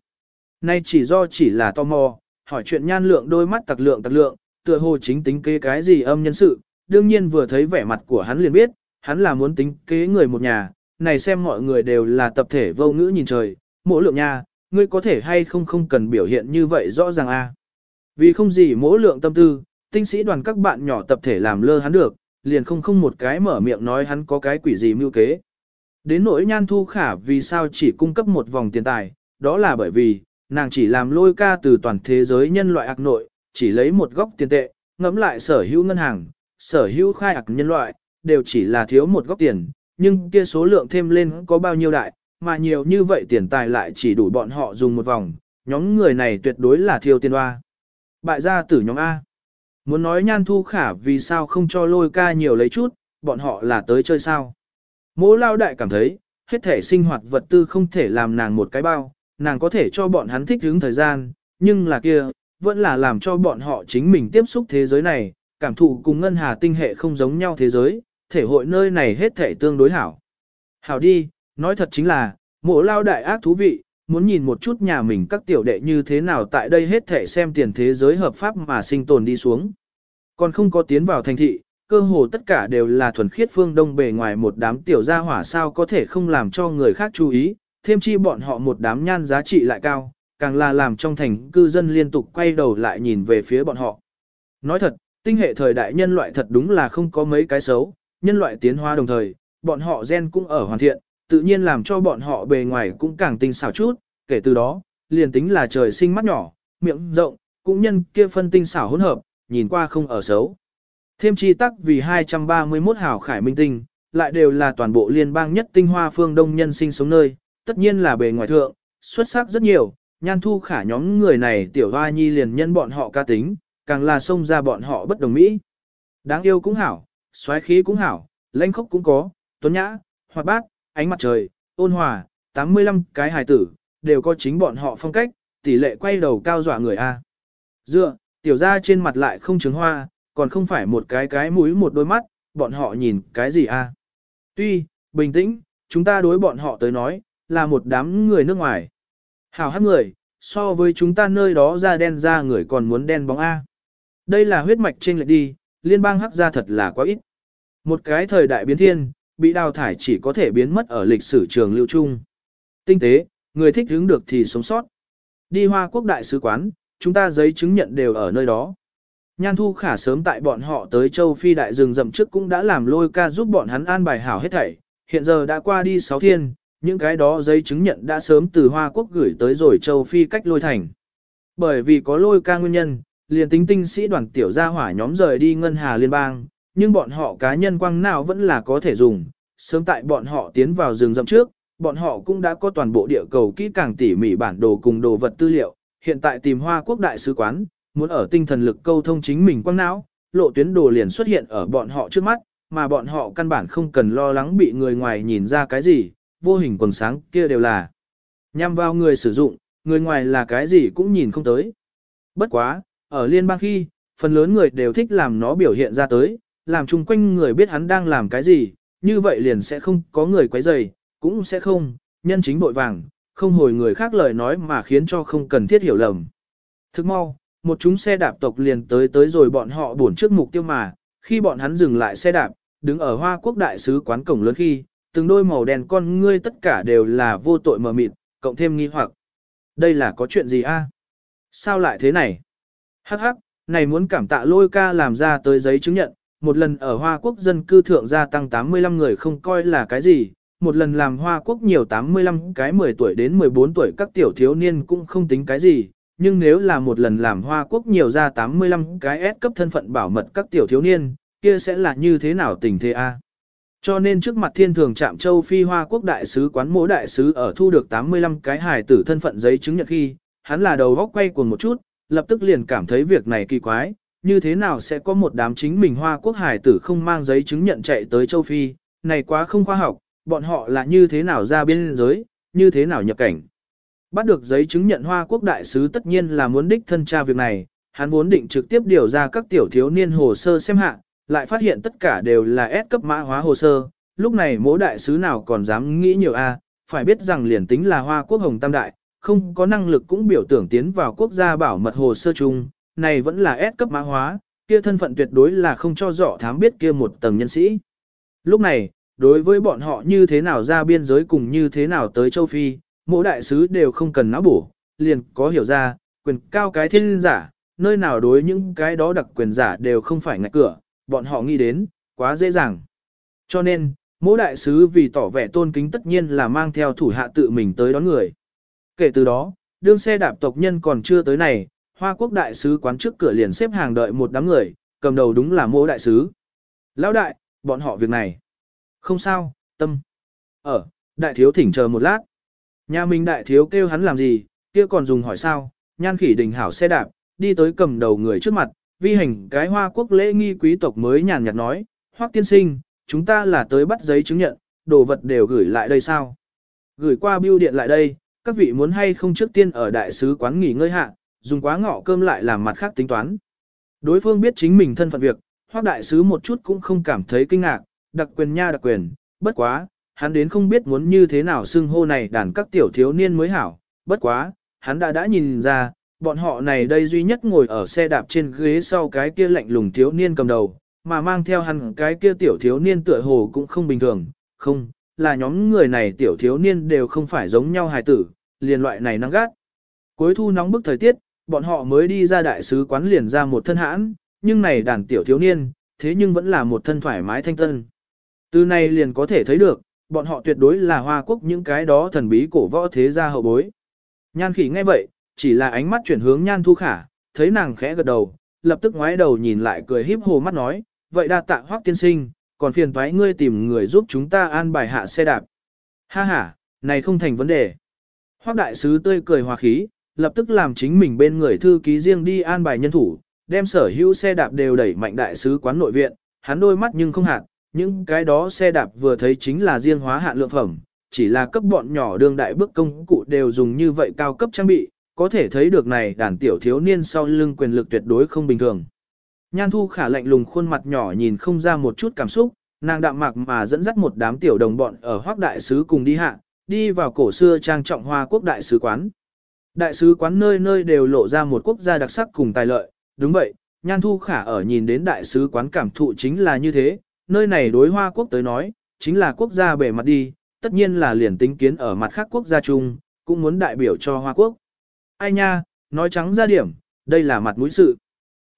Nay chỉ do chỉ là tò mò, hỏi chuyện nhan lượng đôi mắt tặc lượng tặc lượng, tựa hồ chính tính kế cái gì âm nhân sự, đương nhiên vừa thấy vẻ mặt của hắn liền biết, hắn là muốn tính kế người một nhà, này xem mọi người đều là tập thể vô ngữ nhìn trời, mỗi lượng nha, ngươi có thể hay không không cần biểu hiện như vậy rõ ràng a. Vì không gì mỗi lượng tâm tư, tinh sĩ đoàn các bạn nhỏ tập thể làm lơ hắn được, liền không không một cái mở miệng nói hắn có cái quỷ gì mưu kế. Đến nỗi nhan thu khả vì sao chỉ cung cấp một vòng tiền tài, đó là bởi vì, nàng chỉ làm lôi ca từ toàn thế giới nhân loại ạc nội, chỉ lấy một góc tiền tệ, ngẫm lại sở hữu ngân hàng, sở hữu khai ạc nhân loại, đều chỉ là thiếu một góc tiền, nhưng kia số lượng thêm lên có bao nhiêu đại, mà nhiều như vậy tiền tài lại chỉ đủ bọn họ dùng một vòng, nhóm người này tuyệt đối là thiêu tiền hoa. Bại gia tử nhóm A. Muốn nói nhan thu khả vì sao không cho lôi ca nhiều lấy chút, bọn họ là tới chơi sao. Mỗ lao đại cảm thấy, hết thể sinh hoạt vật tư không thể làm nàng một cái bao, nàng có thể cho bọn hắn thích ứng thời gian, nhưng là kia, vẫn là làm cho bọn họ chính mình tiếp xúc thế giới này, cảm thụ cùng ngân hà tinh hệ không giống nhau thế giới, thể hội nơi này hết thể tương đối hảo. Hảo đi, nói thật chính là, mộ lao đại ác thú vị, muốn nhìn một chút nhà mình các tiểu đệ như thế nào tại đây hết thể xem tiền thế giới hợp pháp mà sinh tồn đi xuống. Còn không có tiến vào thành thị, cơ hồ tất cả đều là thuần khiết phương đông bề ngoài một đám tiểu gia hỏa sao có thể không làm cho người khác chú ý, thêm chi bọn họ một đám nhan giá trị lại cao, càng là làm trong thành cư dân liên tục quay đầu lại nhìn về phía bọn họ. Nói thật, tinh hệ thời đại nhân loại thật đúng là không có mấy cái xấu, nhân loại tiến hóa đồng thời, bọn họ gen cũng ở hoàn thiện, tự nhiên làm cho bọn họ bề ngoài cũng càng tinh xảo chút, kể từ đó, liền tính là trời sinh mắt nhỏ, miệng rộng, cũng nhân kia phân tinh xảo hỗn hợp, nhìn qua không ở xấu. Thêm chi tắc vì 231 hảo khải minh tinh, lại đều là toàn bộ liên bang nhất tinh hoa phương đông nhân sinh sống nơi, tất nhiên là bề ngoài thượng, xuất sắc rất nhiều, nhan thu khả nhóm người này tiểu hoa nhi liền nhân bọn họ ca tính, càng là xông ra bọn họ bất đồng mỹ. Đáng yêu cũng hảo, xoáy khí cũng hảo, lãnh khốc cũng có, tuấn nhã, hoạt bát, ánh mặt trời, ôn hòa, 85 cái hài tử, đều có chính bọn họ phong cách, tỷ lệ quay đầu cao dọa người A. Dựa, tiểu ra trên mặt lại không trứng hoa, còn không phải một cái cái mũi một đôi mắt, bọn họ nhìn cái gì A. Tuy, bình tĩnh, chúng ta đối bọn họ tới nói, là một đám người nước ngoài. Hào hát người, so với chúng ta nơi đó ra đen ra người còn muốn đen bóng A. Đây là huyết mạch trên lệch đi, liên bang hắc ra thật là quá ít. Một cái thời đại biến thiên, bị đào thải chỉ có thể biến mất ở lịch sử trường lưu trung. Tinh tế, người thích hướng được thì sống sót. Đi Hoa Quốc Đại sứ quán, chúng ta giấy chứng nhận đều ở nơi đó. Nhan Thu Khả sớm tại bọn họ tới châu Phi đại rừng rậm trước cũng đã làm lôi ca giúp bọn hắn an bài hảo hết thảy. Hiện giờ đã qua đi 6 thiên, những cái đó giấy chứng nhận đã sớm từ Hoa Quốc gửi tới rồi châu Phi cách lôi thành. Bởi vì có lôi ca nguyên nhân, liền tính tinh sĩ đoàn tiểu gia hỏa nhóm rời đi ngân hà liên bang, nhưng bọn họ cá nhân quang nào vẫn là có thể dùng. Sớm tại bọn họ tiến vào rừng rậm trước, bọn họ cũng đã có toàn bộ địa cầu kỹ càng tỉ mỉ bản đồ cùng đồ vật tư liệu. Hiện tại tìm Hoa Quốc đại sứ quán, muốn ở tinh thần lực câu thông chính mình quang não, lộ tuyến đồ liền xuất hiện ở bọn họ trước mắt, mà bọn họ căn bản không cần lo lắng bị người ngoài nhìn ra cái gì, vô hình quần sáng kia đều là nhằm vào người sử dụng, người ngoài là cái gì cũng nhìn không tới. Bất quá, ở liên bang khi, phần lớn người đều thích làm nó biểu hiện ra tới, làm chung quanh người biết hắn đang làm cái gì, như vậy liền sẽ không có người quấy rầy, cũng sẽ không, nhân chính bội vàng, không hồi người khác lời nói mà khiến cho không cần thiết hiểu lầm. Thức mau, một chúng xe đạp tộc liền tới tới rồi bọn họ buồn trước mục tiêu mà, khi bọn hắn dừng lại xe đạp, đứng ở Hoa Quốc đại sứ quán cổng lớn khi, từng đôi màu đen con ngươi tất cả đều là vô tội mờ mịt, cộng thêm nghi hoặc. Đây là có chuyện gì a? Sao lại thế này? Hắc hắc, này muốn cảm tạ lôi ca làm ra tới giấy chứng nhận, một lần ở Hoa Quốc dân cư thượng gia tăng 85 người không coi là cái gì, một lần làm Hoa Quốc nhiều 85 cái 10 tuổi đến 14 tuổi các tiểu thiếu niên cũng không tính cái gì, nhưng nếu là một lần làm Hoa Quốc nhiều ra 85 cái S cấp thân phận bảo mật các tiểu thiếu niên, kia sẽ là như thế nào tình thế a? Cho nên trước mặt thiên thường trạm châu Phi Hoa Quốc đại sứ quán mỗi đại sứ ở thu được 85 cái hài tử thân phận giấy chứng nhận khi, hắn là đầu góc quay cuồng một chút, lập tức liền cảm thấy việc này kỳ quái, như thế nào sẽ có một đám chính mình Hoa Quốc hải tử không mang giấy chứng nhận chạy tới châu Phi, này quá không khoa học, bọn họ là như thế nào ra biên giới, như thế nào nhập cảnh. Bắt được giấy chứng nhận Hoa Quốc đại sứ tất nhiên là muốn đích thân tra việc này, hắn vốn định trực tiếp điều ra các tiểu thiếu niên hồ sơ xem hạ, lại phát hiện tất cả đều là S cấp mã hóa hồ sơ, lúc này mỗi đại sứ nào còn dám nghĩ nhiều a, phải biết rằng liền tính là Hoa Quốc Hồng Tam Đại, không có năng lực cũng biểu tưởng tiến vào quốc gia bảo mật hồ sơ chung, này vẫn là S cấp mã hóa, kia thân phận tuyệt đối là không cho dọ thám biết kia một tầng nhân sĩ. Lúc này, đối với bọn họ như thế nào ra biên giới cùng như thế nào tới châu Phi, mỗi đại sứ đều không cần não bổ, liền có hiểu ra, quyền cao cái thiên giả, nơi nào đối những cái đó đặc quyền giả đều không phải ngạch cửa, bọn họ nghĩ đến, quá dễ dàng. Cho nên, mỗi đại sứ vì tỏ vẻ tôn kính tất nhiên là mang theo thủ hạ tự mình tới đón người. Kể từ đó, đương xe đạp tộc nhân còn chưa tới này, Hoa Quốc đại sứ quán trước cửa liền xếp hàng đợi một đám người, cầm đầu đúng là mô đại sứ. Lão đại, bọn họ việc này. Không sao, tâm. Ở, đại thiếu thỉnh chờ một lát. Nhà mình đại thiếu kêu hắn làm gì, kia còn dùng hỏi sao, nhan khỉ đình hảo xe đạp, đi tới cầm đầu người trước mặt, vi hành cái hoa quốc lễ nghi quý tộc mới nhàn nhạt nói, hoắc tiên sinh, chúng ta là tới bắt giấy chứng nhận, đồ vật đều gửi lại đây sao? Gửi qua bưu điện lại đây, các vị muốn hay không trước tiên ở đại sứ quán nghỉ ngơi hạ, dùng quá ngọ cơm lại làm mặt khác tính toán. Đối phương biết chính mình thân phận việc, hoắc đại sứ một chút cũng không cảm thấy kinh ngạc, đặc quyền nha đặc quyền, bất quá, hắn đến không biết muốn như thế nào xưng hô này đàn các tiểu thiếu niên mới hảo, bất quá, hắn đã đã nhìn ra, bọn họ này đây duy nhất ngồi ở xe đạp trên ghế sau cái kia lạnh lùng thiếu niên cầm đầu, mà mang theo hắn cái kia tiểu thiếu niên tựa hồ cũng không bình thường, không, là nhóm người này tiểu thiếu niên đều không phải giống nhau hài tử, liền loại này năng gắt. Cuối thu nóng bức thời tiết, bọn họ mới đi ra đại sứ quán liền ra một thân hãn, nhưng này đàn tiểu thiếu niên, thế nhưng vẫn là một thân thoải mái thanh tân. Từ này liền có thể thấy được, bọn họ tuyệt đối là hoa quốc những cái đó thần bí cổ võ thế gia hậu bối. Nhan khỉ nghe vậy, chỉ là ánh mắt chuyển hướng nhan thu khả, thấy nàng khẽ gật đầu, lập tức ngoái đầu nhìn lại cười híp hồ mắt nói, vậy đa tạ hoác tiên sinh, còn phiền thoái ngươi tìm người giúp chúng ta an bài hạ xe đạp. Ha ha, này không thành vấn đề. Hoác đại sứ tươi cười hòa khí, lập tức làm chính mình bên người thư ký riêng đi an bài nhân thủ, đem sở hữu xe đạp đều đẩy mạnh đại sứ quán nội viện, hắn đôi mắt nhưng không hạt, những cái đó xe đạp vừa thấy chính là riêng hóa hạn lượng phẩm, chỉ là cấp bọn nhỏ đương đại bước công cụ đều dùng như vậy cao cấp trang bị, có thể thấy được này đàn tiểu thiếu niên sau lưng quyền lực tuyệt đối không bình thường. Nhan thu khả lạnh lùng khuôn mặt nhỏ nhìn không ra một chút cảm xúc, nàng đạm mạc mà dẫn dắt một đám tiểu đồng bọn ở hoác đại sứ cùng đi hạ, đi vào cổ xưa trang trọng hoa quốc đại sứ quán. Đại sứ quán nơi nơi đều lộ ra một quốc gia đặc sắc cùng tài lợi, đúng vậy, nhan thu khả ở nhìn đến đại sứ quán cảm thụ chính là như thế, nơi này đối hoa quốc tới nói, chính là quốc gia bề mặt đi, tất nhiên là liền tính kiến ở mặt khác quốc gia chung, cũng muốn đại biểu cho hoa quốc. Ai nha, nói trắng ra điểm, đây là mặt mũi sự.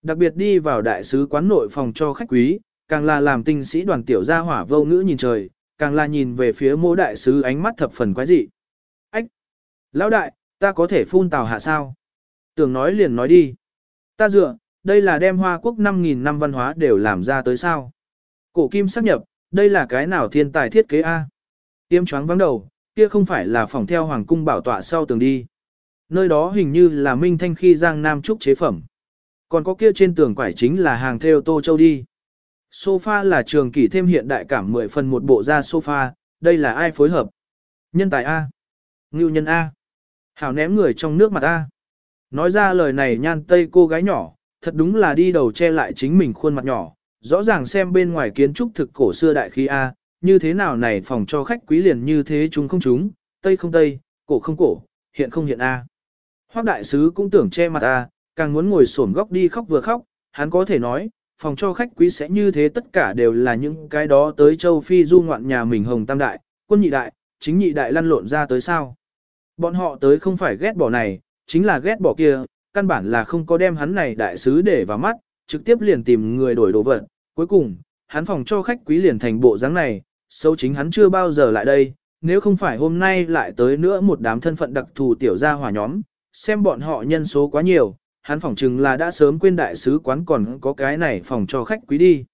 Đặc biệt đi vào đại sứ quán nội phòng cho khách quý, càng là làm tinh sĩ đoàn tiểu gia hỏa vô ngữ nhìn trời, càng là nhìn về phía mô đại sứ ánh mắt thập phần quái dị. Ách! Lão đại, ta có thể phun tào hạ sao? Tưởng nói liền nói đi. Ta dựa, đây là đem hoa quốc 5.000 năm văn hóa đều làm ra tới sao? Cổ kim xác nhập, đây là cái nào thiên tài thiết kế A? Tiêm choáng vắng đầu, kia không phải là phòng theo hoàng cung bảo tọa sau tường đi. Nơi đó hình như là Minh Thanh khi Giang Nam Trúc chế phẩm. Còn có kia trên tường quải chính là hàng theo Tô Châu đi. Sofa là trường kỷ thêm hiện đại cảm 10 phần một bộ ra sofa, đây là ai phối hợp? Nhân tài A. Ngưu nhân A. Hảo ném người trong nước mặt ta, Nói ra lời này nhan tây cô gái nhỏ, thật đúng là đi đầu che lại chính mình khuôn mặt nhỏ, rõ ràng xem bên ngoài kiến trúc thực cổ xưa đại khí A, như thế nào này phòng cho khách quý liền như thế chúng không chúng, tây không tây, cổ không cổ, hiện không hiện A. Hoác đại sứ cũng tưởng che mặt A, càng muốn ngồi xổm góc đi khóc vừa khóc, hắn có thể nói, phòng cho khách quý sẽ như thế tất cả đều là những cái đó tới châu Phi du ngoạn nhà mình hồng tam đại, quân nhị đại, chính nhị đại lăn lộn ra tới sao. Bọn họ tới không phải ghét bỏ này, chính là ghét bỏ kia, căn bản là không có đem hắn này đại sứ để vào mắt, trực tiếp liền tìm người đổi đồ vật. Cuối cùng, hắn phòng cho khách quý liền thành bộ dáng này, xấu chính hắn chưa bao giờ lại đây, nếu không phải hôm nay lại tới nữa một đám thân phận đặc thù tiểu gia hỏa nhóm, xem bọn họ nhân số quá nhiều, hắn phỏng chừng là đã sớm quên đại sứ quán còn có cái này phòng cho khách quý đi.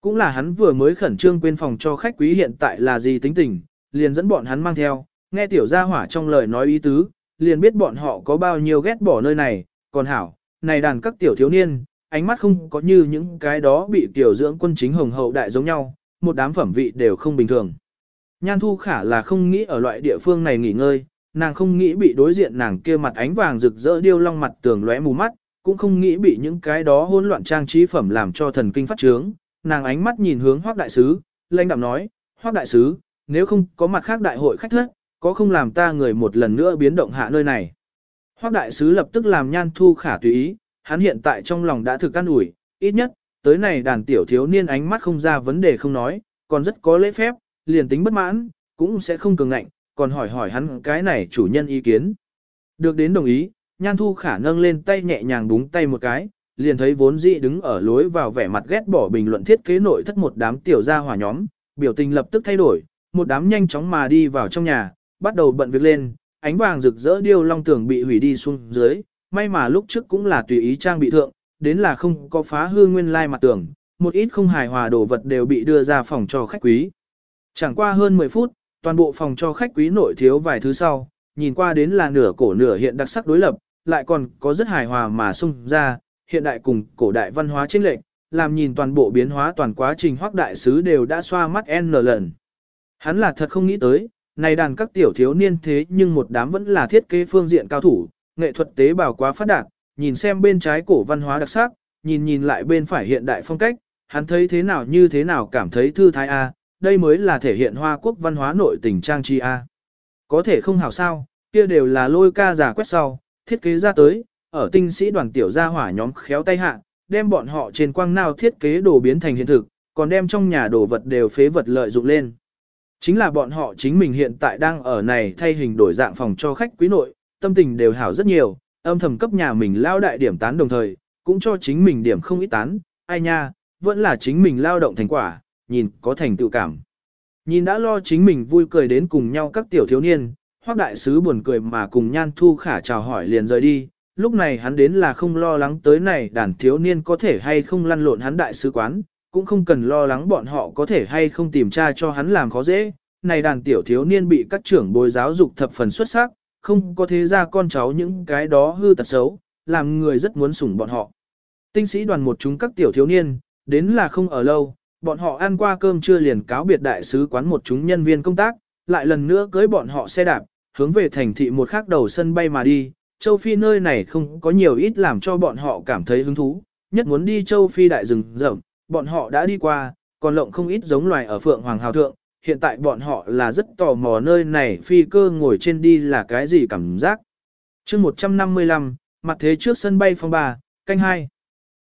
Cũng là hắn vừa mới khẩn trương quên phòng cho khách quý hiện tại là gì tính tình, liền dẫn bọn hắn mang theo, nghe tiểu gia hỏa trong lời nói ý tứ, liền biết bọn họ có bao nhiêu ghét bỏ nơi này, còn hảo, này đàn các tiểu thiếu niên, ánh mắt không có như những cái đó bị tiểu dưỡng quân chính hồng hậu đại giống nhau, một đám phẩm vị đều không bình thường. Nhan thu khả là không nghĩ ở loại địa phương này nghỉ ngơi, nàng không nghĩ bị đối diện nàng kia mặt ánh vàng rực rỡ điêu long mặt tường lóe mù mắt, cũng không nghĩ bị những cái đó hỗn loạn trang trí phẩm làm cho thần kinh phát trướng. Nàng ánh mắt nhìn hướng Hoắc đại sứ, lãnh đạm nói, Hoắc đại sứ, nếu không có mặt khác đại hội khách thất, có không làm ta người một lần nữa biến động hạ nơi này. Hoắc đại sứ lập tức làm nhan thu khả tùy ý, hắn hiện tại trong lòng đã thực an ủi, ít nhất, tới này đàn tiểu thiếu niên ánh mắt không ra vấn đề không nói, còn rất có lễ phép, liền tính bất mãn, cũng sẽ không cường ngạnh, còn hỏi hỏi hắn cái này chủ nhân ý kiến. Được đến đồng ý, nhan thu khả nâng lên tay nhẹ nhàng búng tay một cái, liền thấy vốn dĩ đứng ở lối vào vẻ mặt ghét bỏ bình luận thiết kế nội thất một đám tiểu gia hỏa nhóm, biểu tình lập tức thay đổi, một đám nhanh chóng mà đi vào trong nhà, bắt đầu bận việc lên, ánh vàng rực rỡ điêu long tường bị hủy đi xuống dưới, may mà lúc trước cũng là tùy ý trang bị thượng, đến là không có phá hư nguyên lai mặt tường, một ít không hài hòa đồ vật đều bị đưa ra phòng cho khách quý. Chẳng qua hơn 10 phút, toàn bộ phòng cho khách quý nội thiếu vài thứ sau, nhìn qua đến là nửa cổ nửa hiện đặc sắc đối lập, lại còn có rất hài hòa mà xung ra, hiện đại cùng cổ đại văn hóa chênh lệch, làm nhìn toàn bộ biến hóa toàn quá trình hoác đại sứ đều đã xoa mắt n lần. Hắn là thật không nghĩ tới, này đàn các tiểu thiếu niên thế nhưng một đám vẫn là thiết kế phương diện cao thủ, nghệ thuật tế bào quá phát đạt, nhìn xem bên trái cổ văn hóa đặc sắc, nhìn nhìn lại bên phải hiện đại phong cách, hắn thấy thế nào như thế nào cảm thấy thư thái A, đây mới là thể hiện hoa quốc văn hóa nội tình trang trí A. Có thể không hảo sao, kia đều là lôi ca giả quét sau, thiết kế ra tới, ở tinh sĩ đoàn tiểu gia hỏa nhóm khéo tay hạ, đem bọn họ trên quang nào thiết kế đồ biến thành hiện thực, còn đem trong nhà đồ vật đều phế vật lợi dụng lên. Chính là bọn họ chính mình hiện tại đang ở này thay hình đổi dạng phòng cho khách quý nội, tâm tình đều hảo rất nhiều, âm thầm cấp nhà mình lao đại điểm tán đồng thời, cũng cho chính mình điểm không ít tán, ai nha, vẫn là chính mình lao động thành quả, nhìn có thành tựu cảm. Nhìn đã lo chính mình vui cười đến cùng nhau các tiểu thiếu niên, hoác đại sứ buồn cười mà cùng nhan thu khả chào hỏi liền rời đi, lúc này hắn đến là không lo lắng tới này đàn thiếu niên có thể hay không lăn lộn hắn đại sứ quán, cũng không cần lo lắng bọn họ có thể hay không tìm tra cho hắn làm khó dễ. Này đàn tiểu thiếu niên bị các trưởng bồi giáo dục thập phần xuất sắc, không có thế ra con cháu những cái đó hư tật xấu, làm người rất muốn sủng bọn họ. Tinh sĩ đoàn một chúng các tiểu thiếu niên, đến là không ở lâu, bọn họ ăn qua cơm trưa liền cáo biệt đại sứ quán một chúng nhân viên công tác, lại lần nữa cưới bọn họ xe đạp, hướng về thành thị một khác đầu sân bay mà đi. Châu Phi nơi này không có nhiều ít làm cho bọn họ cảm thấy hứng thú, nhất muốn đi Châu Phi đại rừng rậm, bọn họ đã đi qua, còn lộng không ít giống loài ở Phượng Hoàng Hào Thượng, hiện tại bọn họ là rất tò mò nơi này phi cơ ngồi trên đi là cái gì cảm giác. chương 155, mặt thế trước sân bay phong ba, canh hai.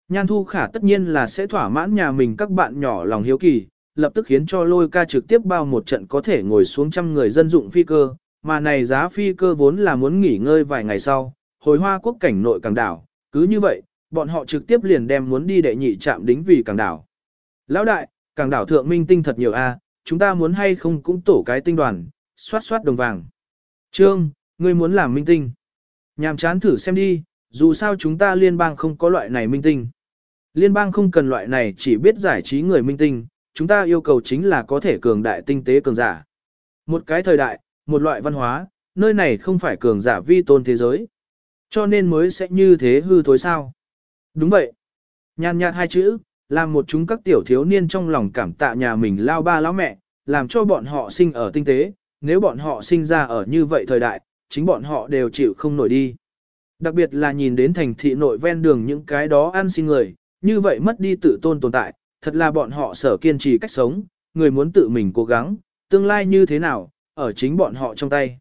Nhan Thu Khả tất nhiên là sẽ thỏa mãn nhà mình các bạn nhỏ lòng hiếu kỳ, lập tức khiến cho lôi ca trực tiếp bao một trận có thể ngồi xuống trăm người dân dụng phi cơ, mà này giá phi cơ vốn là muốn nghỉ ngơi vài ngày sau, hồi hoa quốc cảnh nội càng đảo, cứ như vậy, bọn họ trực tiếp liền đem muốn đi đệ nhị trạm đính vì càng đảo. Lão đại, càng đảo thượng minh tinh thật nhiều a, chúng ta muốn hay không cũng tổ cái tinh đoàn, xoát xoát đồng vàng. Trương, ngươi muốn làm minh tinh. Nhàm chán thử xem đi, dù sao chúng ta liên bang không có loại này minh tinh. Liên bang không cần loại này chỉ biết giải trí người minh tinh, chúng ta yêu cầu chính là có thể cường đại tinh tế cường giả. Một cái thời đại, một loại văn hóa, nơi này không phải cường giả vi tôn thế giới. Cho nên mới sẽ như thế hư thối sao. Đúng vậy. Nhàn nhạt hai chữ, làm một chúng các tiểu thiếu niên trong lòng cảm tạ nhà mình lao ba lão mẹ, làm cho bọn họ sinh ở tinh tế, nếu bọn họ sinh ra ở như vậy thời đại, chính bọn họ đều chịu không nổi đi. Đặc biệt là nhìn đến thành thị nội ven đường những cái đó ăn xin người, như vậy mất đi tự tôn tồn tại, thật là bọn họ sở kiên trì cách sống, người muốn tự mình cố gắng, tương lai như thế nào, ở chính bọn họ trong tay.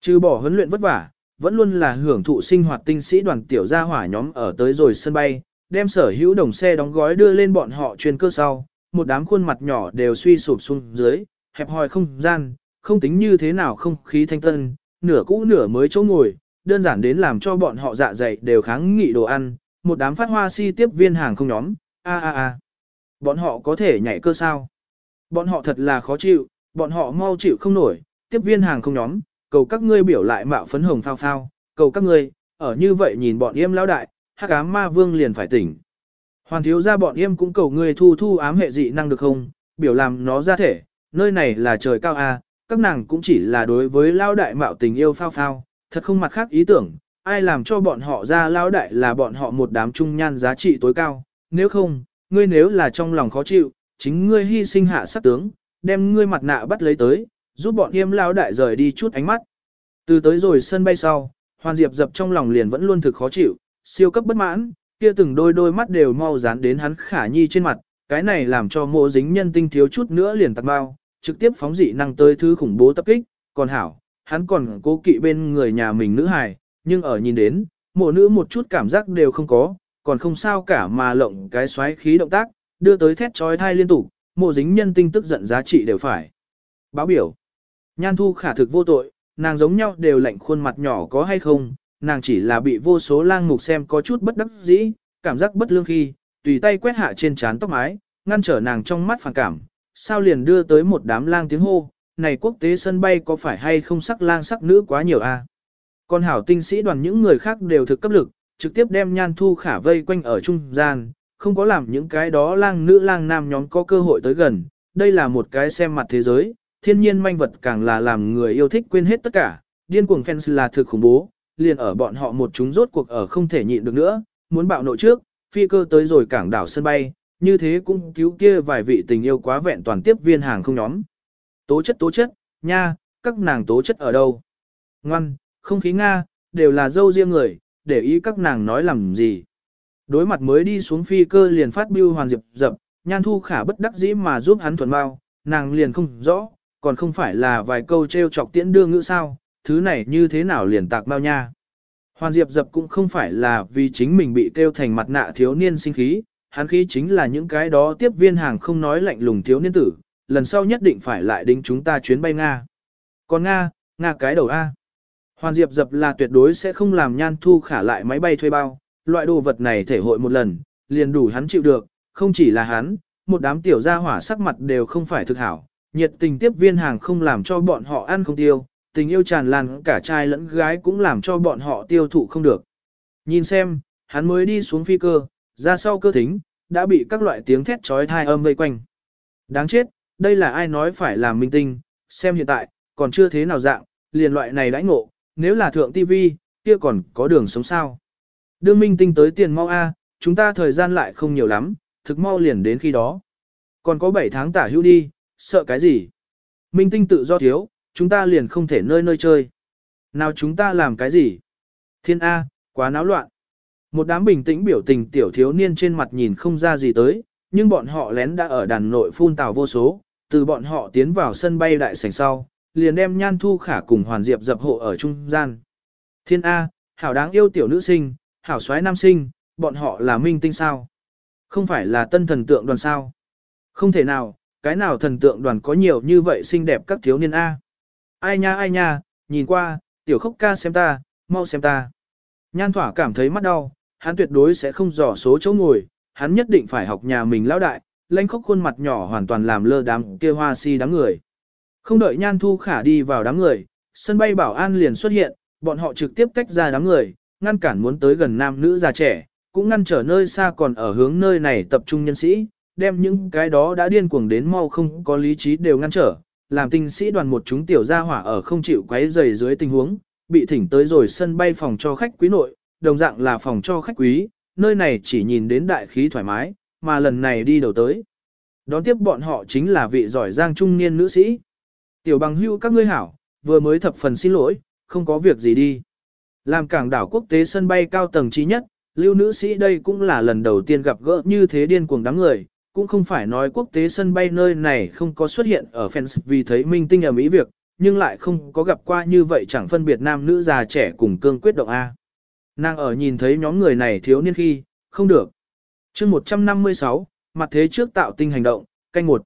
Trừ bỏ huấn luyện vất vả, vẫn luôn là hưởng thụ sinh hoạt tinh sĩ đoàn tiểu gia hỏa nhóm ở tới rồi sân bay, đem sở hữu đồng xe đóng gói đưa lên bọn họ chuyên cơ sau, một đám khuôn mặt nhỏ đều suy sụp xuống dưới, hẹp hòi không gian, không tính như thế nào không khí thanh tân, nửa cũ nửa mới chỗ ngồi, đơn giản đến làm cho bọn họ dạ dày đều kháng nghị đồ ăn, một đám phát hoa si tiếp viên hàng không nhóm, a a a. Bọn họ có thể nhảy cơ sao? Bọn họ thật là khó chịu, bọn họ mau chịu không nổi, tiếp viên hàng không nhóm, cầu các ngươi biểu lại mạo phấn hồng phao phao, cầu các ngươi, ở như vậy nhìn bọn yêm lão đại, hắc ám ma vương liền phải tỉnh. Hoàn thiếu ra bọn yêm cũng cầu ngươi thu thu ám hệ dị năng được không, biểu làm nó ra thể, nơi này là trời cao a, các nàng cũng chỉ là đối với lão đại mạo tình yêu phao phao, thật không mặt khác ý tưởng, ai làm cho bọn họ ra lão đại là bọn họ một đám trung nhan giá trị tối cao, nếu không, ngươi nếu là trong lòng khó chịu, chính ngươi hy sinh hạ sát tướng, đem ngươi mặt nạ bắt lấy tới, giúp bọn yêm lão đại rời đi chút ánh mắt. Từ tới rồi sân bay sau, Hoàn Diệp dập trong lòng liền vẫn luôn thực khó chịu, siêu cấp bất mãn, kia từng đôi đôi mắt đều mau dán đến hắn khả nhi trên mặt, cái này làm cho mộ dính nhân tinh thiếu chút nữa liền tạc bao, trực tiếp phóng dị năng tới thứ khủng bố tập kích, còn hảo, hắn còn cố kỵ bên người nhà mình nữ hài, nhưng ở nhìn đến, mộ nữ một chút cảm giác đều không có, còn không sao cả mà lộng cái xoáy khí động tác, đưa tới thét trói thai liên tục, mộ dính nhân tinh tức giận giá trị đều phải. Báo biểu, nhan thu khả thực vô tội, nàng giống nhau đều lạnh khuôn mặt nhỏ có hay không, nàng chỉ là bị vô số lang mục xem có chút bất đắc dĩ, cảm giác bất lương khi, tùy tay quét hạ trên trán tóc mái, ngăn trở nàng trong mắt phản cảm, sao liền đưa tới một đám lang tiếng hô, này quốc tế sân bay có phải hay không sắc lang sắc nữ quá nhiều a? À? Còn hảo tinh sĩ đoàn những người khác đều thực cấp lực, trực tiếp đem nhan thu khả vây quanh ở trung gian, không có làm những cái đó lang nữ lang nam nhóm có cơ hội tới gần, đây là một cái xem mặt thế giới, thiên nhiên manh vật càng là làm người yêu thích quên hết tất cả, điên cuồng fans là thực khủng bố, liền ở bọn họ một chúng rốt cuộc ở không thể nhịn được nữa, muốn bạo nộ trước, phi cơ tới rồi cảng đảo sân bay, như thế cũng cứu kia vài vị tình yêu quá vẹn toàn tiếp viên hàng không nhóm. Tố chất tố chất, nha, các nàng tố chất ở đâu? Ngoan, không khí Nga, đều là dâu riêng người, để ý các nàng nói làm gì. Đối mặt mới đi xuống phi cơ liền phát biêu hoàn diệp dập, nhan thu khả bất đắc dĩ mà giúp hắn thuần bao, nàng liền không rõ, còn không phải là vài câu treo chọc tiễn đưa ngữ sao, thứ này như thế nào liền tạc bao nha. Hoàn diệp dập cũng không phải là vì chính mình bị kêu thành mặt nạ thiếu niên sinh khí, hắn khí chính là những cái đó tiếp viên hàng không nói lạnh lùng thiếu niên tử, lần sau nhất định phải lại đính chúng ta chuyến bay Nga. Còn Nga, Nga cái đầu A. Hoàn Diệp dập là tuyệt đối sẽ không làm nhan thu khả lại máy bay thuê bao, loại đồ vật này thể hội một lần, liền đủ hắn chịu được, không chỉ là hắn, một đám tiểu gia hỏa sắc mặt đều không phải thực hảo, nhiệt tình tiếp viên hàng không làm cho bọn họ ăn không tiêu, tình yêu tràn lan cả trai lẫn gái cũng làm cho bọn họ tiêu thụ không được. Nhìn xem, hắn mới đi xuống phi cơ, ra sau cơ thính, đã bị các loại tiếng thét trói thai âm vây quanh. Đáng chết, đây là ai nói phải làm minh tinh, xem hiện tại, còn chưa thế nào dạng, liền loại này đãi ngộ, nếu là thượng TV, kia còn có đường sống sao. Đưa minh tinh tới tiền mau A, chúng ta thời gian lại không nhiều lắm, thực mau liền đến khi đó. Còn có 7 tháng tả hữu đi, sợ cái gì? Minh tinh tự do thiếu, chúng ta liền không thể nơi nơi chơi. Nào chúng ta làm cái gì? Thiên A, quá náo loạn. Một đám bình tĩnh biểu tình tiểu thiếu niên trên mặt nhìn không ra gì tới, nhưng bọn họ lén đã ở đàn nội phun tào vô số, từ bọn họ tiến vào sân bay đại sảnh sau, liền đem nhan thu khả cùng hoàn diệp dập hộ ở trung gian. Thiên A, hảo đáng yêu tiểu nữ sinh, hảo soái nam sinh, bọn họ là minh tinh sao? Không phải là tân thần tượng đoàn sao? Không thể nào, cái nào thần tượng đoàn có nhiều như vậy xinh đẹp các thiếu niên A. Ai nha ai nha, nhìn qua, tiểu khốc ca xem ta, mau xem ta. Nhan thỏa cảm thấy mắt đau, hắn tuyệt đối sẽ không dò số chỗ ngồi, hắn nhất định phải học nhà mình lão đại, lãnh khốc khuôn mặt nhỏ hoàn toàn làm lơ đám kia hoa si đám người. Không đợi Nhan Thu Khả đi vào đám người, sân bay bảo an liền xuất hiện, bọn họ trực tiếp tách ra đám người, ngăn cản muốn tới gần nam nữ già trẻ, cũng ngăn trở nơi xa còn ở hướng nơi này tập trung nhân sĩ, đem những cái đó đã điên cuồng đến mau không có lý trí đều ngăn trở, làm tinh sĩ đoàn một chúng tiểu gia hỏa ở không chịu quấy rầy dưới tình huống, bị thỉnh tới rồi sân bay phòng cho khách quý nội, đồng dạng là phòng cho khách quý, nơi này chỉ nhìn đến đại khí thoải mái, mà lần này đi đầu tới. Đón tiếp bọn họ chính là vị giỏi giang trung niên nữ sĩ. Tiểu bằng hưu các ngươi hảo, vừa mới thập phần xin lỗi, không có việc gì đi. Làm cảng đảo quốc tế sân bay cao tầng trí nhất, lưu nữ sĩ đây cũng là lần đầu tiên gặp gỡ như thế điên cuồng đám người, cũng không phải nói quốc tế sân bay nơi này không có xuất hiện ở fans vì thấy minh tinh ở Mỹ việc, nhưng lại không có gặp qua như vậy chẳng phân biệt nam nữ già trẻ cùng cương quyết động A. Nàng ở nhìn thấy nhóm người này thiếu niên khi, không được. chương 156, mặt thế trước tạo tinh hành động, canh một.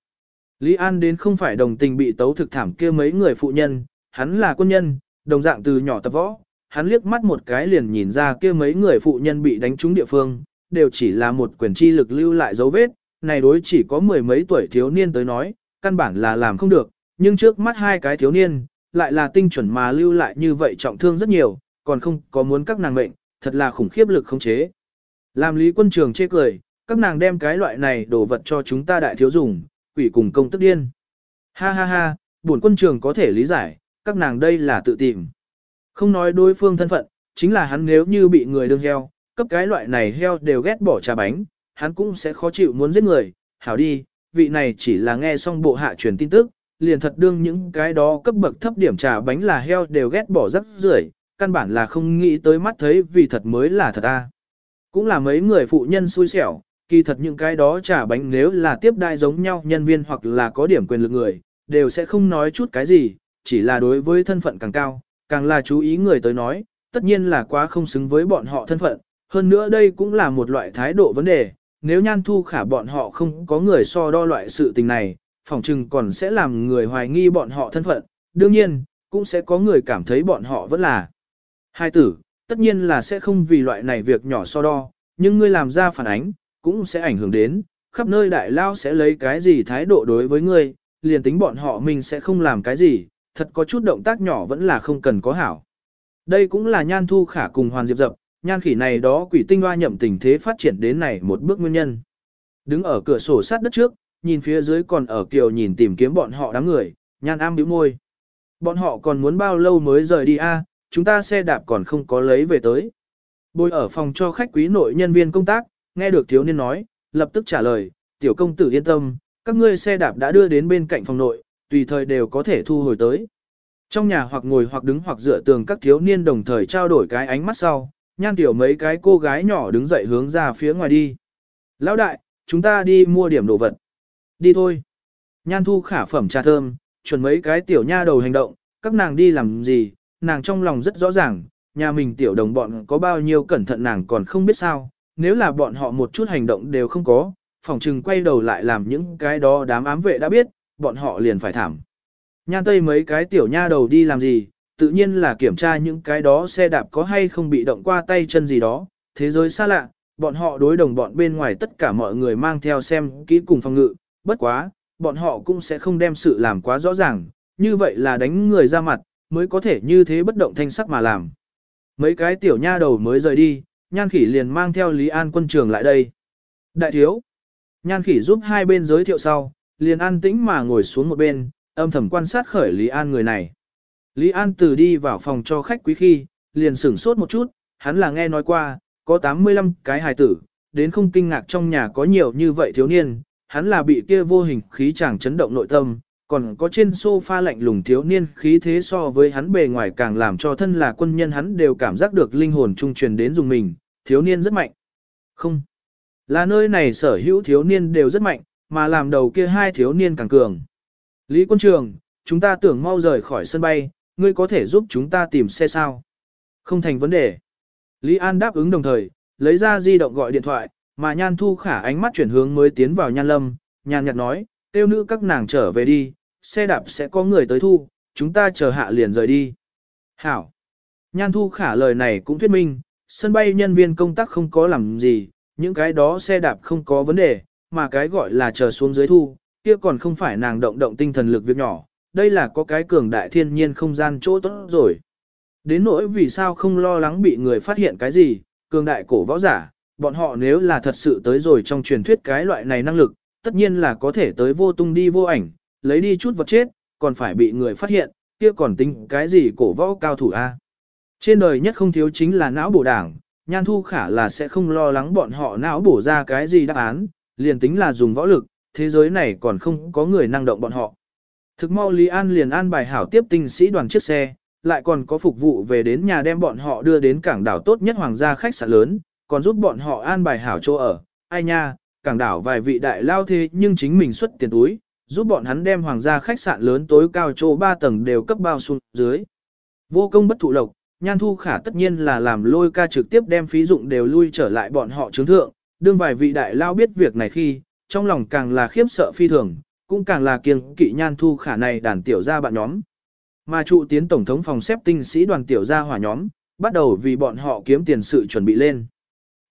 Lý An đến không phải đồng tình bị tấu thực thảm kia mấy người phụ nhân, hắn là quân nhân, đồng dạng từ nhỏ tập võ, hắn liếc mắt một cái liền nhìn ra kia mấy người phụ nhân bị đánh trúng địa phương, đều chỉ là một quyền chi lực lưu lại dấu vết, này đối chỉ có mười mấy tuổi thiếu niên tới nói, căn bản là làm không được, nhưng trước mắt hai cái thiếu niên, lại là tinh chuẩn mà lưu lại như vậy trọng thương rất nhiều, còn không có muốn các nàng mệnh, thật là khủng khiếp lực không chế. Làm lý quân trường chê cười, các nàng đem cái loại này đồ vật cho chúng ta đại thiếu dùng, quỷ cùng công tức điên. Ha ha ha, bổn quân trường có thể lý giải, các nàng đây là tự tìm. Không nói đối phương thân phận, chính là hắn nếu như bị người đương heo, cấp cái loại này heo đều ghét bỏ trà bánh, hắn cũng sẽ khó chịu muốn giết người, hảo đi, vị này chỉ là nghe xong bộ hạ truyền tin tức, liền thật đương những cái đó cấp bậc thấp điểm trà bánh là heo đều ghét bỏ rất rưởi, căn bản là không nghĩ tới mắt thấy vì thật mới là thật à, cũng là mấy người phụ nhân xui xẻo, kỳ thật những cái đó trả bánh nếu là tiếp đai giống nhau nhân viên hoặc là có điểm quyền lực người, đều sẽ không nói chút cái gì, chỉ là đối với thân phận càng cao, càng là chú ý người tới nói, tất nhiên là quá không xứng với bọn họ thân phận, hơn nữa đây cũng là một loại thái độ vấn đề, nếu nhan thu khả bọn họ không có người so đo loại sự tình này, phỏng chừng còn sẽ làm người hoài nghi bọn họ thân phận, đương nhiên, cũng sẽ có người cảm thấy bọn họ vẫn là hai tử, tất nhiên là sẽ không vì loại này việc nhỏ so đo, nhưng ngươi làm ra phản ánh, cũng sẽ ảnh hưởng đến, khắp nơi đại lao sẽ lấy cái gì thái độ đối với ngươi, liền tính bọn họ mình sẽ không làm cái gì, thật có chút động tác nhỏ vẫn là không cần có hảo. Đây cũng là nhan thu khả cùng hoàn diệp dập, nhan khỉ này đó quỷ tinh hoa nhậm tình thế phát triển đến này một bước nguyên nhân. Đứng ở cửa sổ sát đất trước, nhìn phía dưới còn ở kiều nhìn tìm kiếm bọn họ đám người, nhan am bĩu môi. Bọn họ còn muốn bao lâu mới rời đi a? chúng ta xe đạp còn không có lấy về tới. Bồi ở phòng cho khách quý nội nhân viên công tác, nghe được thiếu niên nói, lập tức trả lời, tiểu công tử yên tâm, các ngươi xe đạp đã đưa đến bên cạnh phòng nội, tùy thời đều có thể thu hồi tới. Trong nhà hoặc ngồi hoặc đứng hoặc dựa tường các thiếu niên đồng thời trao đổi cái ánh mắt sau, nhan tiểu mấy cái cô gái nhỏ đứng dậy hướng ra phía ngoài đi. Lão đại, chúng ta đi mua điểm đồ vật. Đi thôi. Nhan thu khả phẩm trà thơm, chuẩn mấy cái tiểu nha đầu hành động, các nàng đi làm gì, nàng trong lòng rất rõ ràng, nhà mình tiểu đồng bọn có bao nhiêu cẩn thận nàng còn không biết sao, nếu là bọn họ một chút hành động đều không có, phòng trừng quay đầu lại làm những cái đó đám ám vệ đã biết, bọn họ liền phải thảm. Nhan tây mấy cái tiểu nha đầu đi làm gì, tự nhiên là kiểm tra những cái đó xe đạp có hay không bị động qua tay chân gì đó, thế giới xa lạ, bọn họ đối đồng bọn bên ngoài tất cả mọi người mang theo xem kỹ cùng phòng ngự, bất quá, bọn họ cũng sẽ không đem sự làm quá rõ ràng, như vậy là đánh người ra mặt, mới có thể như thế bất động thanh sắc mà làm. Mấy cái tiểu nha đầu mới rời đi, nhan khỉ liền mang theo Lý An quân trường lại đây. Đại thiếu, nhan khỉ giúp hai bên giới thiệu sau, liền an tĩnh mà ngồi xuống một bên, âm thầm quan sát khởi Lý An người này. Lý An Tử đi vào phòng cho khách quý khi, liền sửng sốt một chút, hắn là nghe nói qua, có 85 cái hài tử, đến không kinh ngạc trong nhà có nhiều như vậy thiếu niên, hắn là bị kia vô hình khí chàng chấn động nội tâm, còn có trên sofa lạnh lùng thiếu niên khí thế so với hắn bề ngoài càng làm cho thân là quân nhân hắn đều cảm giác được linh hồn trung truyền đến dùng mình, thiếu niên rất mạnh. Không, là nơi này sở hữu thiếu niên đều rất mạnh, mà làm đầu kia hai thiếu niên càng cường. Lý quân trường, chúng ta tưởng mau rời khỏi sân bay, ngươi có thể giúp chúng ta tìm xe sao? Không thành vấn đề. Lý An đáp ứng đồng thời, lấy ra di động gọi điện thoại, mà Nhan Thu Khả ánh mắt chuyển hướng mới tiến vào Nhan Lâm, Nhan Nhạt nói, tiêu nữ các nàng trở về đi, xe đạp sẽ có người tới thu, chúng ta chờ hạ liền rời đi. Hảo. Nhan Thu Khả lời này cũng thuyết minh, sân bay nhân viên công tác không có làm gì, những cái đó xe đạp không có vấn đề, mà cái gọi là chờ xuống dưới thu, kia còn không phải nàng động động tinh thần lực việc nhỏ, đây là có cái cường đại thiên nhiên không gian chỗ tốt rồi. Đến nỗi vì sao không lo lắng bị người phát hiện cái gì, cường đại cổ võ giả, bọn họ nếu là thật sự tới rồi trong truyền thuyết cái loại này năng lực, tất nhiên là có thể tới vô tung đi vô ảnh, lấy đi chút vật chết, còn phải bị người phát hiện, kia còn tính cái gì cổ võ cao thủ a? Trên đời nhất không thiếu chính là não bổ đảng, nhan thu khả là sẽ không lo lắng bọn họ não bổ ra cái gì đáp án, liền tính là dùng võ lực, thế giới này còn không có người năng động bọn họ. Thực mau Lý An liền an bài hảo tiếp tinh sĩ đoàn chiếc xe, lại còn có phục vụ về đến nhà đem bọn họ đưa đến cảng đảo tốt nhất hoàng gia khách sạn lớn, còn giúp bọn họ an bài hảo chỗ ở. Ai nha, cảng đảo vài vị đại lao thế nhưng chính mình xuất tiền túi, giúp bọn hắn đem hoàng gia khách sạn lớn tối cao chỗ 3 tầng đều cấp bao xuống dưới. Vô công bất thụ lộc, nhan thu khả tất nhiên là làm lôi ca trực tiếp đem phí dụng đều lui trở lại bọn họ chứng thượng, đương vài vị đại lao biết việc này khi, trong lòng càng là khiếp sợ phi thường, cũng càng là kiêng kỵ nhan thu khả này đàn tiểu gia bạn nhóm. Mà trụ tiến tổng thống phòng xếp tinh sĩ đoàn tiểu gia hỏa nhóm, bắt đầu vì bọn họ kiếm tiền sự chuẩn bị lên.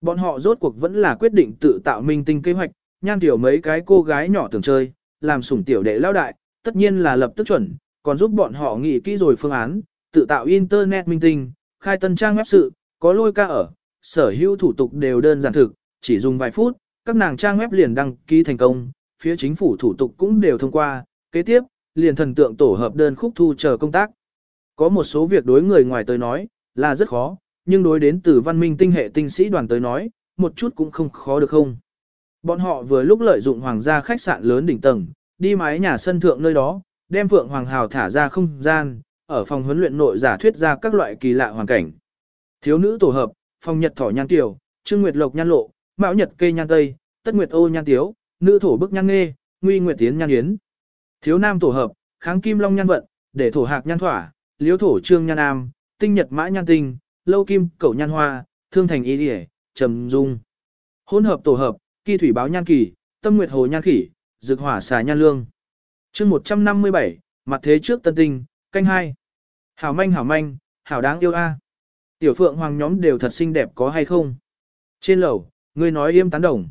Bọn họ rốt cuộc vẫn là quyết định tự tạo minh tinh kế hoạch, nhan tiểu mấy cái cô gái nhỏ tưởng chơi, làm sủng tiểu đệ lao đại, tất nhiên là lập tức chuẩn, còn giúp bọn họ nghĩ kỹ rồi phương án, tự tạo internet minh tinh, khai tân trang web sự, có lôi ca ở, sở hữu thủ tục đều đơn giản thực, chỉ dùng vài phút, các nàng trang web liền đăng ký thành công, phía chính phủ thủ tục cũng đều thông qua, kế tiếp, liền thần tượng tổ hợp đơn khúc thu chờ công tác. Có một số việc đối người ngoài tới nói, là rất khó, nhưng đối đến từ văn minh tinh hệ tinh sĩ đoàn tới nói, một chút cũng không khó được không. Bọn họ vừa lúc lợi dụng hoàng gia khách sạn lớn đỉnh tầng, đi mái nhà sân thượng nơi đó, đem Phượng Hoàng Hào thả ra không gian, ở phòng huấn luyện nội giả thuyết ra các loại kỳ lạ hoàn cảnh. Thiếu nữ tổ hợp, phòng nhật thỏ nhan tiểu, Trương Nguyệt Lộc nhan lộ, Mão Nhật cây nhan tây, Tất Nguyệt ô nhan tiếu, nữ thổ bức nhan nghê, Nguy Nguyệt tiến nhan yến. Thiếu nam tổ hợp, kháng kim long nhan vận, để thổ hạc nhan thỏa, liếu thổ trương nhan am, tinh nhật mã nhan tinh, lâu kim cẩu nhan hoa, thương thành y địa, trầm dung. Hỗn hợp tổ hợp, kỳ thủy báo nhan kỳ, tâm nguyệt hồ nhan khỉ, dược hỏa xà nhan lương. chương 157, mặt thế trước tân tinh, canh hai. Hảo manh hảo manh, hảo đáng yêu a. Tiểu phượng hoàng nhóm đều thật xinh đẹp có hay không? Trên lầu, ngươi nói im tán đồng.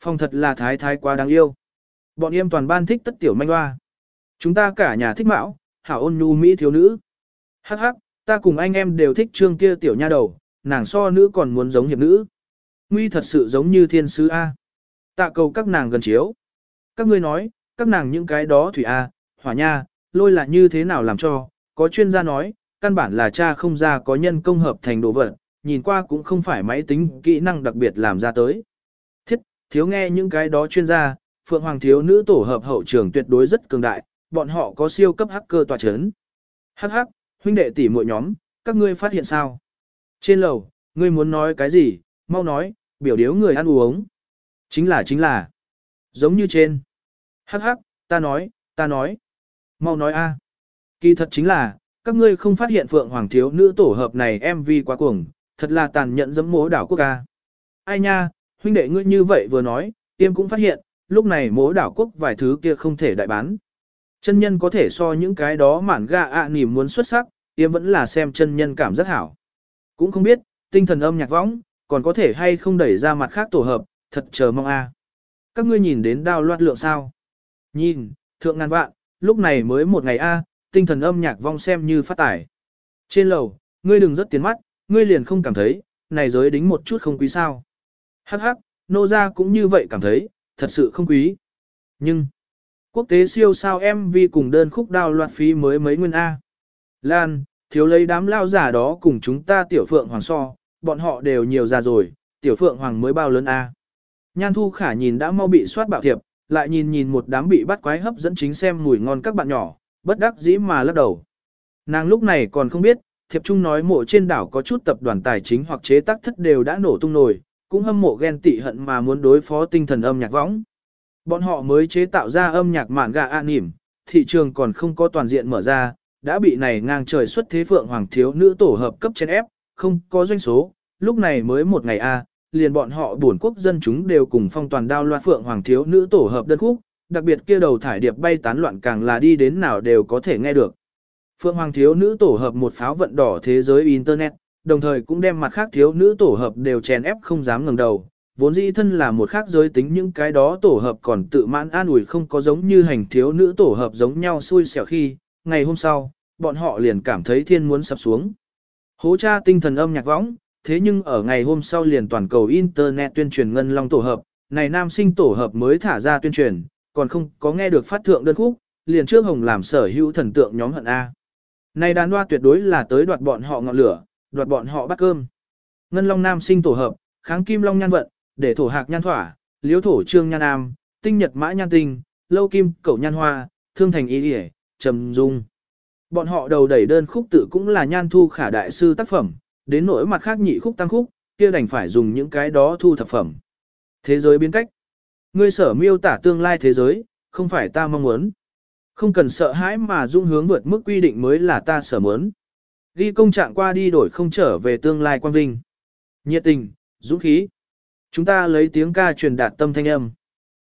Phong thật là thái thái quá đáng yêu. Bọn em toàn ban thích tất tiểu manh hoa. Chúng ta cả nhà thích mão, hảo ôn nhu mỹ thiếu nữ. Hắc hắc, ta cùng anh em đều thích trương kia tiểu nha đầu, nàng so nữ còn muốn giống hiệp nữ. Nguy thật sự giống như thiên sứ A. Tạ cầu các nàng gần chiếu. Các ngươi nói, các nàng những cái đó thủy A, hỏa nha, lôi là như thế nào làm cho, có chuyên gia nói, căn bản là cha không ra có nhân công hợp thành đồ vật, nhìn qua cũng không phải máy tính kỹ năng đặc biệt làm ra tới. Thiếu nghe những cái đó chuyên gia, Phượng Hoàng thiếu nữ tổ hợp hậu trường tuyệt đối rất cường đại, bọn họ có siêu cấp hacker tòa chấn. Hắc hắc, huynh đệ tỷ muội nhóm, các ngươi phát hiện sao? Trên lầu, ngươi muốn nói cái gì, mau nói, biểu điếu người ăn uống. Chính là chính là, giống như trên. Hắc hắc, ta nói, ta nói. Mau nói a. Kỳ thật chính là, các ngươi không phát hiện Phượng Hoàng thiếu nữ tổ hợp này MV quá cuồng, thật là tàn nhẫn dẫm mố đảo quốc ca. Ai nha, huynh đệ ngươi như vậy vừa nói, tiêm cũng phát hiện, lúc này mố đảo quốc vài thứ kia không thể đại bán. Chân nhân có thể so những cái đó mản gà ạ à nỉm muốn xuất sắc, tiêm vẫn là xem chân nhân cảm rất hảo. Cũng không biết, tinh thần âm nhạc võng, còn có thể hay không đẩy ra mặt khác tổ hợp, thật chờ mong a. Các ngươi nhìn đến đao loạt lượng sao? Nhìn, thượng ngàn vạn, lúc này mới một ngày a, tinh thần âm nhạc vong xem như phát tải. Trên lầu, ngươi đừng rất tiến mắt, ngươi liền không cảm thấy, này giới đính một chút không quý sao. Hắc hắc, nô gia cũng như vậy cảm thấy, thật sự không quý. Nhưng, quốc tế siêu sao MV cùng đơn khúc đào loạt phí mới mấy nguyên A. Lan, thiếu lấy đám lao giả đó cùng chúng ta tiểu phượng hoàng so, bọn họ đều nhiều già rồi, tiểu phượng hoàng mới bao lớn A. Nhan thu khả nhìn đã mau bị soát bạo thiệp, lại nhìn nhìn một đám bị bắt quái hấp dẫn chính xem mùi ngon các bạn nhỏ, bất đắc dĩ mà lắc đầu. Nàng lúc này còn không biết, thiệp trung nói mộ trên đảo có chút tập đoàn tài chính hoặc chế tác thất đều đã nổ tung nổi, cũng hâm mộ ghen tị hận mà muốn đối phó tinh thần âm nhạc võng. Bọn họ mới chế tạo ra âm nhạc mạn gà an nỉm, thị trường còn không có toàn diện mở ra, đã bị này ngang trời xuất thế phượng hoàng thiếu nữ tổ hợp cấp trên ép, không có doanh số, lúc này mới một ngày a, liền bọn họ buồn quốc dân chúng đều cùng phong toàn đao loạn phượng hoàng thiếu nữ tổ hợp đơn khúc, đặc biệt kia đầu thải điệp bay tán loạn càng là đi đến nào đều có thể nghe được. Phượng hoàng thiếu nữ tổ hợp một pháo vận đỏ thế giới internet, đồng thời cũng đem mặt khác thiếu nữ tổ hợp đều chèn ép không dám ngẩng đầu. Vốn dĩ thân là một khác giới tính những cái đó tổ hợp còn tự mãn an ủi không có giống như hành thiếu nữ tổ hợp giống nhau xui xẻo khi, ngày hôm sau, bọn họ liền cảm thấy thiên muốn sập xuống. Hố cha tinh thần âm nhạc võng, thế nhưng ở ngày hôm sau liền toàn cầu Internet tuyên truyền ngân long tổ hợp, này nam sinh tổ hợp mới thả ra tuyên truyền, còn không có nghe được phát thượng đơn khúc, liền trước hồng làm sở hữu thần tượng nhóm hận A. Này đàn hoa tuyệt đối là tới đoạt bọn họ ngọn lửa, đoạt bọn họ bắt cơm. Ngân long nam sinh tổ hợp, kháng kim long nhan vận, để thổ hạc nhan thỏa, liếu thổ trương nhan nam, tinh nhật mã nhan tinh, lâu kim cẩu nhan hoa, thương thành y điể, trầm dung. Bọn họ đầu đẩy đơn khúc tự cũng là nhan thu khả đại sư tác phẩm, đến nỗi mặt khác nhị khúc tăng khúc, kia đành phải dùng những cái đó thu thập phẩm. Thế giới biến cách. Ngươi sở miêu tả tương lai thế giới, không phải ta mong muốn. Không cần sợ hãi mà dung hướng vượt mức quy định mới là ta sở muốn. Ghi công trạng qua đi đổi không trở về tương lai quan vinh. Nhiệt tình, dũng khí. Chúng ta lấy tiếng ca truyền đạt tâm thanh âm.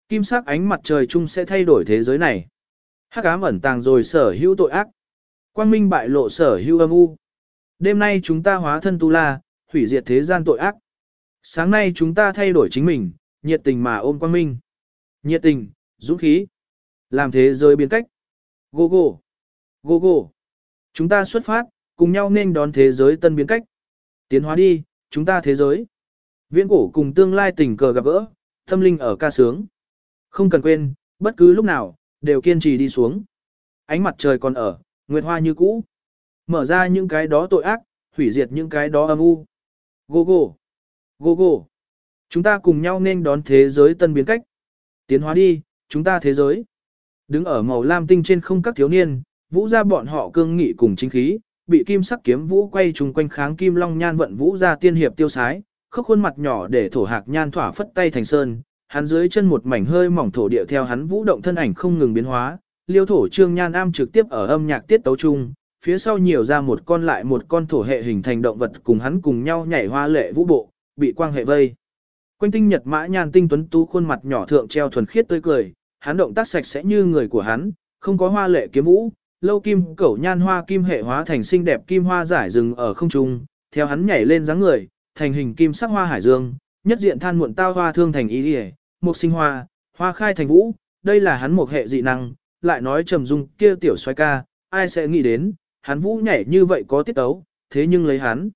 Kim sắc ánh mặt trời chung sẽ thay đổi thế giới này. Hắc ám ẩn tàng rồi sở hữu tội ác. Quang minh bại lộ sở hữu âm u. Đêm nay chúng ta hóa thân tu la, hủy diệt thế gian tội ác. Sáng nay chúng ta thay đổi chính mình, nhiệt tình mà ôm quang minh. Nhiệt tình, dũng khí. Làm thế giới biến cách. Go go. Go go. Chúng ta xuất phát, cùng nhau nên đón thế giới tân biến cách. Tiến hóa đi, chúng ta thế giới. Viễn cổ cùng tương lai tình cờ gặp gỡ, tâm linh ở ca sướng. Không cần quên, bất cứ lúc nào, đều kiên trì đi xuống. Ánh mặt trời còn ở, nguyệt hoa như cũ. Mở ra những cái đó tội ác, hủy diệt những cái đó âm u. Go go. Go go. Chúng ta cùng nhau nên đón thế giới tân biến cách. Tiến hóa đi, chúng ta thế giới. Đứng ở màu lam tinh trên không các thiếu niên, vũ ra bọn họ cương nghị cùng chính khí, bị kim sắc kiếm vũ quay trùng quanh kháng kim long nhan vận vũ ra tiên hiệp tiêu sái, khóc khuôn mặt nhỏ để thổ hạc nhan thỏa phất tay thành sơn, hắn dưới chân một mảnh hơi mỏng thổ địa theo hắn vũ động thân ảnh không ngừng biến hóa, liêu thổ trương nhan am trực tiếp ở âm nhạc tiết tấu chung, phía sau nhiều ra một con lại một con thổ hệ hình thành động vật cùng hắn cùng nhau nhảy hoa lệ vũ bộ, bị quang hệ vây. Quanh tinh nhật mã nhan tinh tuấn tú khuôn mặt nhỏ thượng treo thuần khiết tươi cười, hắn động tác sạch sẽ như người của hắn, không có hoa lệ kiếm vũ, lâu kim cẩu nhan hoa kim hệ hóa thành xinh đẹp kim hoa giải rừng ở không trung, theo hắn nhảy lên dáng người, thành hình kim sắc hoa hải dương, nhất diện than muộn tao hoa thương thành ý đi một sinh hoa, hoa khai thành vũ, đây là hắn một hệ dị năng, lại nói trầm dung kia tiểu xoay ca, ai sẽ nghĩ đến, hắn vũ nhảy như vậy có tiết tấu, thế nhưng lấy hắn.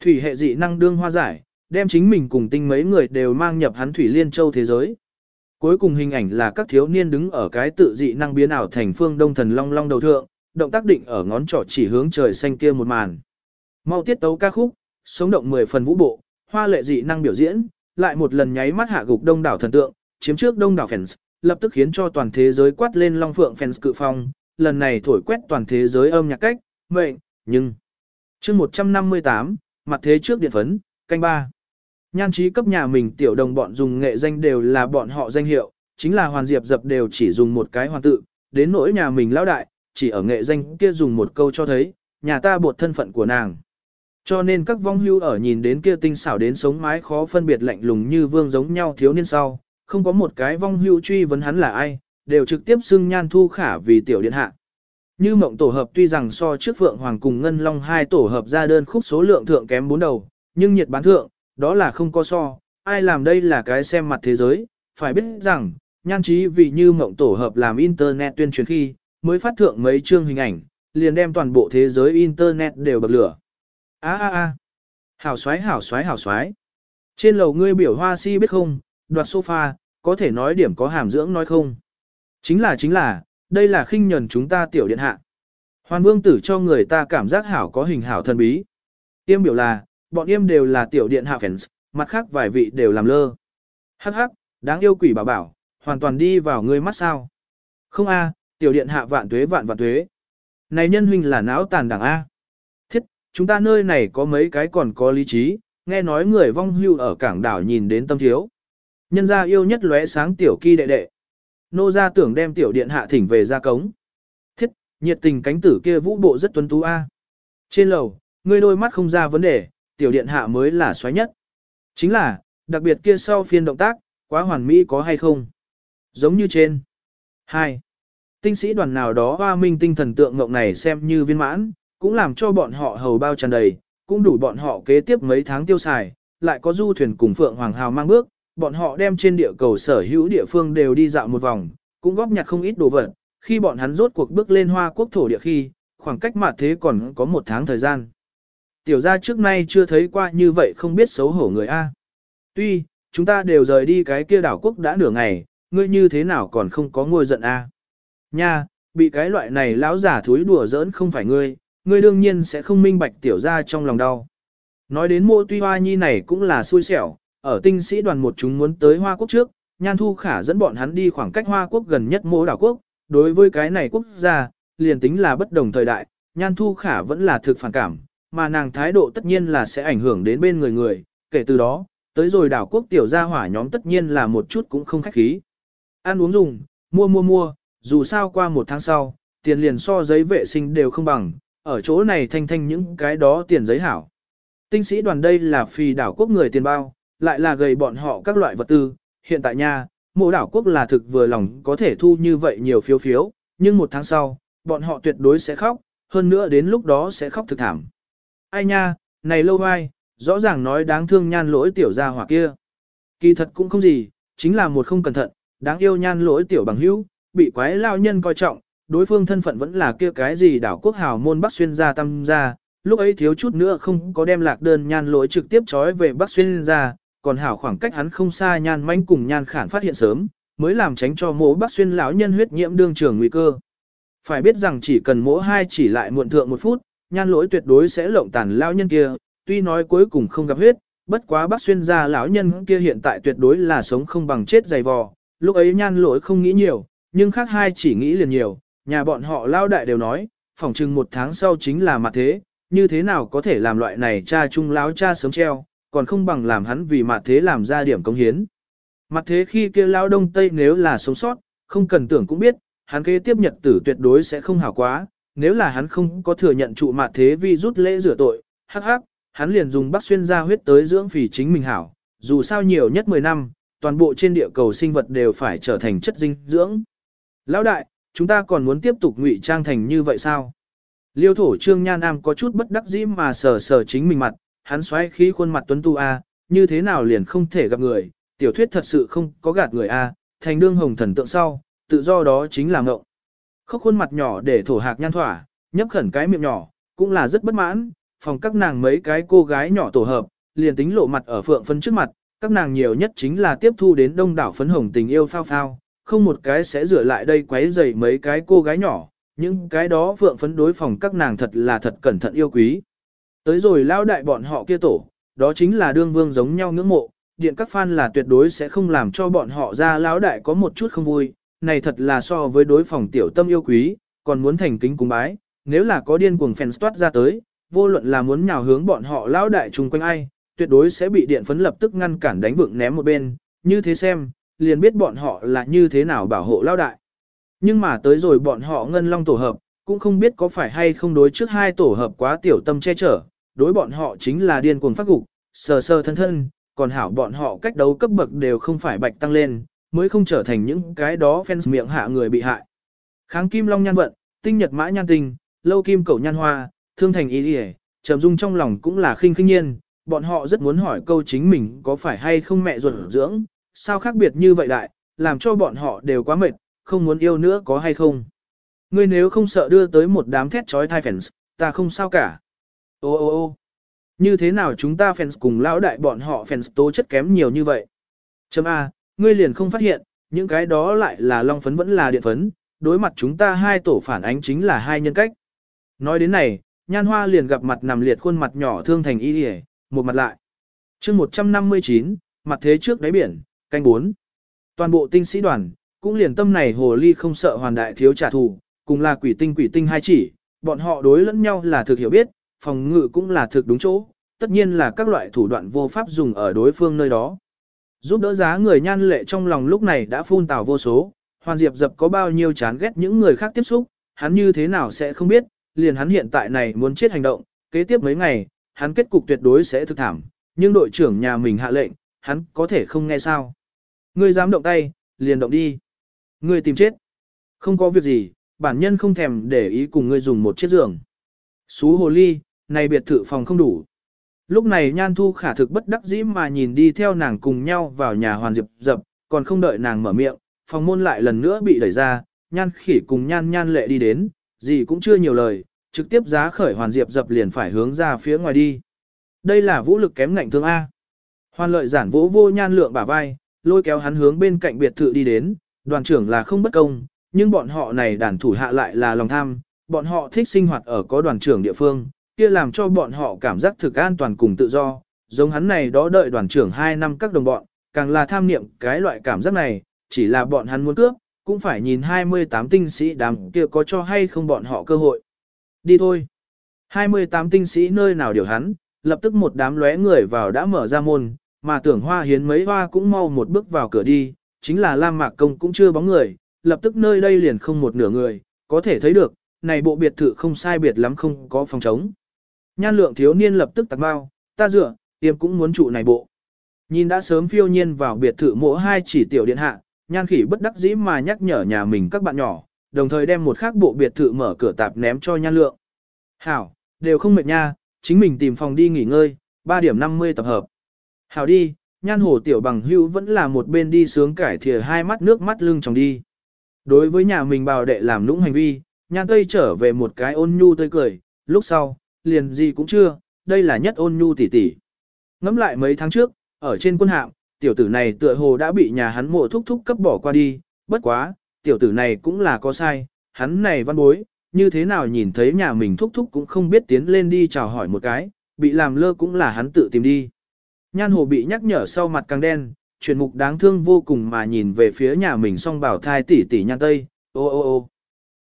Thủy hệ dị năng đương hoa giải, đem chính mình cùng tinh mấy người đều mang nhập hắn thủy liên châu thế giới. Cuối cùng hình ảnh là các thiếu niên đứng ở cái tự dị năng biến ảo thành phương đông thần long long đầu thượng, động tác định ở ngón trỏ chỉ hướng trời xanh kia một màn. Mau tiết tấu ca khúc, sống động 10 phần vũ bộ, hoa lệ dị năng biểu diễn, lại một lần nháy mắt hạ gục đông đảo thần tượng, chiếm trước đông đảo fans, lập tức khiến cho toàn thế giới quát lên long phượng fans cự phong, lần này thổi quét toàn thế giới âm nhạc cách, mệnh, nhưng. chương 158, mặt thế trước điện phấn, canh ba. Nhan trí cấp nhà mình tiểu đồng bọn dùng nghệ danh đều là bọn họ danh hiệu, chính là hoàn diệp dập đều chỉ dùng một cái hoàn tự, đến nỗi nhà mình lão đại, chỉ ở nghệ danh kia dùng một câu cho thấy, nhà ta buộc thân phận của nàng. Cho nên các vong hưu ở nhìn đến kia tinh xảo đến sống mái khó phân biệt lạnh lùng như vương giống nhau thiếu niên sau, không có một cái vong hưu truy vấn hắn là ai, đều trực tiếp xưng nhan thu khả vì tiểu điện hạ. Như mộng tổ hợp tuy rằng so trước Phượng Hoàng cùng Ngân Long hai tổ hợp ra đơn khúc số lượng thượng kém bốn đầu, nhưng nhiệt bán thượng, đó là không có so, ai làm đây là cái xem mặt thế giới, phải biết rằng, nhan trí vì như mộng tổ hợp làm internet tuyên truyền khi, mới phát thượng mấy chương hình ảnh, liền đem toàn bộ thế giới internet đều bật lửa. A a a. Hảo xoái hảo xoái hảo xoái. Trên lầu ngươi biểu hoa si biết không, đoạt sofa, có thể nói điểm có hàm dưỡng nói không. Chính là chính là, đây là khinh nhẫn chúng ta tiểu điện hạ. Hoàn vương tử cho người ta cảm giác hảo có hình hảo thần bí. Tiêm biểu là, bọn em đều là tiểu điện hạ fans, mặt khác vài vị đều làm lơ. Hắc hắc, đáng yêu quỷ bảo bảo, hoàn toàn đi vào ngươi mắt sao. Không a, tiểu điện hạ vạn tuế vạn vạn tuế. Này nhân huynh là não tàn đảng A. Thiết, chúng ta nơi này có mấy cái còn có lý trí, nghe nói người vong hưu ở cảng đảo nhìn đến tâm thiếu. Nhân gia yêu nhất lóe sáng tiểu kỳ đệ đệ. Nô gia tưởng đem tiểu điện hạ thỉnh về gia cống. Thiết, nhiệt tình cánh tử kia vũ bộ rất tuấn tú A. Trên lầu, ngươi đôi mắt không ra vấn đề, tiểu điện hạ mới là xoáy nhất. Chính là, đặc biệt kia sau phiên động tác, quá hoàn mỹ có hay không? Giống như trên. 2. Tinh sĩ đoàn nào đó hoa minh tinh thần tượng ngộng này xem như viên mãn, cũng làm cho bọn họ hầu bao tràn đầy, cũng đủ bọn họ kế tiếp mấy tháng tiêu xài, lại có du thuyền cùng Phượng Hoàng Hào mang bước, bọn họ đem trên địa cầu sở hữu địa phương đều đi dạo một vòng, cũng góp nhặt không ít đồ vật, khi bọn hắn rốt cuộc bước lên hoa quốc thổ địa khi, khoảng cách mà thế còn có một tháng thời gian. Tiểu gia trước nay chưa thấy qua như vậy không biết xấu hổ người A. Tuy, chúng ta đều rời đi cái kia đảo quốc đã nửa ngày, ngươi như thế nào còn không có ngôi giận A. Nha, bị cái loại này lão giả thúi đùa giỡn không phải ngươi, ngươi đương nhiên sẽ không minh bạch tiểu gia trong lòng đau. Nói đến mộ tuy hoa nhi này cũng là xui xẻo, ở tinh sĩ đoàn một chúng muốn tới Hoa Quốc trước, Nhan Thu Khả dẫn bọn hắn đi khoảng cách Hoa Quốc gần nhất mộ đảo quốc, đối với cái này quốc gia, liền tính là bất đồng thời đại, Nhan Thu Khả vẫn là thực phản cảm, mà nàng thái độ tất nhiên là sẽ ảnh hưởng đến bên người người, kể từ đó, tới rồi đảo quốc tiểu gia hỏa nhóm tất nhiên là một chút cũng không khách khí. Ăn uống dùng, mua mua mua, dù sao qua một tháng sau, tiền liền so giấy vệ sinh đều không bằng, ở chỗ này thanh thanh những cái đó tiền giấy hảo. Tinh sĩ đoàn đây là phì đảo quốc người tiền bao, lại là gầy bọn họ các loại vật tư, hiện tại nha, mộ đảo quốc là thực vừa lòng có thể thu như vậy nhiều phiếu phiếu, nhưng một tháng sau, bọn họ tuyệt đối sẽ khóc, hơn nữa đến lúc đó sẽ khóc thực thảm. Ai nha, này lâu vai, rõ ràng nói đáng thương nhan lỗi tiểu gia hỏa kia. Kỳ thật cũng không gì, chính là một không cẩn thận, đáng yêu nhan lỗi tiểu bằng hữu, bị quái lao nhân coi trọng, đối phương thân phận vẫn là kia cái gì đảo quốc hào môn Bắc Xuyên gia tâm gia, lúc ấy thiếu chút nữa không có đem lạc đơn nhan lỗi trực tiếp trói về Bắc Xuyên gia, còn hảo khoảng cách hắn không xa nhan manh cùng nhan khản phát hiện sớm, mới làm tránh cho mỗ Bắc Xuyên lão nhân huyết nhiễm đương trường nguy cơ. Phải biết rằng chỉ cần mỗ hai chỉ lại muộn thượng một phút, nhan lỗi tuyệt đối sẽ lộng tàn lão nhân kia, tuy nói cuối cùng không gặp huyết, bất quá bác Xuyên gia lão nhân kia hiện tại tuyệt đối là sống không bằng chết dày vò, lúc ấy nhan lỗi không nghĩ nhiều, nhưng khác hai chỉ nghĩ liền nhiều, nhà bọn họ lao đại đều nói, phỏng chừng một tháng sau chính là mặt thế, như thế nào có thể làm loại này cha trung lão cha sớm treo, còn không bằng làm hắn vì mặt thế làm ra điểm công hiến. Mặt thế khi kia lao đông tây nếu là sống sót, không cần tưởng cũng biết, hắn kế tiếp nhật tử tuyệt đối sẽ không hảo quá, nếu là hắn không có thừa nhận trụ mạt thế vi rút lễ rửa tội, hắc hắc, hắn liền dùng bắc xuyên ra huyết tới dưỡng phì chính mình hảo, dù sao nhiều nhất 10 năm, toàn bộ trên địa cầu sinh vật đều phải trở thành chất dinh dưỡng. Lão đại, chúng ta còn muốn tiếp tục ngụy trang thành như vậy sao? Liêu thổ trương nha nam có chút bất đắc dĩ mà sờ sờ chính mình mặt, hắn xoáy khí khuôn mặt tuấn tu a, như thế nào liền không thể gặp người, tiểu thuyết thật sự không có gạt người a, thành đương hồng thần tượng sau, tự do đó chính là ngộng. Khóc khuôn mặt nhỏ để thổ hạc nhan thỏa, nhấp khẩn cái miệng nhỏ, cũng là rất bất mãn, phòng các nàng mấy cái cô gái nhỏ tổ hợp, liền tính lộ mặt ở phượng phân trước mặt, các nàng nhiều nhất chính là tiếp thu đến đông đảo phấn hồng tình yêu phao phao, không một cái sẽ rửa lại đây quấy rầy mấy cái cô gái nhỏ, những cái đó phượng phấn đối phòng các nàng thật là thật cẩn thận yêu quý. Tới rồi lao đại bọn họ kia tổ, đó chính là đương vương giống nhau ngưỡng mộ, điện các fan là tuyệt đối sẽ không làm cho bọn họ ra lão đại có một chút không vui, này thật là so với đối phòng tiểu tâm yêu quý, còn muốn thành kính cúng bái, nếu là có điên cuồng fans toát ra tới, vô luận là muốn nhào hướng bọn họ lão đại chung quanh ai, tuyệt đối sẽ bị điện phấn lập tức ngăn cản đánh vượng ném một bên, như thế xem, liền biết bọn họ là như thế nào bảo hộ lão đại. Nhưng mà tới rồi bọn họ ngân long tổ hợp, cũng không biết có phải hay không đối trước hai tổ hợp quá tiểu tâm che chở, đối bọn họ chính là điên cuồng phát gục, sờ sờ thân thân, còn hảo bọn họ cách đấu cấp bậc đều không phải bạch tăng lên, mới không trở thành những cái đó fans miệng hạ người bị hại. Kháng kim long nhan vận, tinh nhật mã nhan tinh, lâu kim cầu nhan hoa, thương thành ý địa, trầm dung trong lòng cũng là khinh khinh nhiên, bọn họ rất muốn hỏi câu chính mình có phải hay không mẹ ruột dưỡng, sao khác biệt như vậy đại, làm cho bọn họ đều quá mệt, không muốn yêu nữa có hay không. Ngươi nếu không sợ đưa tới một đám thét trói thai fans, ta không sao cả. Ô ô ô như thế nào chúng ta fans cùng lão đại bọn họ fans tố chất kém nhiều như vậy? Chấm A, ngươi liền không phát hiện, những cái đó lại là long phấn vẫn là điện phấn, đối mặt chúng ta hai tổ phản ánh chính là hai nhân cách. Nói đến này, nhan hoa liền gặp mặt nằm liệt khuôn mặt nhỏ thương thành y hề, một mặt lại. chương 159, mặt thế trước đáy biển, canh 4. Toàn bộ tinh sĩ đoàn, cũng liền tâm này hồ ly không sợ hoàn đại thiếu trả thù, cùng là quỷ tinh quỷ tinh hai chỉ, bọn họ đối lẫn nhau là thực hiểu biết, phòng ngự cũng là thực đúng chỗ, tất nhiên là các loại thủ đoạn vô pháp dùng ở đối phương nơi đó. Giúp đỡ giá người nhan lệ trong lòng lúc này đã phun tào vô số, Hoàn Diệp dập có bao nhiêu chán ghét những người khác tiếp xúc, hắn như thế nào sẽ không biết, liền hắn hiện tại này muốn chết hành động, kế tiếp mấy ngày, hắn kết cục tuyệt đối sẽ thực thảm, nhưng đội trưởng nhà mình hạ lệnh, hắn có thể không nghe sao. Ngươi dám động tay, liền động đi. Ngươi tìm chết. Không có việc gì, bản nhân không thèm để ý cùng ngươi dùng một chiếc giường. Xú hồ ly, này biệt thự phòng không đủ. Lúc này nhan thu khả thực bất đắc dĩ mà nhìn đi theo nàng cùng nhau vào nhà hoàn diệp dập, còn không đợi nàng mở miệng, phòng môn lại lần nữa bị đẩy ra, nhan khỉ cùng nhan nhan lệ đi đến, gì cũng chưa nhiều lời, trực tiếp giá khởi hoàn diệp dập liền phải hướng ra phía ngoài đi. Đây là vũ lực kém ngạnh thương A. Hoàn lợi giản vỗ vô nhan lượng bả vai, lôi kéo hắn hướng bên cạnh biệt thự đi đến, đoàn trưởng là không bất công, nhưng bọn họ này đàn thủ hạ lại là lòng tham, bọn họ thích sinh hoạt ở có đoàn trưởng địa phương, kia làm cho bọn họ cảm giác thực an toàn cùng tự do, giống hắn này đó đợi đoàn trưởng 2 năm các đồng bọn, càng là tham niệm cái loại cảm giác này, chỉ là bọn hắn muốn cướp, cũng phải nhìn 28 tinh sĩ đám kia có cho hay không bọn họ cơ hội. Đi thôi. 28 tinh sĩ nơi nào điều hắn, lập tức một đám lóe người vào đã mở ra môn, mà tưởng hoa hiến mấy hoa cũng mau một bước vào cửa đi, chính là Lam Mạc Công cũng chưa bóng người, lập tức nơi đây liền không một nửa người, có thể thấy được, này bộ biệt thự không sai biệt lắm không có phòng trống. Nhan lượng thiếu niên lập tức tạc bao, ta dựa, tiêm cũng muốn trụ này bộ. Nhìn đã sớm phiêu nhiên vào biệt thự mỗ hai chỉ tiểu điện hạ, nhan khỉ bất đắc dĩ mà nhắc nhở nhà mình các bạn nhỏ, đồng thời đem một khác bộ biệt thự mở cửa tạp ném cho nhan lượng. Hảo, đều không mệt nha, chính mình tìm phòng đi nghỉ ngơi, 3 điểm 50 tập hợp. Hảo đi, nhan hồ tiểu bằng hưu vẫn là một bên đi sướng cải thìa hai mắt nước mắt lưng chồng đi. Đối với nhà mình bào đệ làm nũng hành vi, nhan tây trở về một cái ôn nhu tươi cười, lúc sau, liền gì cũng chưa, đây là nhất ôn nhu tỷ tỷ. Ngắm lại mấy tháng trước, ở trên quân hạm, tiểu tử này tựa hồ đã bị nhà hắn mộ thúc thúc cấp bỏ qua đi, bất quá, tiểu tử này cũng là có sai, hắn này văn bối, như thế nào nhìn thấy nhà mình thúc thúc cũng không biết tiến lên đi chào hỏi một cái, bị làm lơ cũng là hắn tự tìm đi. Nhan hồ bị nhắc nhở sau mặt càng đen, chuyển mục đáng thương vô cùng mà nhìn về phía nhà mình song bảo thai tỷ tỷ nhan tây, ô ô ô.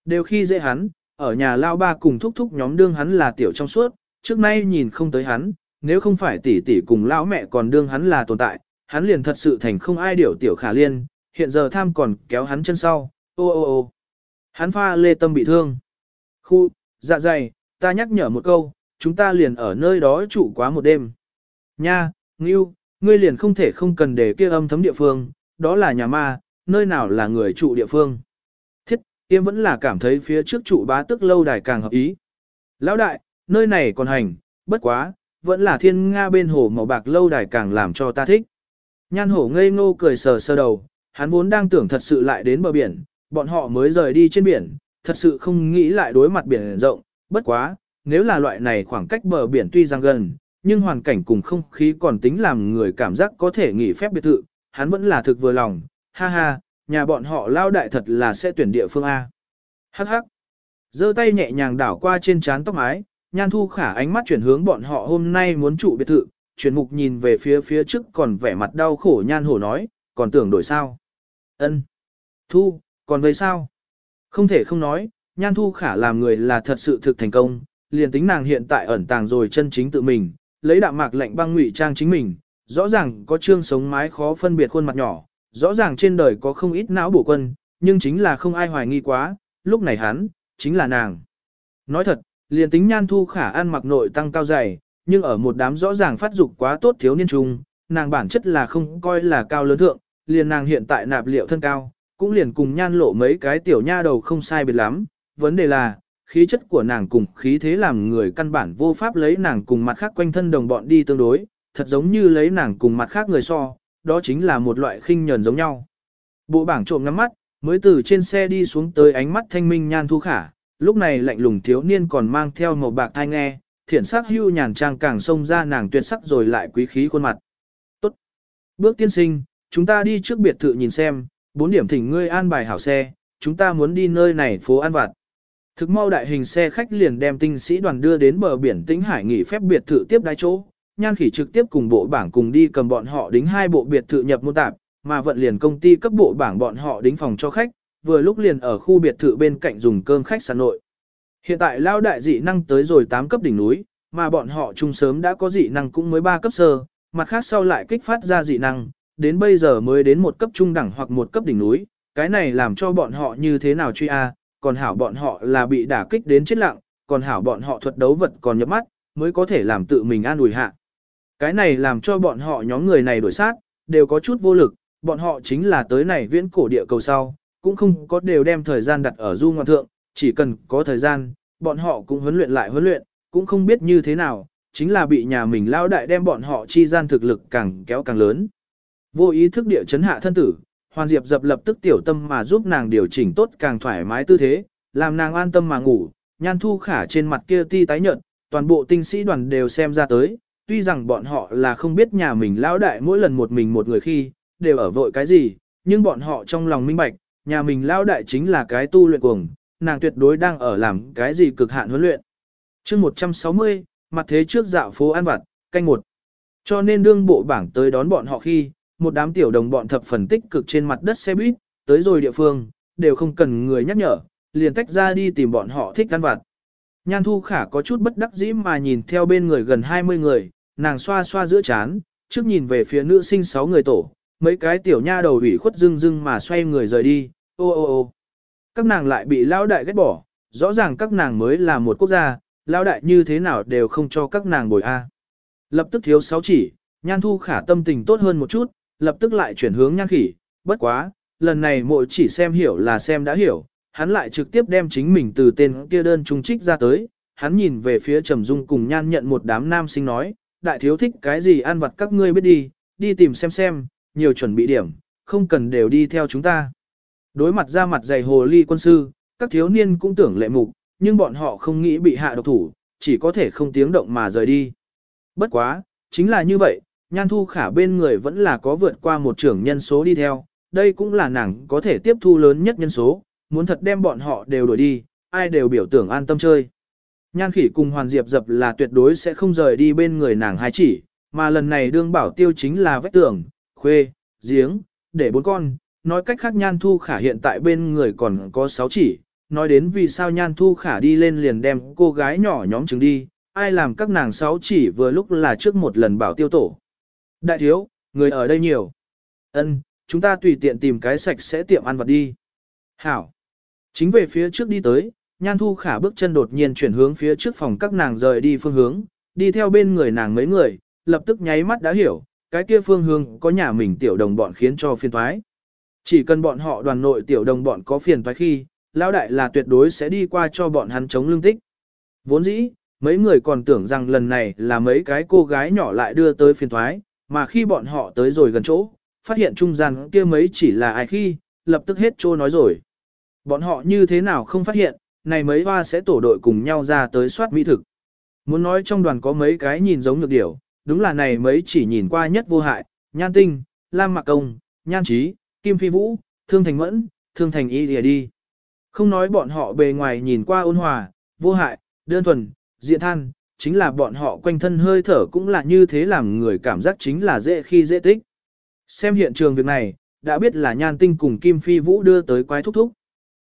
Đều khi dễ hắn, ở nhà lao ba cùng thúc thúc nhóm đương hắn là tiểu trong suốt, trước nay nhìn không tới hắn, nếu không phải tỷ tỷ cùng lão mẹ còn đương hắn là tồn tại, hắn liền thật sự thành không ai điều tiểu khả liên, hiện giờ tham còn kéo hắn chân sau, ô ô ô. Hắn pha lê tâm bị thương. Khu, dạ dày, ta nhắc nhở một câu, chúng ta liền ở nơi đó trụ quá một đêm. Nha, Ngưu, ngươi liền không thể không cần để kia âm thấm địa phương, đó là nhà ma, nơi nào là người trụ địa phương. Yêm vẫn là cảm thấy phía trước trụ bá tức lâu đài càng hợp ý. Lão đại, nơi này còn hành, bất quá, vẫn là thiên nga bên hồ màu bạc lâu đài càng làm cho ta thích. Nhan hổ ngây ngô cười sờ sờ đầu, hắn vốn đang tưởng thật sự lại đến bờ biển, bọn họ mới rời đi trên biển, thật sự không nghĩ lại đối mặt biển rộng, bất quá, nếu là loại này khoảng cách bờ biển tuy rằng gần, nhưng hoàn cảnh cùng không khí còn tính làm người cảm giác có thể nghỉ phép biệt thự, hắn vẫn là thực vừa lòng, ha ha, nhà bọn họ lao đại thật là sẽ tuyển địa phương A. Hắc hắc, giơ tay nhẹ nhàng đảo qua trên trán tóc mái, nhan thu khả ánh mắt chuyển hướng bọn họ hôm nay muốn trụ biệt thự, chuyển mục nhìn về phía phía trước còn vẻ mặt đau khổ nhan hổ nói, còn tưởng đổi sao. ân Thu, còn về sao? Không thể không nói, nhan thu khả làm người là thật sự thực thành công, liền tính nàng hiện tại ẩn tàng rồi chân chính tự mình, lấy đạm mạc lệnh băng ngụy trang chính mình, rõ ràng có trương sống mái khó phân biệt khuôn mặt nhỏ, rõ ràng trên đời có không ít não bổ quân, nhưng chính là không ai hoài nghi quá, lúc này hắn, chính là nàng. Nói thật, liền tính nhan thu khả ăn mặc nội tăng cao dày, nhưng ở một đám rõ ràng phát dục quá tốt thiếu niên trung, nàng bản chất là không coi là cao lớn thượng, liền nàng hiện tại nạp liệu thân cao, cũng liền cùng nhan lộ mấy cái tiểu nha đầu không sai biệt lắm, vấn đề là, khí chất của nàng cùng khí thế làm người căn bản vô pháp lấy nàng cùng mặt khác quanh thân đồng bọn đi tương đối, thật giống như lấy nàng cùng mặt khác người so, đó chính là một loại khinh nhờn giống nhau. Bộ bảng trộm ngắm mắt, mới từ trên xe đi xuống tới ánh mắt thanh minh nhan thu khả, lúc này lạnh lùng thiếu niên còn mang theo màu bạc thai nghe, thiển sắc hưu nhàn trang càng xông ra nàng tuyệt sắc rồi lại quý khí khuôn mặt. Tốt. Bước tiên sinh, chúng ta đi trước biệt thự nhìn xem, bốn điểm thỉnh ngươi an bài hảo xe, chúng ta muốn đi nơi này phố an vặt. Thực mau đại hình xe khách liền đem tinh sĩ đoàn đưa đến bờ biển tĩnh hải nghỉ phép biệt thự tiếp đái chỗ. Nhan khỉ trực tiếp cùng bộ bảng cùng đi cầm bọn họ đính hai bộ biệt thự nhập môn tạp, mà vận liền công ty cấp bộ bảng bọn họ đính phòng cho khách, vừa lúc liền ở khu biệt thự bên cạnh dùng cơm khách sạn nội. Hiện tại lao đại dị năng tới rồi 8 cấp đỉnh núi, mà bọn họ chung sớm đã có dị năng cũng mới 3 cấp sơ, mặt khác sau lại kích phát ra dị năng, đến bây giờ mới đến một cấp trung đẳng hoặc một cấp đỉnh núi, cái này làm cho bọn họ như thế nào truy a, còn hảo bọn họ là bị đả kích đến chết lặng, còn hảo bọn họ thuật đấu vật còn nhập mắt, mới có thể làm tự mình an ủi hạ. Cái này làm cho bọn họ nhóm người này đổi sát, đều có chút vô lực, bọn họ chính là tới này viễn cổ địa cầu sau, cũng không có đều đem thời gian đặt ở du ngoạn thượng, chỉ cần có thời gian, bọn họ cũng huấn luyện lại huấn luyện, cũng không biết như thế nào, chính là bị nhà mình lao đại đem bọn họ chi gian thực lực càng kéo càng lớn. Vô ý thức địa chấn hạ thân tử, Hoàn Diệp dập lập tức tiểu tâm mà giúp nàng điều chỉnh tốt càng thoải mái tư thế, làm nàng an tâm mà ngủ, nhan thu khả trên mặt kia ti tái nhợt, toàn bộ tinh sĩ đoàn đều xem ra tới, tuy rằng bọn họ là không biết nhà mình lão đại mỗi lần một mình một người khi, đều ở vội cái gì, nhưng bọn họ trong lòng minh bạch, nhà mình lão đại chính là cái tu luyện cuồng, nàng tuyệt đối đang ở làm cái gì cực hạn huấn luyện. chương 160, mặt thế trước dạo phố An Vặt, canh một. Cho nên đương bộ bảng tới đón bọn họ khi, một đám tiểu đồng bọn thập phần tích cực trên mặt đất xe buýt, tới rồi địa phương, đều không cần người nhắc nhở, liền tách ra đi tìm bọn họ thích ăn vặt. Nhan Thu Khả có chút bất đắc dĩ mà nhìn theo bên người gần 20 người, nàng xoa xoa giữa chán, trước nhìn về phía nữ sinh sáu người tổ, mấy cái tiểu nha đầu ủy khuất dưng dưng mà xoay người rời đi, ô ô ô. Các nàng lại bị lao đại ghét bỏ, rõ ràng các nàng mới là một quốc gia, lao đại như thế nào đều không cho các nàng bồi A. Lập tức thiếu sáu chỉ, Nhan Thu Khả tâm tình tốt hơn một chút, lập tức lại chuyển hướng nhan khỉ, bất quá, lần này mội chỉ xem hiểu là xem đã hiểu, hắn lại trực tiếp đem chính mình từ tên kia đơn trung trích ra tới, hắn nhìn về phía Trầm Dung cùng nhan nhận một đám nam sinh nói, đại thiếu thích cái gì ăn vặt các ngươi biết đi, đi tìm xem xem, nhiều chuẩn bị điểm, không cần đều đi theo chúng ta. Đối mặt ra mặt dày hồ ly quân sư, các thiếu niên cũng tưởng lệ mục, nhưng bọn họ không nghĩ bị hạ độc thủ, chỉ có thể không tiếng động mà rời đi. Bất quá, chính là như vậy, nhan thu khả bên người vẫn là có vượt qua một trưởng nhân số đi theo, đây cũng là nàng có thể tiếp thu lớn nhất nhân số, muốn thật đem bọn họ đều đuổi đi, ai đều biểu tưởng an tâm chơi. Nhan khỉ cùng Hoàn Diệp dập là tuyệt đối sẽ không rời đi bên người nàng hai chỉ, mà lần này đương bảo tiêu chính là vách tường, khuê, giếng, để bốn con, nói cách khác nhan thu khả hiện tại bên người còn có sáu chỉ, nói đến vì sao nhan thu khả đi lên liền đem cô gái nhỏ nhóm chứng đi, ai làm các nàng sáu chỉ vừa lúc là trước một lần bảo tiêu tổ. Đại thiếu, người ở đây nhiều. Ân, chúng ta tùy tiện tìm cái sạch sẽ tiệm ăn vặt đi. Hảo. Chính về phía trước đi tới, Nhan Thu Khả bước chân đột nhiên chuyển hướng phía trước phòng các nàng rời đi phương hướng, đi theo bên người nàng mấy người, lập tức nháy mắt đã hiểu, cái kia phương hướng có nhà mình tiểu đồng bọn khiến cho phiền toái. Chỉ cần bọn họ đoàn nội tiểu đồng bọn có phiền toái khi, lão đại là tuyệt đối sẽ đi qua cho bọn hắn chống lương tích. Vốn dĩ, mấy người còn tưởng rằng lần này là mấy cái cô gái nhỏ lại đưa tới phiền toái, mà khi bọn họ tới rồi gần chỗ, phát hiện trung gian kia mấy chỉ là ai khi, lập tức hết trô nói rồi. Bọn họ như thế nào không phát hiện, này mấy hoa sẽ tổ đội cùng nhau ra tới soát mỹ thực. Muốn nói trong đoàn có mấy cái nhìn giống nhược điểu, đúng là này mấy chỉ nhìn qua nhất vô hại, nhan tinh, lam mạc công, nhan trí, kim phi vũ, thương thành mẫn, thương thành y lìa đi. Không nói bọn họ bề ngoài nhìn qua ôn hòa, vô hại, đơn thuần, diện than, chính là bọn họ quanh thân hơi thở cũng là như thế làm người cảm giác chính là dễ khi dễ tích. Xem hiện trường việc này, đã biết là nhan tinh cùng Kim Phi Vũ đưa tới quái thúc thúc.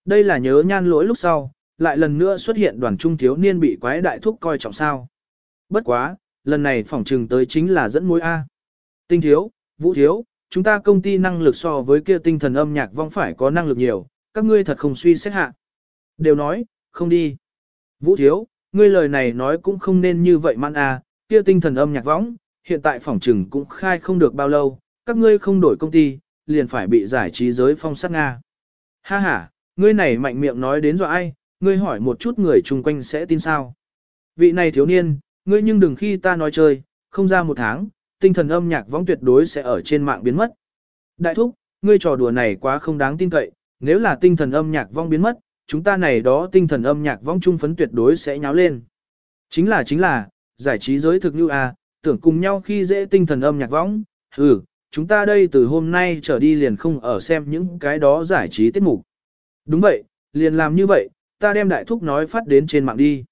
Đây là nhớ nhan lỗi lúc sau, lại lần nữa xuất hiện đoàn trung thiếu niên bị quái đại thúc coi trọng sao. Bất quá, lần này phỏng trừng tới chính là dẫn mối A. Tinh thiếu, vũ thiếu, chúng ta công ty năng lực so với kia tinh thần âm nhạc vong phải có năng lực nhiều, các ngươi thật không suy xét hạ. Đều nói, không đi. Vũ thiếu, ngươi lời này nói cũng không nên như vậy man A, kia tinh thần âm nhạc vong, hiện tại phỏng trừng cũng khai không được bao lâu, các ngươi không đổi công ty, liền phải bị giải trí giới phong sát Nga. Ha ha, ngươi này mạnh miệng nói đến dọa ai, ngươi hỏi một chút người chung quanh sẽ tin sao. Vị này thiếu niên, ngươi nhưng đừng khi ta nói chơi, không ra một tháng, tinh thần âm nhạc võng tuyệt đối sẽ ở trên mạng biến mất. Đại thúc, ngươi trò đùa này quá không đáng tin cậy, nếu là tinh thần âm nhạc vong biến mất, chúng ta này đó tinh thần âm nhạc vong trung phấn tuyệt đối sẽ nháo lên. Chính là chính là, giải trí giới thực như à, tưởng cùng nhau khi dễ tinh thần âm nhạc vong, ừ, chúng ta đây từ hôm nay trở đi liền không ở xem những cái đó giải trí tiết mục. Đúng vậy, liền làm như vậy, ta đem đại thúc nói phát đến trên mạng đi.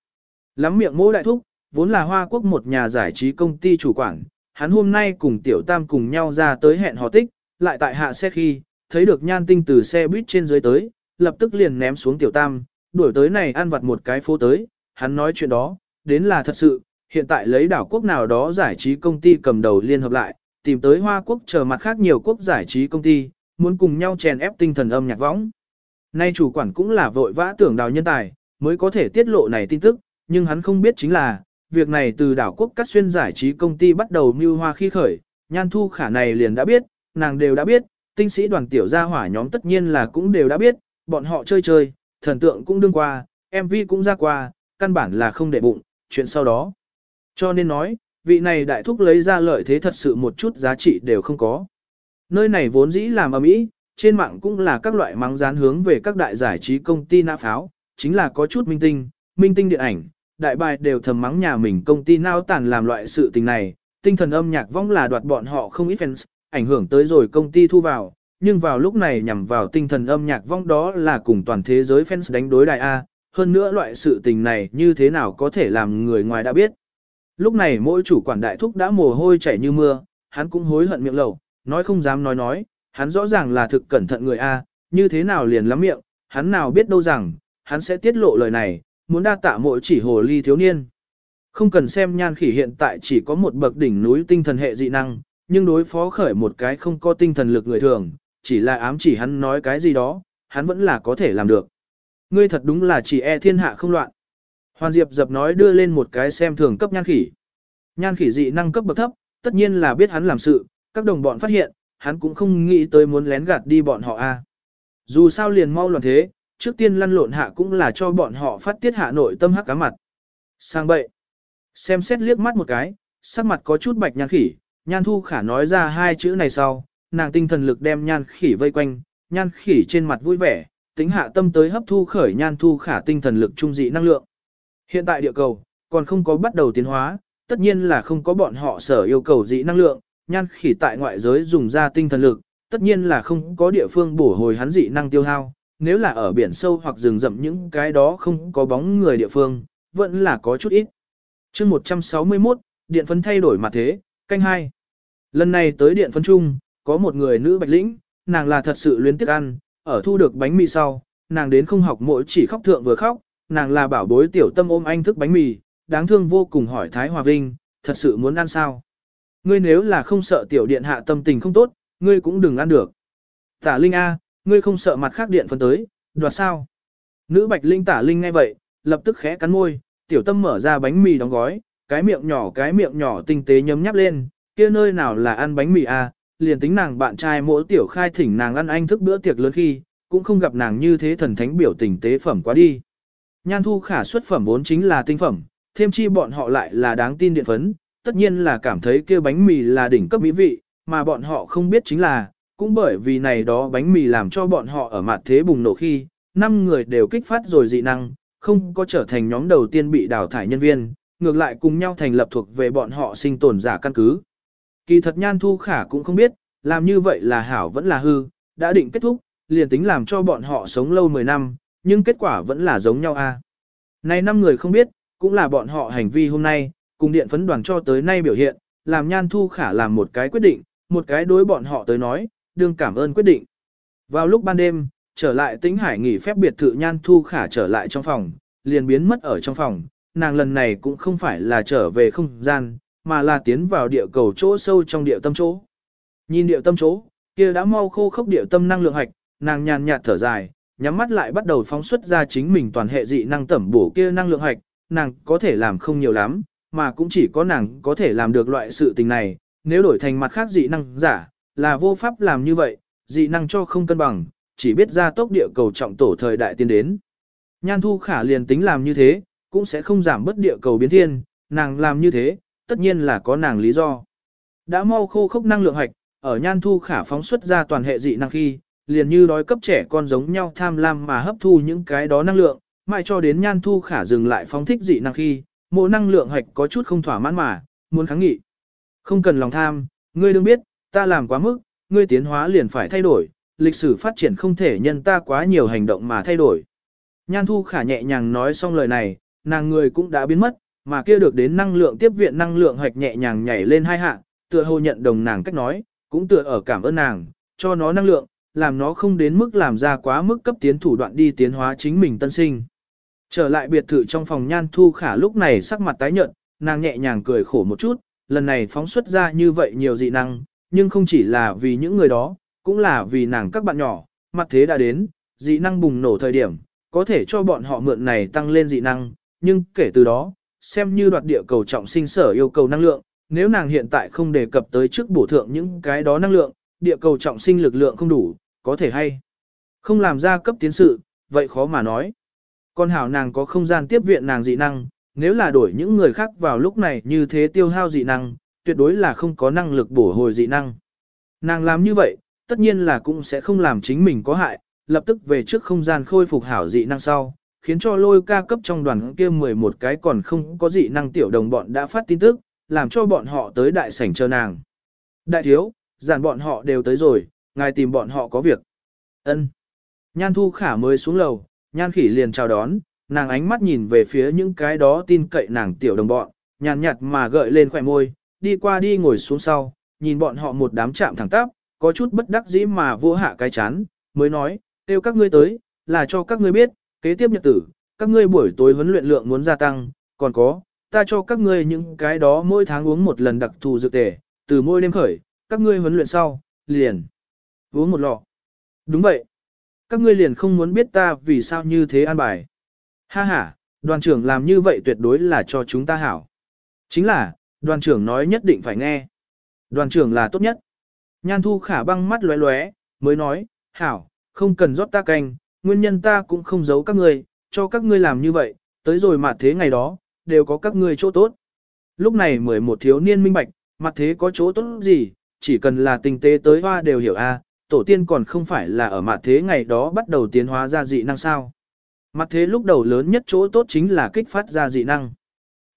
Lắm miệng mỗi đại thúc, vốn là Hoa Quốc một nhà giải trí công ty chủ quản, hắn hôm nay cùng Tiểu Tam cùng nhau ra tới hẹn hò tích, lại tại hạ xe khi, thấy được nhan tinh từ xe buýt trên dưới tới, lập tức liền ném xuống Tiểu Tam, đuổi tới này ăn vặt một cái phố tới, hắn nói chuyện đó, đến là thật sự, hiện tại lấy đảo quốc nào đó giải trí công ty cầm đầu liên hợp lại, tìm tới Hoa Quốc chờ mặt khác nhiều quốc giải trí công ty, muốn cùng nhau chèn ép tinh thần âm nhạc võng. Nay chủ quản cũng là vội vã tưởng đào nhân tài, mới có thể tiết lộ này tin tức, nhưng hắn không biết chính là, việc này từ đảo quốc cắt xuyên giải trí công ty bắt đầu mưu hoa khi khởi, nhan thu khả này liền đã biết, nàng đều đã biết, tinh sĩ đoàn tiểu gia hỏa nhóm tất nhiên là cũng đều đã biết, bọn họ chơi chơi, thần tượng cũng đương qua, MV cũng ra qua, căn bản là không để bụng, chuyện sau đó. Cho nên nói, vị này đại thúc lấy ra lợi thế thật sự một chút giá trị đều không có. Nơi này vốn dĩ làm ở mỹ, trên mạng cũng là các loại mắng dán hướng về các đại giải trí công ty nã pháo, chính là có chút minh tinh, minh tinh điện ảnh, đại bài đều thầm mắng nhà mình công ty nao tàn làm loại sự tình này, tinh thần âm nhạc vong là đoạt bọn họ không ít fans, ảnh hưởng tới rồi công ty thu vào, nhưng vào lúc này nhằm vào tinh thần âm nhạc vong đó là cùng toàn thế giới fans đánh đối đại A, hơn nữa loại sự tình này như thế nào có thể làm người ngoài đã biết. Lúc này mỗi chủ quản đại thúc đã mồ hôi chảy như mưa, hắn cũng hối hận miệng lầu, nói không dám nói nói, hắn rõ ràng là thực cẩn thận người A, như thế nào liền lắm miệng, hắn nào biết đâu rằng, hắn sẽ tiết lộ lời này, muốn đa tạ mỗi chỉ hồ ly thiếu niên. Không cần xem nhan khỉ hiện tại chỉ có một bậc đỉnh núi tinh thần hệ dị năng, nhưng đối phó khởi một cái không có tinh thần lực người thường, chỉ là ám chỉ hắn nói cái gì đó, hắn vẫn là có thể làm được. Ngươi thật đúng là chỉ e thiên hạ không loạn. Hoàn Diệp dập nói đưa lên một cái xem thường cấp nhan khỉ. Nhan khỉ dị năng cấp bậc thấp, tất nhiên là biết hắn làm sự, các đồng bọn phát hiện, hắn cũng không nghĩ tới muốn lén gạt đi bọn họ a. Dù sao liền mau loạn thế, trước tiên lăn lộn hạ cũng là cho bọn họ phát tiết hạ nội tâm hắc cá mặt. Sang bậy. Xem xét liếc mắt một cái, sắc mặt có chút bạch nhan khỉ, nhan thu khả nói ra hai chữ này sau, nàng tinh thần lực đem nhan khỉ vây quanh, nhan khỉ trên mặt vui vẻ, tính hạ tâm tới hấp thu khởi nhan thu khả tinh thần lực trung dị năng lượng. Hiện tại địa cầu, còn không có bắt đầu tiến hóa, tất nhiên là không có bọn họ sở yêu cầu dị năng lượng, nhan khỉ tại ngoại giới dùng ra tinh thần lực, tất nhiên là không có địa phương bổ hồi hắn dị năng tiêu hao, nếu là ở biển sâu hoặc rừng rậm những cái đó không có bóng người địa phương, vẫn là có chút ít. chương 161, điện phấn thay đổi mặt thế, canh hai. Lần này tới điện phấn chung, có một người nữ bạch lĩnh, nàng là thật sự luyến tiếc ăn, ở thu được bánh mì sau, nàng đến không học mỗi chỉ khóc thượng vừa khóc, nàng là bảo bối tiểu tâm ôm anh thức bánh mì, đáng thương vô cùng hỏi Thái Hòa Vinh, thật sự muốn ăn sao? Ngươi nếu là không sợ tiểu điện hạ tâm tình không tốt, ngươi cũng đừng ăn được. Tả Linh A, ngươi không sợ mặt khác điện phân tới, đoạt sao? Nữ Bạch Linh tả Linh nghe vậy, lập tức khẽ cắn môi, tiểu tâm mở ra bánh mì đóng gói, cái miệng nhỏ cái miệng nhỏ tinh tế nhấm nháp lên, kia nơi nào là ăn bánh mì A, liền tính nàng bạn trai mỗi tiểu khai thỉnh nàng ăn anh thức bữa tiệc lớn khi, cũng không gặp nàng như thế thần thánh biểu tình tế phẩm quá đi. Nhan thu khả xuất phẩm vốn chính là tinh phẩm, thêm chi bọn họ lại là đáng tin điện phấn, tất nhiên là cảm thấy kia bánh mì là đỉnh cấp mỹ vị, mà bọn họ không biết chính là, cũng bởi vì này đó bánh mì làm cho bọn họ ở mặt thế bùng nổ khi, năm người đều kích phát rồi dị năng, không có trở thành nhóm đầu tiên bị đào thải nhân viên, ngược lại cùng nhau thành lập thuộc về bọn họ sinh tồn giả căn cứ. Kỳ thật nhan thu khả cũng không biết, làm như vậy là hảo vẫn là hư, đã định kết thúc, liền tính làm cho bọn họ sống lâu 10 năm, nhưng kết quả vẫn là giống nhau a. Này năm người không biết, cũng là bọn họ hành vi hôm nay, cùng điện phấn đoàn cho tới nay biểu hiện, làm nhan thu khả làm một cái quyết định, một cái đối bọn họ tới nói, đương cảm ơn quyết định. Vào lúc ban đêm, trở lại tính hải nghỉ phép biệt thự nhan thu khả trở lại trong phòng, liền biến mất ở trong phòng, nàng lần này cũng không phải là trở về không gian, mà là tiến vào địa cầu chỗ sâu trong địa tâm chỗ. Nhìn địa tâm chỗ, kia đã mau khô khốc địa tâm năng lượng hạch, nàng nhàn nhạt thở dài, nhắm mắt lại bắt đầu phóng xuất ra chính mình toàn hệ dị năng tẩm bổ kia năng lượng hạch, nàng có thể làm không nhiều lắm, mà cũng chỉ có nàng có thể làm được loại sự tình này, nếu đổi thành mặt khác dị năng giả, là vô pháp làm như vậy, dị năng cho không cân bằng, chỉ biết ra tốc địa cầu trọng tổ thời đại tiên đến. Nhan thu khả liền tính làm như thế, cũng sẽ không giảm bất địa cầu biến thiên, nàng làm như thế, tất nhiên là có nàng lý do. Đã mau khô khốc năng lượng hạch, ở nhan thu khả phóng xuất ra toàn hệ dị năng khi, liền như đói cấp trẻ con giống nhau tham lam mà hấp thu những cái đó năng lượng, mãi cho đến nhan thu khả dừng lại phóng thích dị năng khi, mộ năng lượng hạch có chút không thỏa mãn mà, muốn kháng nghị. Không cần lòng tham, ngươi đừng biết, ta làm quá mức, ngươi tiến hóa liền phải thay đổi, lịch sử phát triển không thể nhân ta quá nhiều hành động mà thay đổi. Nhan thu khả nhẹ nhàng nói xong lời này, nàng người cũng đã biến mất, mà kia được đến năng lượng tiếp viện năng lượng hoạch nhẹ nhàng nhảy lên hai hạ, tựa hồ nhận đồng nàng cách nói, cũng tựa ở cảm ơn nàng, cho nó năng lượng, làm nó không đến mức làm ra quá mức cấp tiến thủ đoạn đi tiến hóa chính mình tân sinh. Trở lại biệt thự trong phòng nhan thu khả lúc này sắc mặt tái nhợt, nàng nhẹ nhàng cười khổ một chút, lần này phóng xuất ra như vậy nhiều dị năng, nhưng không chỉ là vì những người đó, cũng là vì nàng các bạn nhỏ, mặt thế đã đến, dị năng bùng nổ thời điểm, có thể cho bọn họ mượn này tăng lên dị năng, nhưng kể từ đó, xem như đoạt địa cầu trọng sinh sở yêu cầu năng lượng, nếu nàng hiện tại không đề cập tới trước bổ thượng những cái đó năng lượng, địa cầu trọng sinh lực lượng không đủ, có thể hay không làm ra cấp tiến sự, vậy khó mà nói con hảo nàng có không gian tiếp viện nàng dị năng, nếu là đổi những người khác vào lúc này như thế tiêu hao dị năng, tuyệt đối là không có năng lực bổ hồi dị năng. Nàng làm như vậy, tất nhiên là cũng sẽ không làm chính mình có hại, lập tức về trước không gian khôi phục hảo dị năng sau, khiến cho lôi ca cấp trong đoàn kia 11 cái còn không có dị năng tiểu đồng bọn đã phát tin tức, làm cho bọn họ tới đại sảnh chờ nàng. Đại thiếu, giản bọn họ đều tới rồi, ngài tìm bọn họ có việc. Ân. Nhan thu khả mới xuống lầu, nhan khỉ liền chào đón, nàng ánh mắt nhìn về phía những cái đó tin cậy nàng tiểu đồng bọn, nhàn nhạt mà gợi lên khỏe môi, đi qua đi ngồi xuống sau, nhìn bọn họ một đám chạm thẳng tắp, có chút bất đắc dĩ mà vô hạ cái chán, mới nói, kêu các ngươi tới, là cho các ngươi biết, kế tiếp nhật tử, các ngươi buổi tối huấn luyện lượng muốn gia tăng, còn có, ta cho các ngươi những cái đó mỗi tháng uống một lần đặc thù dược tề, từ mỗi đêm khởi, các ngươi huấn luyện sau, liền uống một lọ. Đúng vậy. Các ngươi liền không muốn biết ta vì sao như thế an bài. Ha ha, đoàn trưởng làm như vậy tuyệt đối là cho chúng ta hảo. Chính là, đoàn trưởng nói nhất định phải nghe. Đoàn trưởng là tốt nhất. Nhan thu khả băng mắt lóe lóe, mới nói, hảo, không cần rót ta canh, nguyên nhân ta cũng không giấu các ngươi, cho các ngươi làm như vậy, tới rồi mà thế ngày đó, đều có các ngươi chỗ tốt. Lúc này mười một thiếu niên minh bạch, mặt thế có chỗ tốt gì, chỉ cần là tình tế tới hoa đều hiểu a, tổ tiên còn không phải là ở mặt thế ngày đó bắt đầu tiến hóa ra dị năng sao. Mặt thế lúc đầu lớn nhất chỗ tốt chính là kích phát ra dị năng.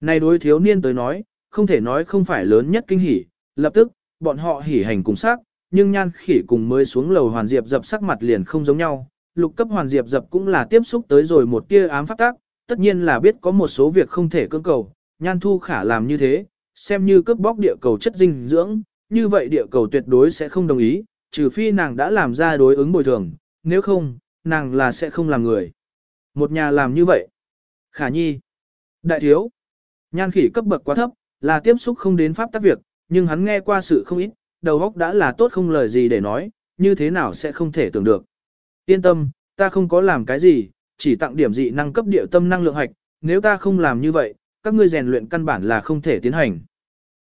Này đối thiếu niên tới nói, không thể nói không phải lớn nhất kinh hỉ, lập tức, bọn họ hỉ hành cùng sắc, nhưng nhan khỉ cùng mới xuống lầu hoàn diệp dập sắc mặt liền không giống nhau. Lục cấp hoàn diệp dập cũng là tiếp xúc tới rồi một tia ám phát tác, tất nhiên là biết có một số việc không thể cưỡng cầu, nhan thu khả làm như thế, xem như cướp bóc địa cầu chất dinh dưỡng, như vậy địa cầu tuyệt đối sẽ không đồng ý, trừ phi nàng đã làm ra đối ứng bồi thường, nếu không, nàng là sẽ không làm người. Một nhà làm như vậy. Khả nhi. Đại thiếu. Nhan khỉ cấp bậc quá thấp, là tiếp xúc không đến pháp tác việc, nhưng hắn nghe qua sự không ít, đầu óc đã là tốt không lời gì để nói, như thế nào sẽ không thể tưởng được. Yên tâm, ta không có làm cái gì, chỉ tặng điểm dị năng cấp địa tâm năng lượng hạch, nếu ta không làm như vậy, các ngươi rèn luyện căn bản là không thể tiến hành.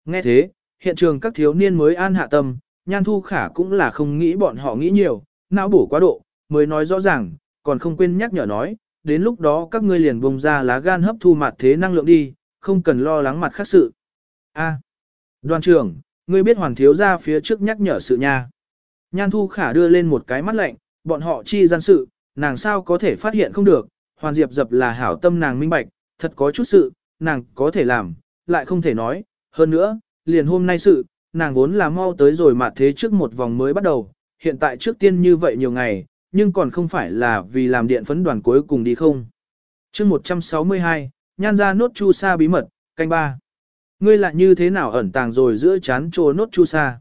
Nghe thế, hiện trường các thiếu niên mới an hạ tâm, nhan thu khả cũng là không nghĩ bọn họ nghĩ nhiều, não bổ quá độ, mới nói rõ ràng, còn không quên nhắc nhở nói, đến lúc đó các ngươi liền bông ra lá gan hấp thu mặt thế năng lượng đi, không cần lo lắng mặt khác sự. A, đoàn trưởng, ngươi biết hoàn thiếu ra phía trước nhắc nhở sự nha. Nhan thu khả đưa lên một cái mắt lạnh, bọn họ chi gian sự, nàng sao có thể phát hiện không được, hoàn diệp dập là hảo tâm nàng minh bạch, thật có chút sự, nàng có thể làm, lại không thể nói, hơn nữa, liền hôm nay sự, nàng vốn là mau tới rồi mà thế trước một vòng mới bắt đầu, hiện tại trước tiên như vậy nhiều ngày, nhưng còn không phải là vì làm điện phấn đoàn cuối cùng đi không. chương 162, nhan ra nốt chu sa bí mật, canh ba. Ngươi lại như thế nào ẩn tàng rồi giữa chán trô nốt chu sa.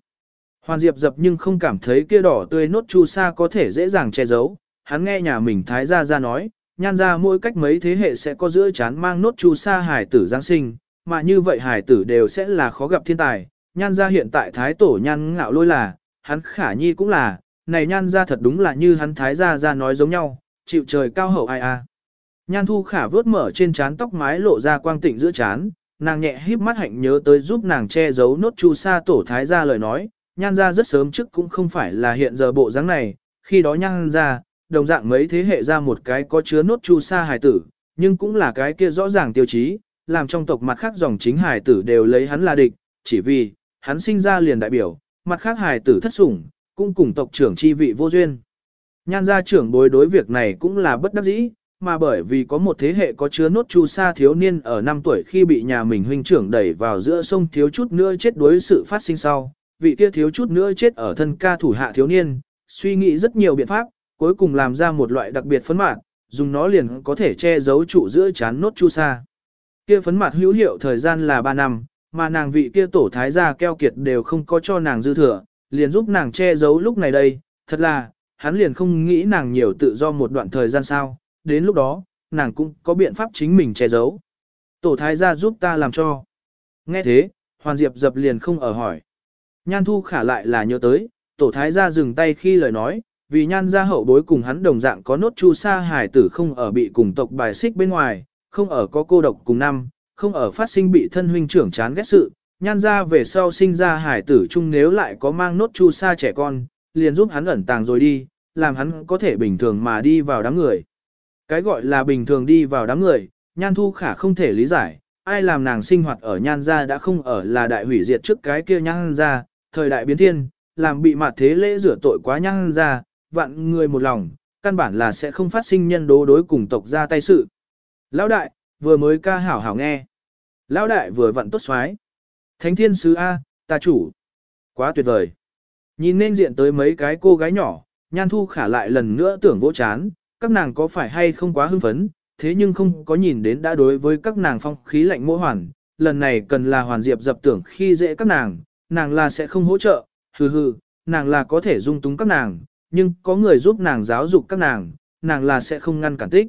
Hoàn Diệp dập nhưng không cảm thấy kia đỏ tươi nốt chu sa có thể dễ dàng che giấu. Hắn nghe nhà mình thái gia ra nói, nhan ra mỗi cách mấy thế hệ sẽ có giữa chán mang nốt chu sa hải tử Giáng sinh, mà như vậy hải tử đều sẽ là khó gặp thiên tài. Nhan ra hiện tại thái tổ nhan ngạo lôi là, hắn khả nhi cũng là, này nhan ra thật đúng là như hắn thái gia ra nói giống nhau, chịu trời cao hậu ai a. Nhan thu khả vớt mở trên trán tóc mái lộ ra quang tịnh giữa trán, nàng nhẹ híp mắt hạnh nhớ tới giúp nàng che giấu nốt chu sa tổ thái gia lời nói, nhan ra rất sớm trước cũng không phải là hiện giờ bộ dáng này, khi đó nhan ra, đồng dạng mấy thế hệ ra một cái có chứa nốt chu sa hài tử, nhưng cũng là cái kia rõ ràng tiêu chí, làm trong tộc mặt khác dòng chính hài tử đều lấy hắn là địch, chỉ vì, hắn sinh ra liền đại biểu, mặt khác hài tử thất sủng, cũng cùng tộc trưởng chi vị vô duyên. Nhan gia trưởng bối đối việc này cũng là bất đắc dĩ, mà bởi vì có một thế hệ có chứa nốt chu sa thiếu niên ở 5 tuổi khi bị nhà mình huynh trưởng đẩy vào giữa sông thiếu chút nữa chết đối sự phát sinh sau, vị kia thiếu chút nữa chết ở thân ca thủ hạ thiếu niên, suy nghĩ rất nhiều biện pháp, cuối cùng làm ra một loại đặc biệt phấn mạt, dùng nó liền có thể che giấu trụ giữa chán nốt chu sa. Kia phấn mạt hữu hiệu thời gian là 3 năm, mà nàng vị kia tổ thái gia keo kiệt đều không có cho nàng dư thừa, liền giúp nàng che giấu lúc này đây, thật là, hắn liền không nghĩ nàng nhiều tự do một đoạn thời gian sao, đến lúc đó, nàng cũng có biện pháp chính mình che giấu. Tổ thái gia giúp ta làm cho. Nghe thế, Hoàn Diệp dập liền không ở hỏi. Nhan thu khả lại là nhớ tới, tổ thái gia dừng tay khi lời nói, vì nhan gia hậu bối cùng hắn đồng dạng có nốt chu sa hải tử không ở bị cùng tộc bài xích bên ngoài, không ở có cô độc cùng năm, không ở phát sinh bị thân huynh trưởng chán ghét sự, nhan ra về sau sinh ra hải tử chung nếu lại có mang nốt chu sa trẻ con, liền giúp hắn ẩn tàng rồi đi, làm hắn có thể bình thường mà đi vào đám người. Cái gọi là bình thường đi vào đám người, nhan thu khả không thể lý giải, ai làm nàng sinh hoạt ở nhan gia đã không ở là đại hủy diệt trước cái kia nhan gia, thời đại biến thiên, làm bị mặt thế lễ rửa tội quá nhan gia, vạn người một lòng, căn bản là sẽ không phát sinh nhân đố đối cùng tộc ra tay sự. Lão đại, vừa mới ca hảo hảo nghe. Lão đại vừa vặn tốt xoái. Thánh thiên sứ A, ta chủ. Quá tuyệt vời. Nhìn nên diện tới mấy cái cô gái nhỏ, nhan thu khả lại lần nữa tưởng vỗ chán, các nàng có phải hay không quá hưng phấn, thế nhưng không có nhìn đến đã đối với các nàng phong khí lạnh mô hoàn, lần này cần là hoàn diệp dập tưởng khi dễ các nàng, nàng là sẽ không hỗ trợ, hừ hừ, nàng là có thể dung túng các nàng, nhưng có người giúp nàng giáo dục các nàng, nàng là sẽ không ngăn cản tích.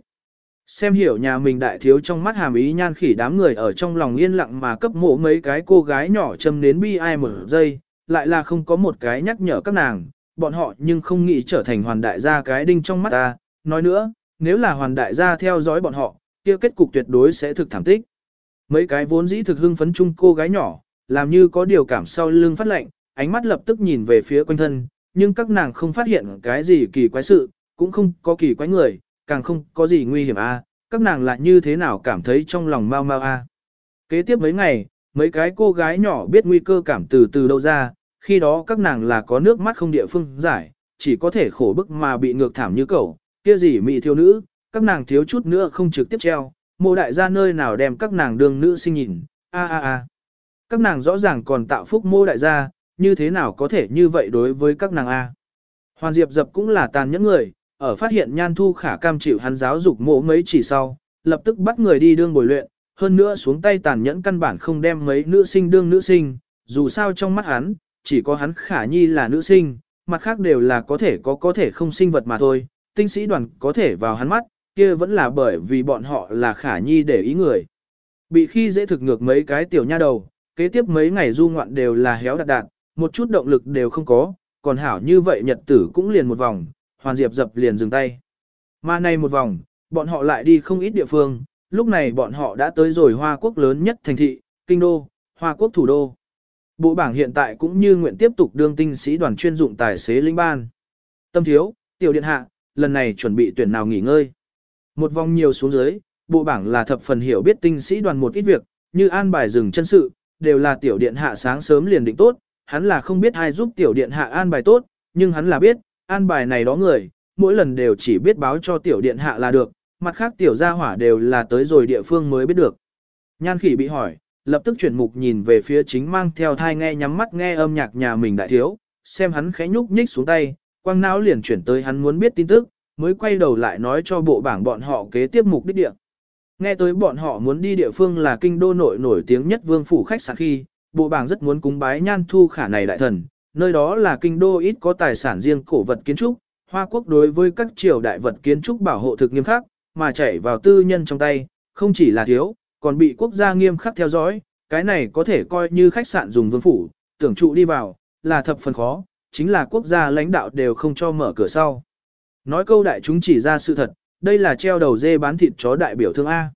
Xem hiểu nhà mình đại thiếu trong mắt hàm ý nhan khỉ đám người ở trong lòng yên lặng mà cấp mộ mấy cái cô gái nhỏ châm đến bi ai một giây, lại là không có một cái nhắc nhở các nàng, bọn họ nhưng không nghĩ trở thành hoàn đại gia cái đinh trong mắt ta. Nói nữa, nếu là hoàn đại gia theo dõi bọn họ, kia kết cục tuyệt đối sẽ thực thảm tích. Mấy cái vốn dĩ thực hưng phấn chung cô gái nhỏ, làm như có điều cảm sau lưng phát lệnh, ánh mắt lập tức nhìn về phía quanh thân, nhưng các nàng không phát hiện cái gì kỳ quái sự, cũng không có kỳ quái người, càng không có gì nguy hiểm a, các nàng lại như thế nào cảm thấy trong lòng mau mau a. Kế tiếp mấy ngày, mấy cái cô gái nhỏ biết nguy cơ cảm từ từ đâu ra, khi đó các nàng là có nước mắt không địa phương giải, chỉ có thể khổ bức mà bị ngược thảm như cẩu kia gì mị thiếu nữ, các nàng thiếu chút nữa không trực tiếp treo, mộ đại gia nơi nào đem các nàng đường nữ sinh nhìn, a a a. Các nàng rõ ràng còn tạo phúc mô đại gia, như thế nào có thể như vậy đối với các nàng a. Hoàn Diệp dập cũng là tàn nhẫn người, ở phát hiện nhan thu khả cam chịu hắn giáo dục mộ mấy chỉ sau, lập tức bắt người đi đương bồi luyện, hơn nữa xuống tay tàn nhẫn căn bản không đem mấy nữ sinh đương nữ sinh, dù sao trong mắt hắn, chỉ có hắn khả nhi là nữ sinh, mặt khác đều là có thể có có thể không sinh vật mà thôi, tinh sĩ đoàn có thể vào hắn mắt, kia vẫn là bởi vì bọn họ là khả nhi để ý người. bị khi dễ thực ngược mấy cái tiểu nha đầu, kế tiếp mấy ngày du ngoạn đều là héo đạt đạt, một chút động lực đều không có, còn hảo như vậy nhật tử cũng liền một vòng, hoàn diệp dập liền dừng tay. Mà này một vòng, bọn họ lại đi không ít địa phương, lúc này bọn họ đã tới rồi Hoa Quốc lớn nhất thành thị, Kinh Đô, Hoa Quốc thủ đô. Bộ bảng hiện tại cũng như nguyện tiếp tục đương tinh sĩ đoàn chuyên dụng tài xế linh ban. Tâm thiếu, tiểu điện hạ, lần này chuẩn bị tuyển nào nghỉ ngơi. Một vòng nhiều xuống dưới, bộ bảng là thập phần hiểu biết tinh sĩ đoàn một ít việc, như an bài dừng chân sự, đều là tiểu điện hạ sáng sớm liền định tốt, hắn là không biết ai giúp tiểu điện hạ an bài tốt, nhưng hắn là biết, an bài này đó người, mỗi lần đều chỉ biết báo cho tiểu điện hạ là được, mặt khác tiểu gia hỏa đều là tới rồi địa phương mới biết được. Nhan khỉ bị hỏi, lập tức chuyển mục nhìn về phía chính mang theo thai nghe nhắm mắt nghe âm nhạc nhà mình đại thiếu, xem hắn khẽ nhúc nhích xuống tay, quang não liền chuyển tới hắn muốn biết tin tức, mới quay đầu lại nói cho bộ bảng bọn họ kế tiếp mục đích địa. Nghe tới bọn họ muốn đi địa phương là kinh đô nội nổi tiếng nhất vương phủ khách sạn khi, bộ bảng rất muốn cúng bái nhan thu khả này đại thần, nơi đó là kinh đô ít có tài sản riêng cổ vật kiến trúc, Hoa Quốc đối với các triều đại vật kiến trúc bảo hộ thực nghiêm khắc, mà chảy vào tư nhân trong tay, không chỉ là thiếu, còn bị quốc gia nghiêm khắc theo dõi, cái này có thể coi như khách sạn dùng vương phủ, tưởng trụ đi vào, là thập phần khó, chính là quốc gia lãnh đạo đều không cho mở cửa sau. Nói câu đại chúng chỉ ra sự thật, đây là treo đầu dê bán thịt chó đại biểu thương A.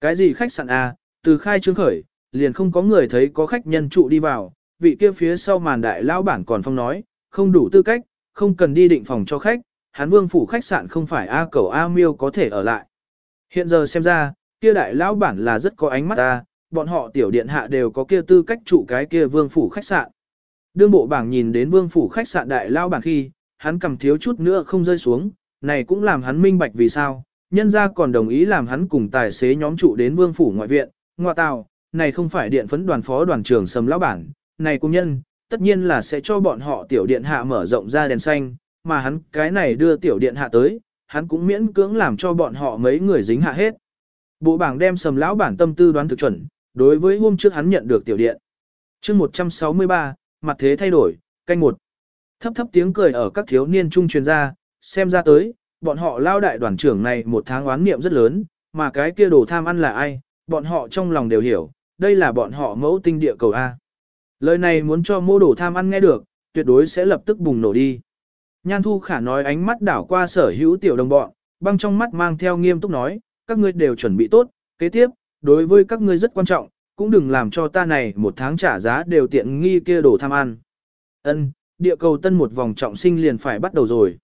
Cái gì khách sạn A, từ khai trương khởi, liền không có người thấy có khách nhân trụ đi vào, vị kia phía sau màn đại lão bản còn phong nói, không đủ tư cách, không cần đi định phòng cho khách, hắn vương phủ khách sạn không phải A cầu A miêu có thể ở lại. Hiện giờ xem ra, kia đại lão bản là rất có ánh mắt ta, bọn họ tiểu điện hạ đều có kia tư cách trụ cái kia vương phủ khách sạn. Đương bộ bảng nhìn đến vương phủ khách sạn đại lão bản khi, hắn cầm thiếu chút nữa không rơi xuống, này cũng làm hắn minh bạch vì sao, nhân ra còn đồng ý làm hắn cùng tài xế nhóm trụ đến vương phủ ngoại viện, ngoại tàu, này không phải điện phấn đoàn phó đoàn trưởng sầm lão bản, này công nhân, tất nhiên là sẽ cho bọn họ tiểu điện hạ mở rộng ra đèn xanh, mà hắn cái này đưa tiểu điện hạ tới, hắn cũng miễn cưỡng làm cho bọn họ mấy người dính hạ hết. Bộ bảng đem sầm lão bản tâm tư đoán thực chuẩn, đối với hôm trước hắn nhận được tiểu điện. chương 163, mặt thế thay đổi, canh một. Thấp thấp tiếng cười ở các thiếu niên trung truyền ra, xem ra tới, bọn họ lao đại đoàn trưởng này một tháng oán niệm rất lớn, mà cái kia đồ tham ăn là ai, bọn họ trong lòng đều hiểu, đây là bọn họ mẫu tinh địa cầu A. Lời này muốn cho mô đồ tham ăn nghe được, tuyệt đối sẽ lập tức bùng nổ đi. Nhan Thu Khả nói ánh mắt đảo qua sở hữu tiểu đồng bọn, băng trong mắt mang theo nghiêm túc nói, các ngươi đều chuẩn bị tốt, kế tiếp, đối với các ngươi rất quan trọng, cũng đừng làm cho ta này một tháng trả giá đều tiện nghi kia đồ tham ăn. Ân, địa cầu tân một vòng trọng sinh liền phải bắt đầu rồi.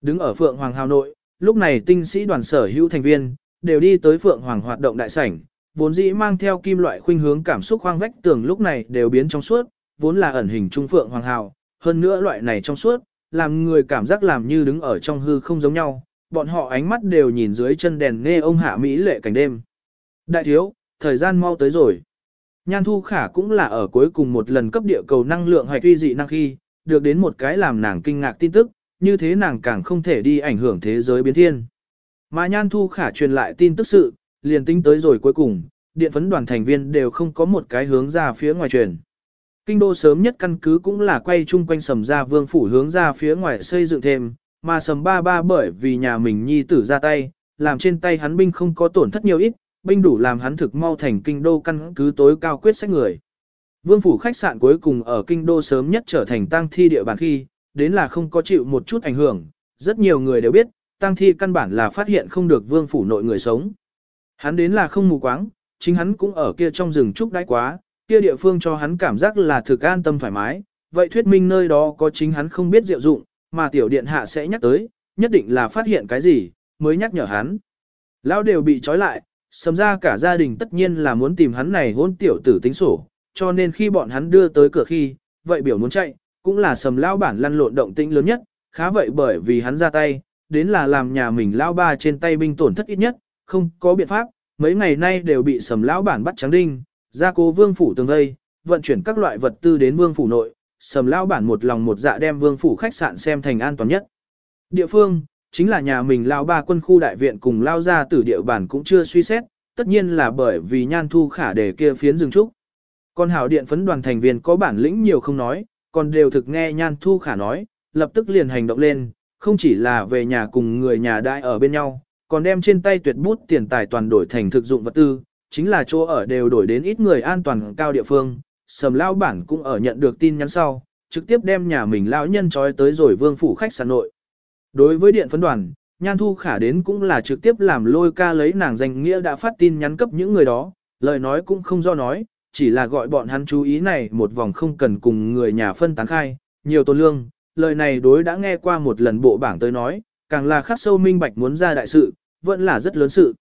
Đứng ở Phượng Hoàng Hào nội, lúc này tinh sĩ đoàn sở hữu thành viên, đều đi tới Phượng Hoàng hoạt động đại sảnh, vốn dĩ mang theo kim loại khuynh hướng cảm xúc hoang vách tường lúc này đều biến trong suốt, vốn là ẩn hình trung Phượng Hoàng Hào, hơn nữa loại này trong suốt, làm người cảm giác làm như đứng ở trong hư không giống nhau, bọn họ ánh mắt đều nhìn dưới chân đèn nghe ông hạ Mỹ lệ cảnh đêm. Đại thiếu, thời gian mau tới rồi. Nhan Thu Khả cũng là ở cuối cùng một lần cấp địa cầu năng lượng hay tuy dị năng khi, được đến một cái làm nàng kinh ngạc tin tức, như thế nàng càng không thể đi ảnh hưởng thế giới biến thiên. Mà Nhan Thu Khả truyền lại tin tức sự, liền tính tới rồi cuối cùng, điện phấn đoàn thành viên đều không có một cái hướng ra phía ngoài truyền. Kinh đô sớm nhất căn cứ cũng là quay chung quanh sầm ra vương phủ hướng ra phía ngoài xây dựng thêm, mà sầm ba ba bởi vì nhà mình nhi tử ra tay, làm trên tay hắn binh không có tổn thất nhiều ít, binh đủ làm hắn thực mau thành kinh đô căn cứ tối cao quyết sách người. Vương phủ khách sạn cuối cùng ở kinh đô sớm nhất trở thành tang thi địa bàn khi, đến là không có chịu một chút ảnh hưởng, rất nhiều người đều biết, tang thi căn bản là phát hiện không được vương phủ nội người sống. Hắn đến là không mù quáng, chính hắn cũng ở kia trong rừng trúc đãi quá, kia địa phương cho hắn cảm giác là thực an tâm thoải mái, vậy thuyết minh nơi đó có chính hắn không biết diệu dụng, mà tiểu điện hạ sẽ nhắc tới, nhất định là phát hiện cái gì, mới nhắc nhở hắn. Lão đều bị trói lại, sầm ra cả gia đình tất nhiên là muốn tìm hắn này hôn tiểu tử tính sổ, cho nên khi bọn hắn đưa tới cửa khi, vậy biểu muốn chạy, cũng là sầm lão bản lăn lộn động tĩnh lớn nhất, khá vậy bởi vì hắn ra tay, đến là làm nhà mình lão ba trên tay binh tổn thất ít nhất, không có biện pháp, mấy ngày nay đều bị sầm lão bản bắt trắng đinh, ra cố vương phủ tường vây, vận chuyển các loại vật tư đến vương phủ nội, sầm lão bản một lòng một dạ đem vương phủ khách sạn xem thành an toàn nhất. Địa phương, chính là nhà mình lao ba quân khu đại viện cùng lao ra từ địa bản cũng chưa suy xét, tất nhiên là bởi vì nhan thu khả để kia phiến rừng trúc. Còn hảo điện phấn đoàn thành viên có bản lĩnh nhiều không nói, còn đều thực nghe nhan thu khả nói, lập tức liền hành động lên, không chỉ là về nhà cùng người nhà đại ở bên nhau, còn đem trên tay tuyệt bút tiền tài toàn đổi thành thực dụng vật tư, chính là chỗ ở đều đổi đến ít người an toàn cao địa phương, sầm lao bản cũng ở nhận được tin nhắn sau, trực tiếp đem nhà mình lão nhân trói tới rồi vương phủ khách sạn nội. Đối với điện phấn đoàn, Nhan Thu Khả đến cũng là trực tiếp làm lôi ca lấy nàng danh nghĩa đã phát tin nhắn cấp những người đó, lời nói cũng không do nói, chỉ là gọi bọn hắn chú ý này một vòng không cần cùng người nhà phân tán khai, nhiều tôn lương, lời này đối đã nghe qua một lần bộ bảng tới nói, càng là khắc sâu minh bạch muốn ra đại sự, vẫn là rất lớn sự.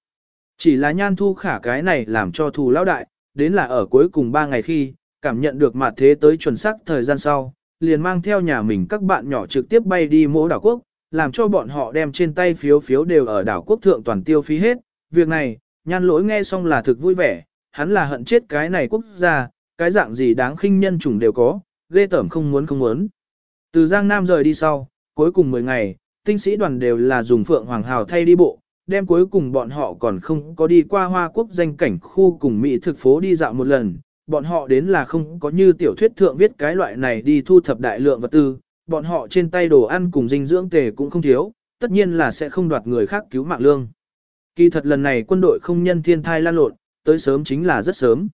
Chỉ là nhan thu khả cái này làm cho thù lão đại, đến là ở cuối cùng 3 ngày khi, cảm nhận được mặt thế tới chuẩn xác thời gian sau, liền mang theo nhà mình các bạn nhỏ trực tiếp bay đi mỗ đảo quốc, làm cho bọn họ đem trên tay phiếu phiếu đều ở đảo quốc thượng toàn tiêu phí hết. Việc này, nhan lỗi nghe xong là thực vui vẻ, hắn là hận chết cái này quốc gia, cái dạng gì đáng khinh nhân chủng đều có, ghê tởm không muốn không muốn. Từ Giang Nam rời đi sau, cuối cùng 10 ngày, tinh sĩ đoàn đều là dùng Phượng Hoàng Hào thay đi bộ, đem cuối cùng bọn họ còn không có đi qua Hoa Quốc danh cảnh khu cùng Mỹ thực phố đi dạo một lần, bọn họ đến là không có như tiểu thuyết thượng viết cái loại này đi thu thập đại lượng vật tư, bọn họ trên tay đồ ăn cùng dinh dưỡng tề cũng không thiếu, tất nhiên là sẽ không đoạt người khác cứu mạng lương. Kỳ thật lần này quân đội không nhân thiên thai lan lộn, tới sớm chính là rất sớm.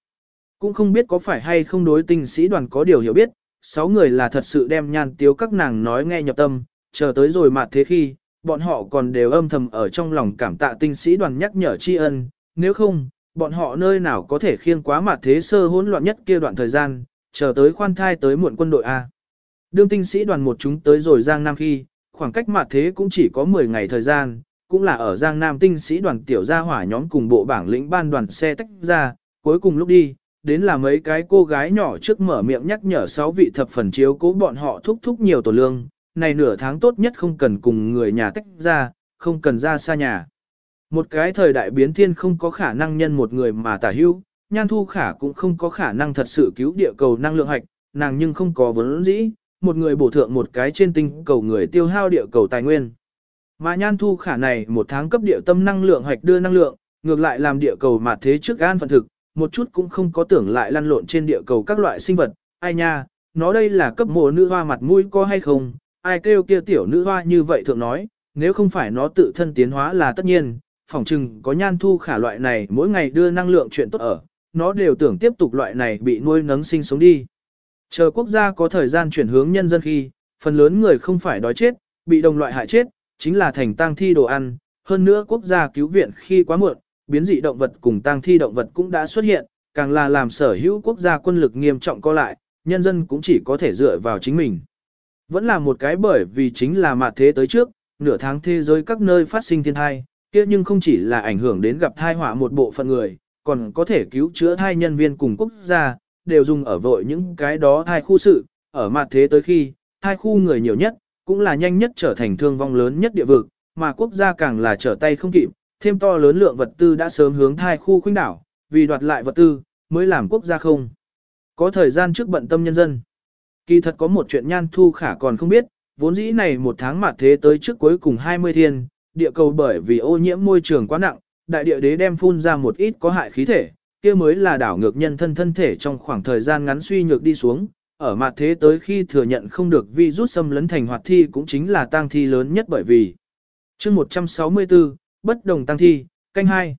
Cũng không biết có phải hay không đối tinh sĩ đoàn có điều hiểu biết, sáu người là thật sự đem nhan tiếu các nàng nói nghe nhập tâm, chờ tới rồi mà thế khi, bọn họ còn đều âm thầm ở trong lòng cảm tạ tinh sĩ đoàn nhắc nhở tri ân, nếu không, bọn họ nơi nào có thể khiêng quá mặt thế sơ hỗn loạn nhất kia đoạn thời gian, chờ tới khoan thai tới muộn quân đội A. Đương tinh sĩ đoàn một chúng tới rồi Giang Nam khi, khoảng cách mặt thế cũng chỉ có 10 ngày thời gian, cũng là ở Giang Nam tinh sĩ đoàn tiểu gia hỏa nhóm cùng bộ bảng lĩnh ban đoàn xe tách ra, cuối cùng lúc đi, đến là mấy cái cô gái nhỏ trước mở miệng nhắc nhở sáu vị thập phần chiếu cố bọn họ thúc thúc nhiều tổ lương, này nửa tháng tốt nhất không cần cùng người nhà tách ra, không cần ra xa nhà. Một cái thời đại biến thiên không có khả năng nhân một người mà tả hữu, nhan thu khả cũng không có khả năng thật sự cứu địa cầu năng lượng hạch, nàng nhưng không có vấn dĩ, một người bổ thượng một cái trên tinh cầu người tiêu hao địa cầu tài nguyên. Mà nhan thu khả này một tháng cấp địa tâm năng lượng hạch đưa năng lượng, ngược lại làm địa cầu mà thế trước an phận thực, một chút cũng không có tưởng lại lăn lộn trên địa cầu các loại sinh vật, ai nha, nó đây là cấp mùa nữ hoa mặt mũi có hay không, ai kêu kia tiểu nữ hoa như vậy thượng nói, nếu không phải nó tự thân tiến hóa là tất nhiên, phỏng chừng có nhan thu khả loại này mỗi ngày đưa năng lượng chuyện tốt ở, nó đều tưởng tiếp tục loại này bị nuôi nấng sinh sống đi. Chờ quốc gia có thời gian chuyển hướng nhân dân khi, phần lớn người không phải đói chết, bị đồng loại hại chết, chính là thành tang thi đồ ăn, hơn nữa quốc gia cứu viện khi quá muộn, biến dị động vật cùng tang thi động vật cũng đã xuất hiện, càng là làm sở hữu quốc gia quân lực nghiêm trọng co lại, nhân dân cũng chỉ có thể dựa vào chính mình. Vẫn là một cái bởi vì chính là mạt thế tới trước, nửa tháng thế giới các nơi phát sinh thiên thai, kia nhưng không chỉ là ảnh hưởng đến gặp thai họa một bộ phận người, còn có thể cứu chữa thai nhân viên cùng quốc gia, đều dùng ở vội những cái đó thai khu sự, ở mặt thế tới khi, thai khu người nhiều nhất, cũng là nhanh nhất trở thành thương vong lớn nhất địa vực, mà quốc gia càng là trở tay không kịp, thêm to lớn lượng vật tư đã sớm hướng thai khu khuynh đảo, vì đoạt lại vật tư, mới làm quốc gia không. Có thời gian trước bận tâm nhân dân. Kỳ thật có một chuyện nhan thu khả còn không biết, vốn dĩ này một tháng mặt thế tới trước cuối cùng 20 thiên, địa cầu bởi vì ô nhiễm môi trường quá nặng, đại địa đế đem phun ra một ít có hại khí thể, kia mới là đảo ngược nhân thân thân thể trong khoảng thời gian ngắn suy nhược đi xuống, ở mặt thế tới khi thừa nhận không được vi rút xâm lấn thành hoạt thi cũng chính là tang thi lớn nhất bởi vì. chương 164, bất đồng tăng thi, canh hai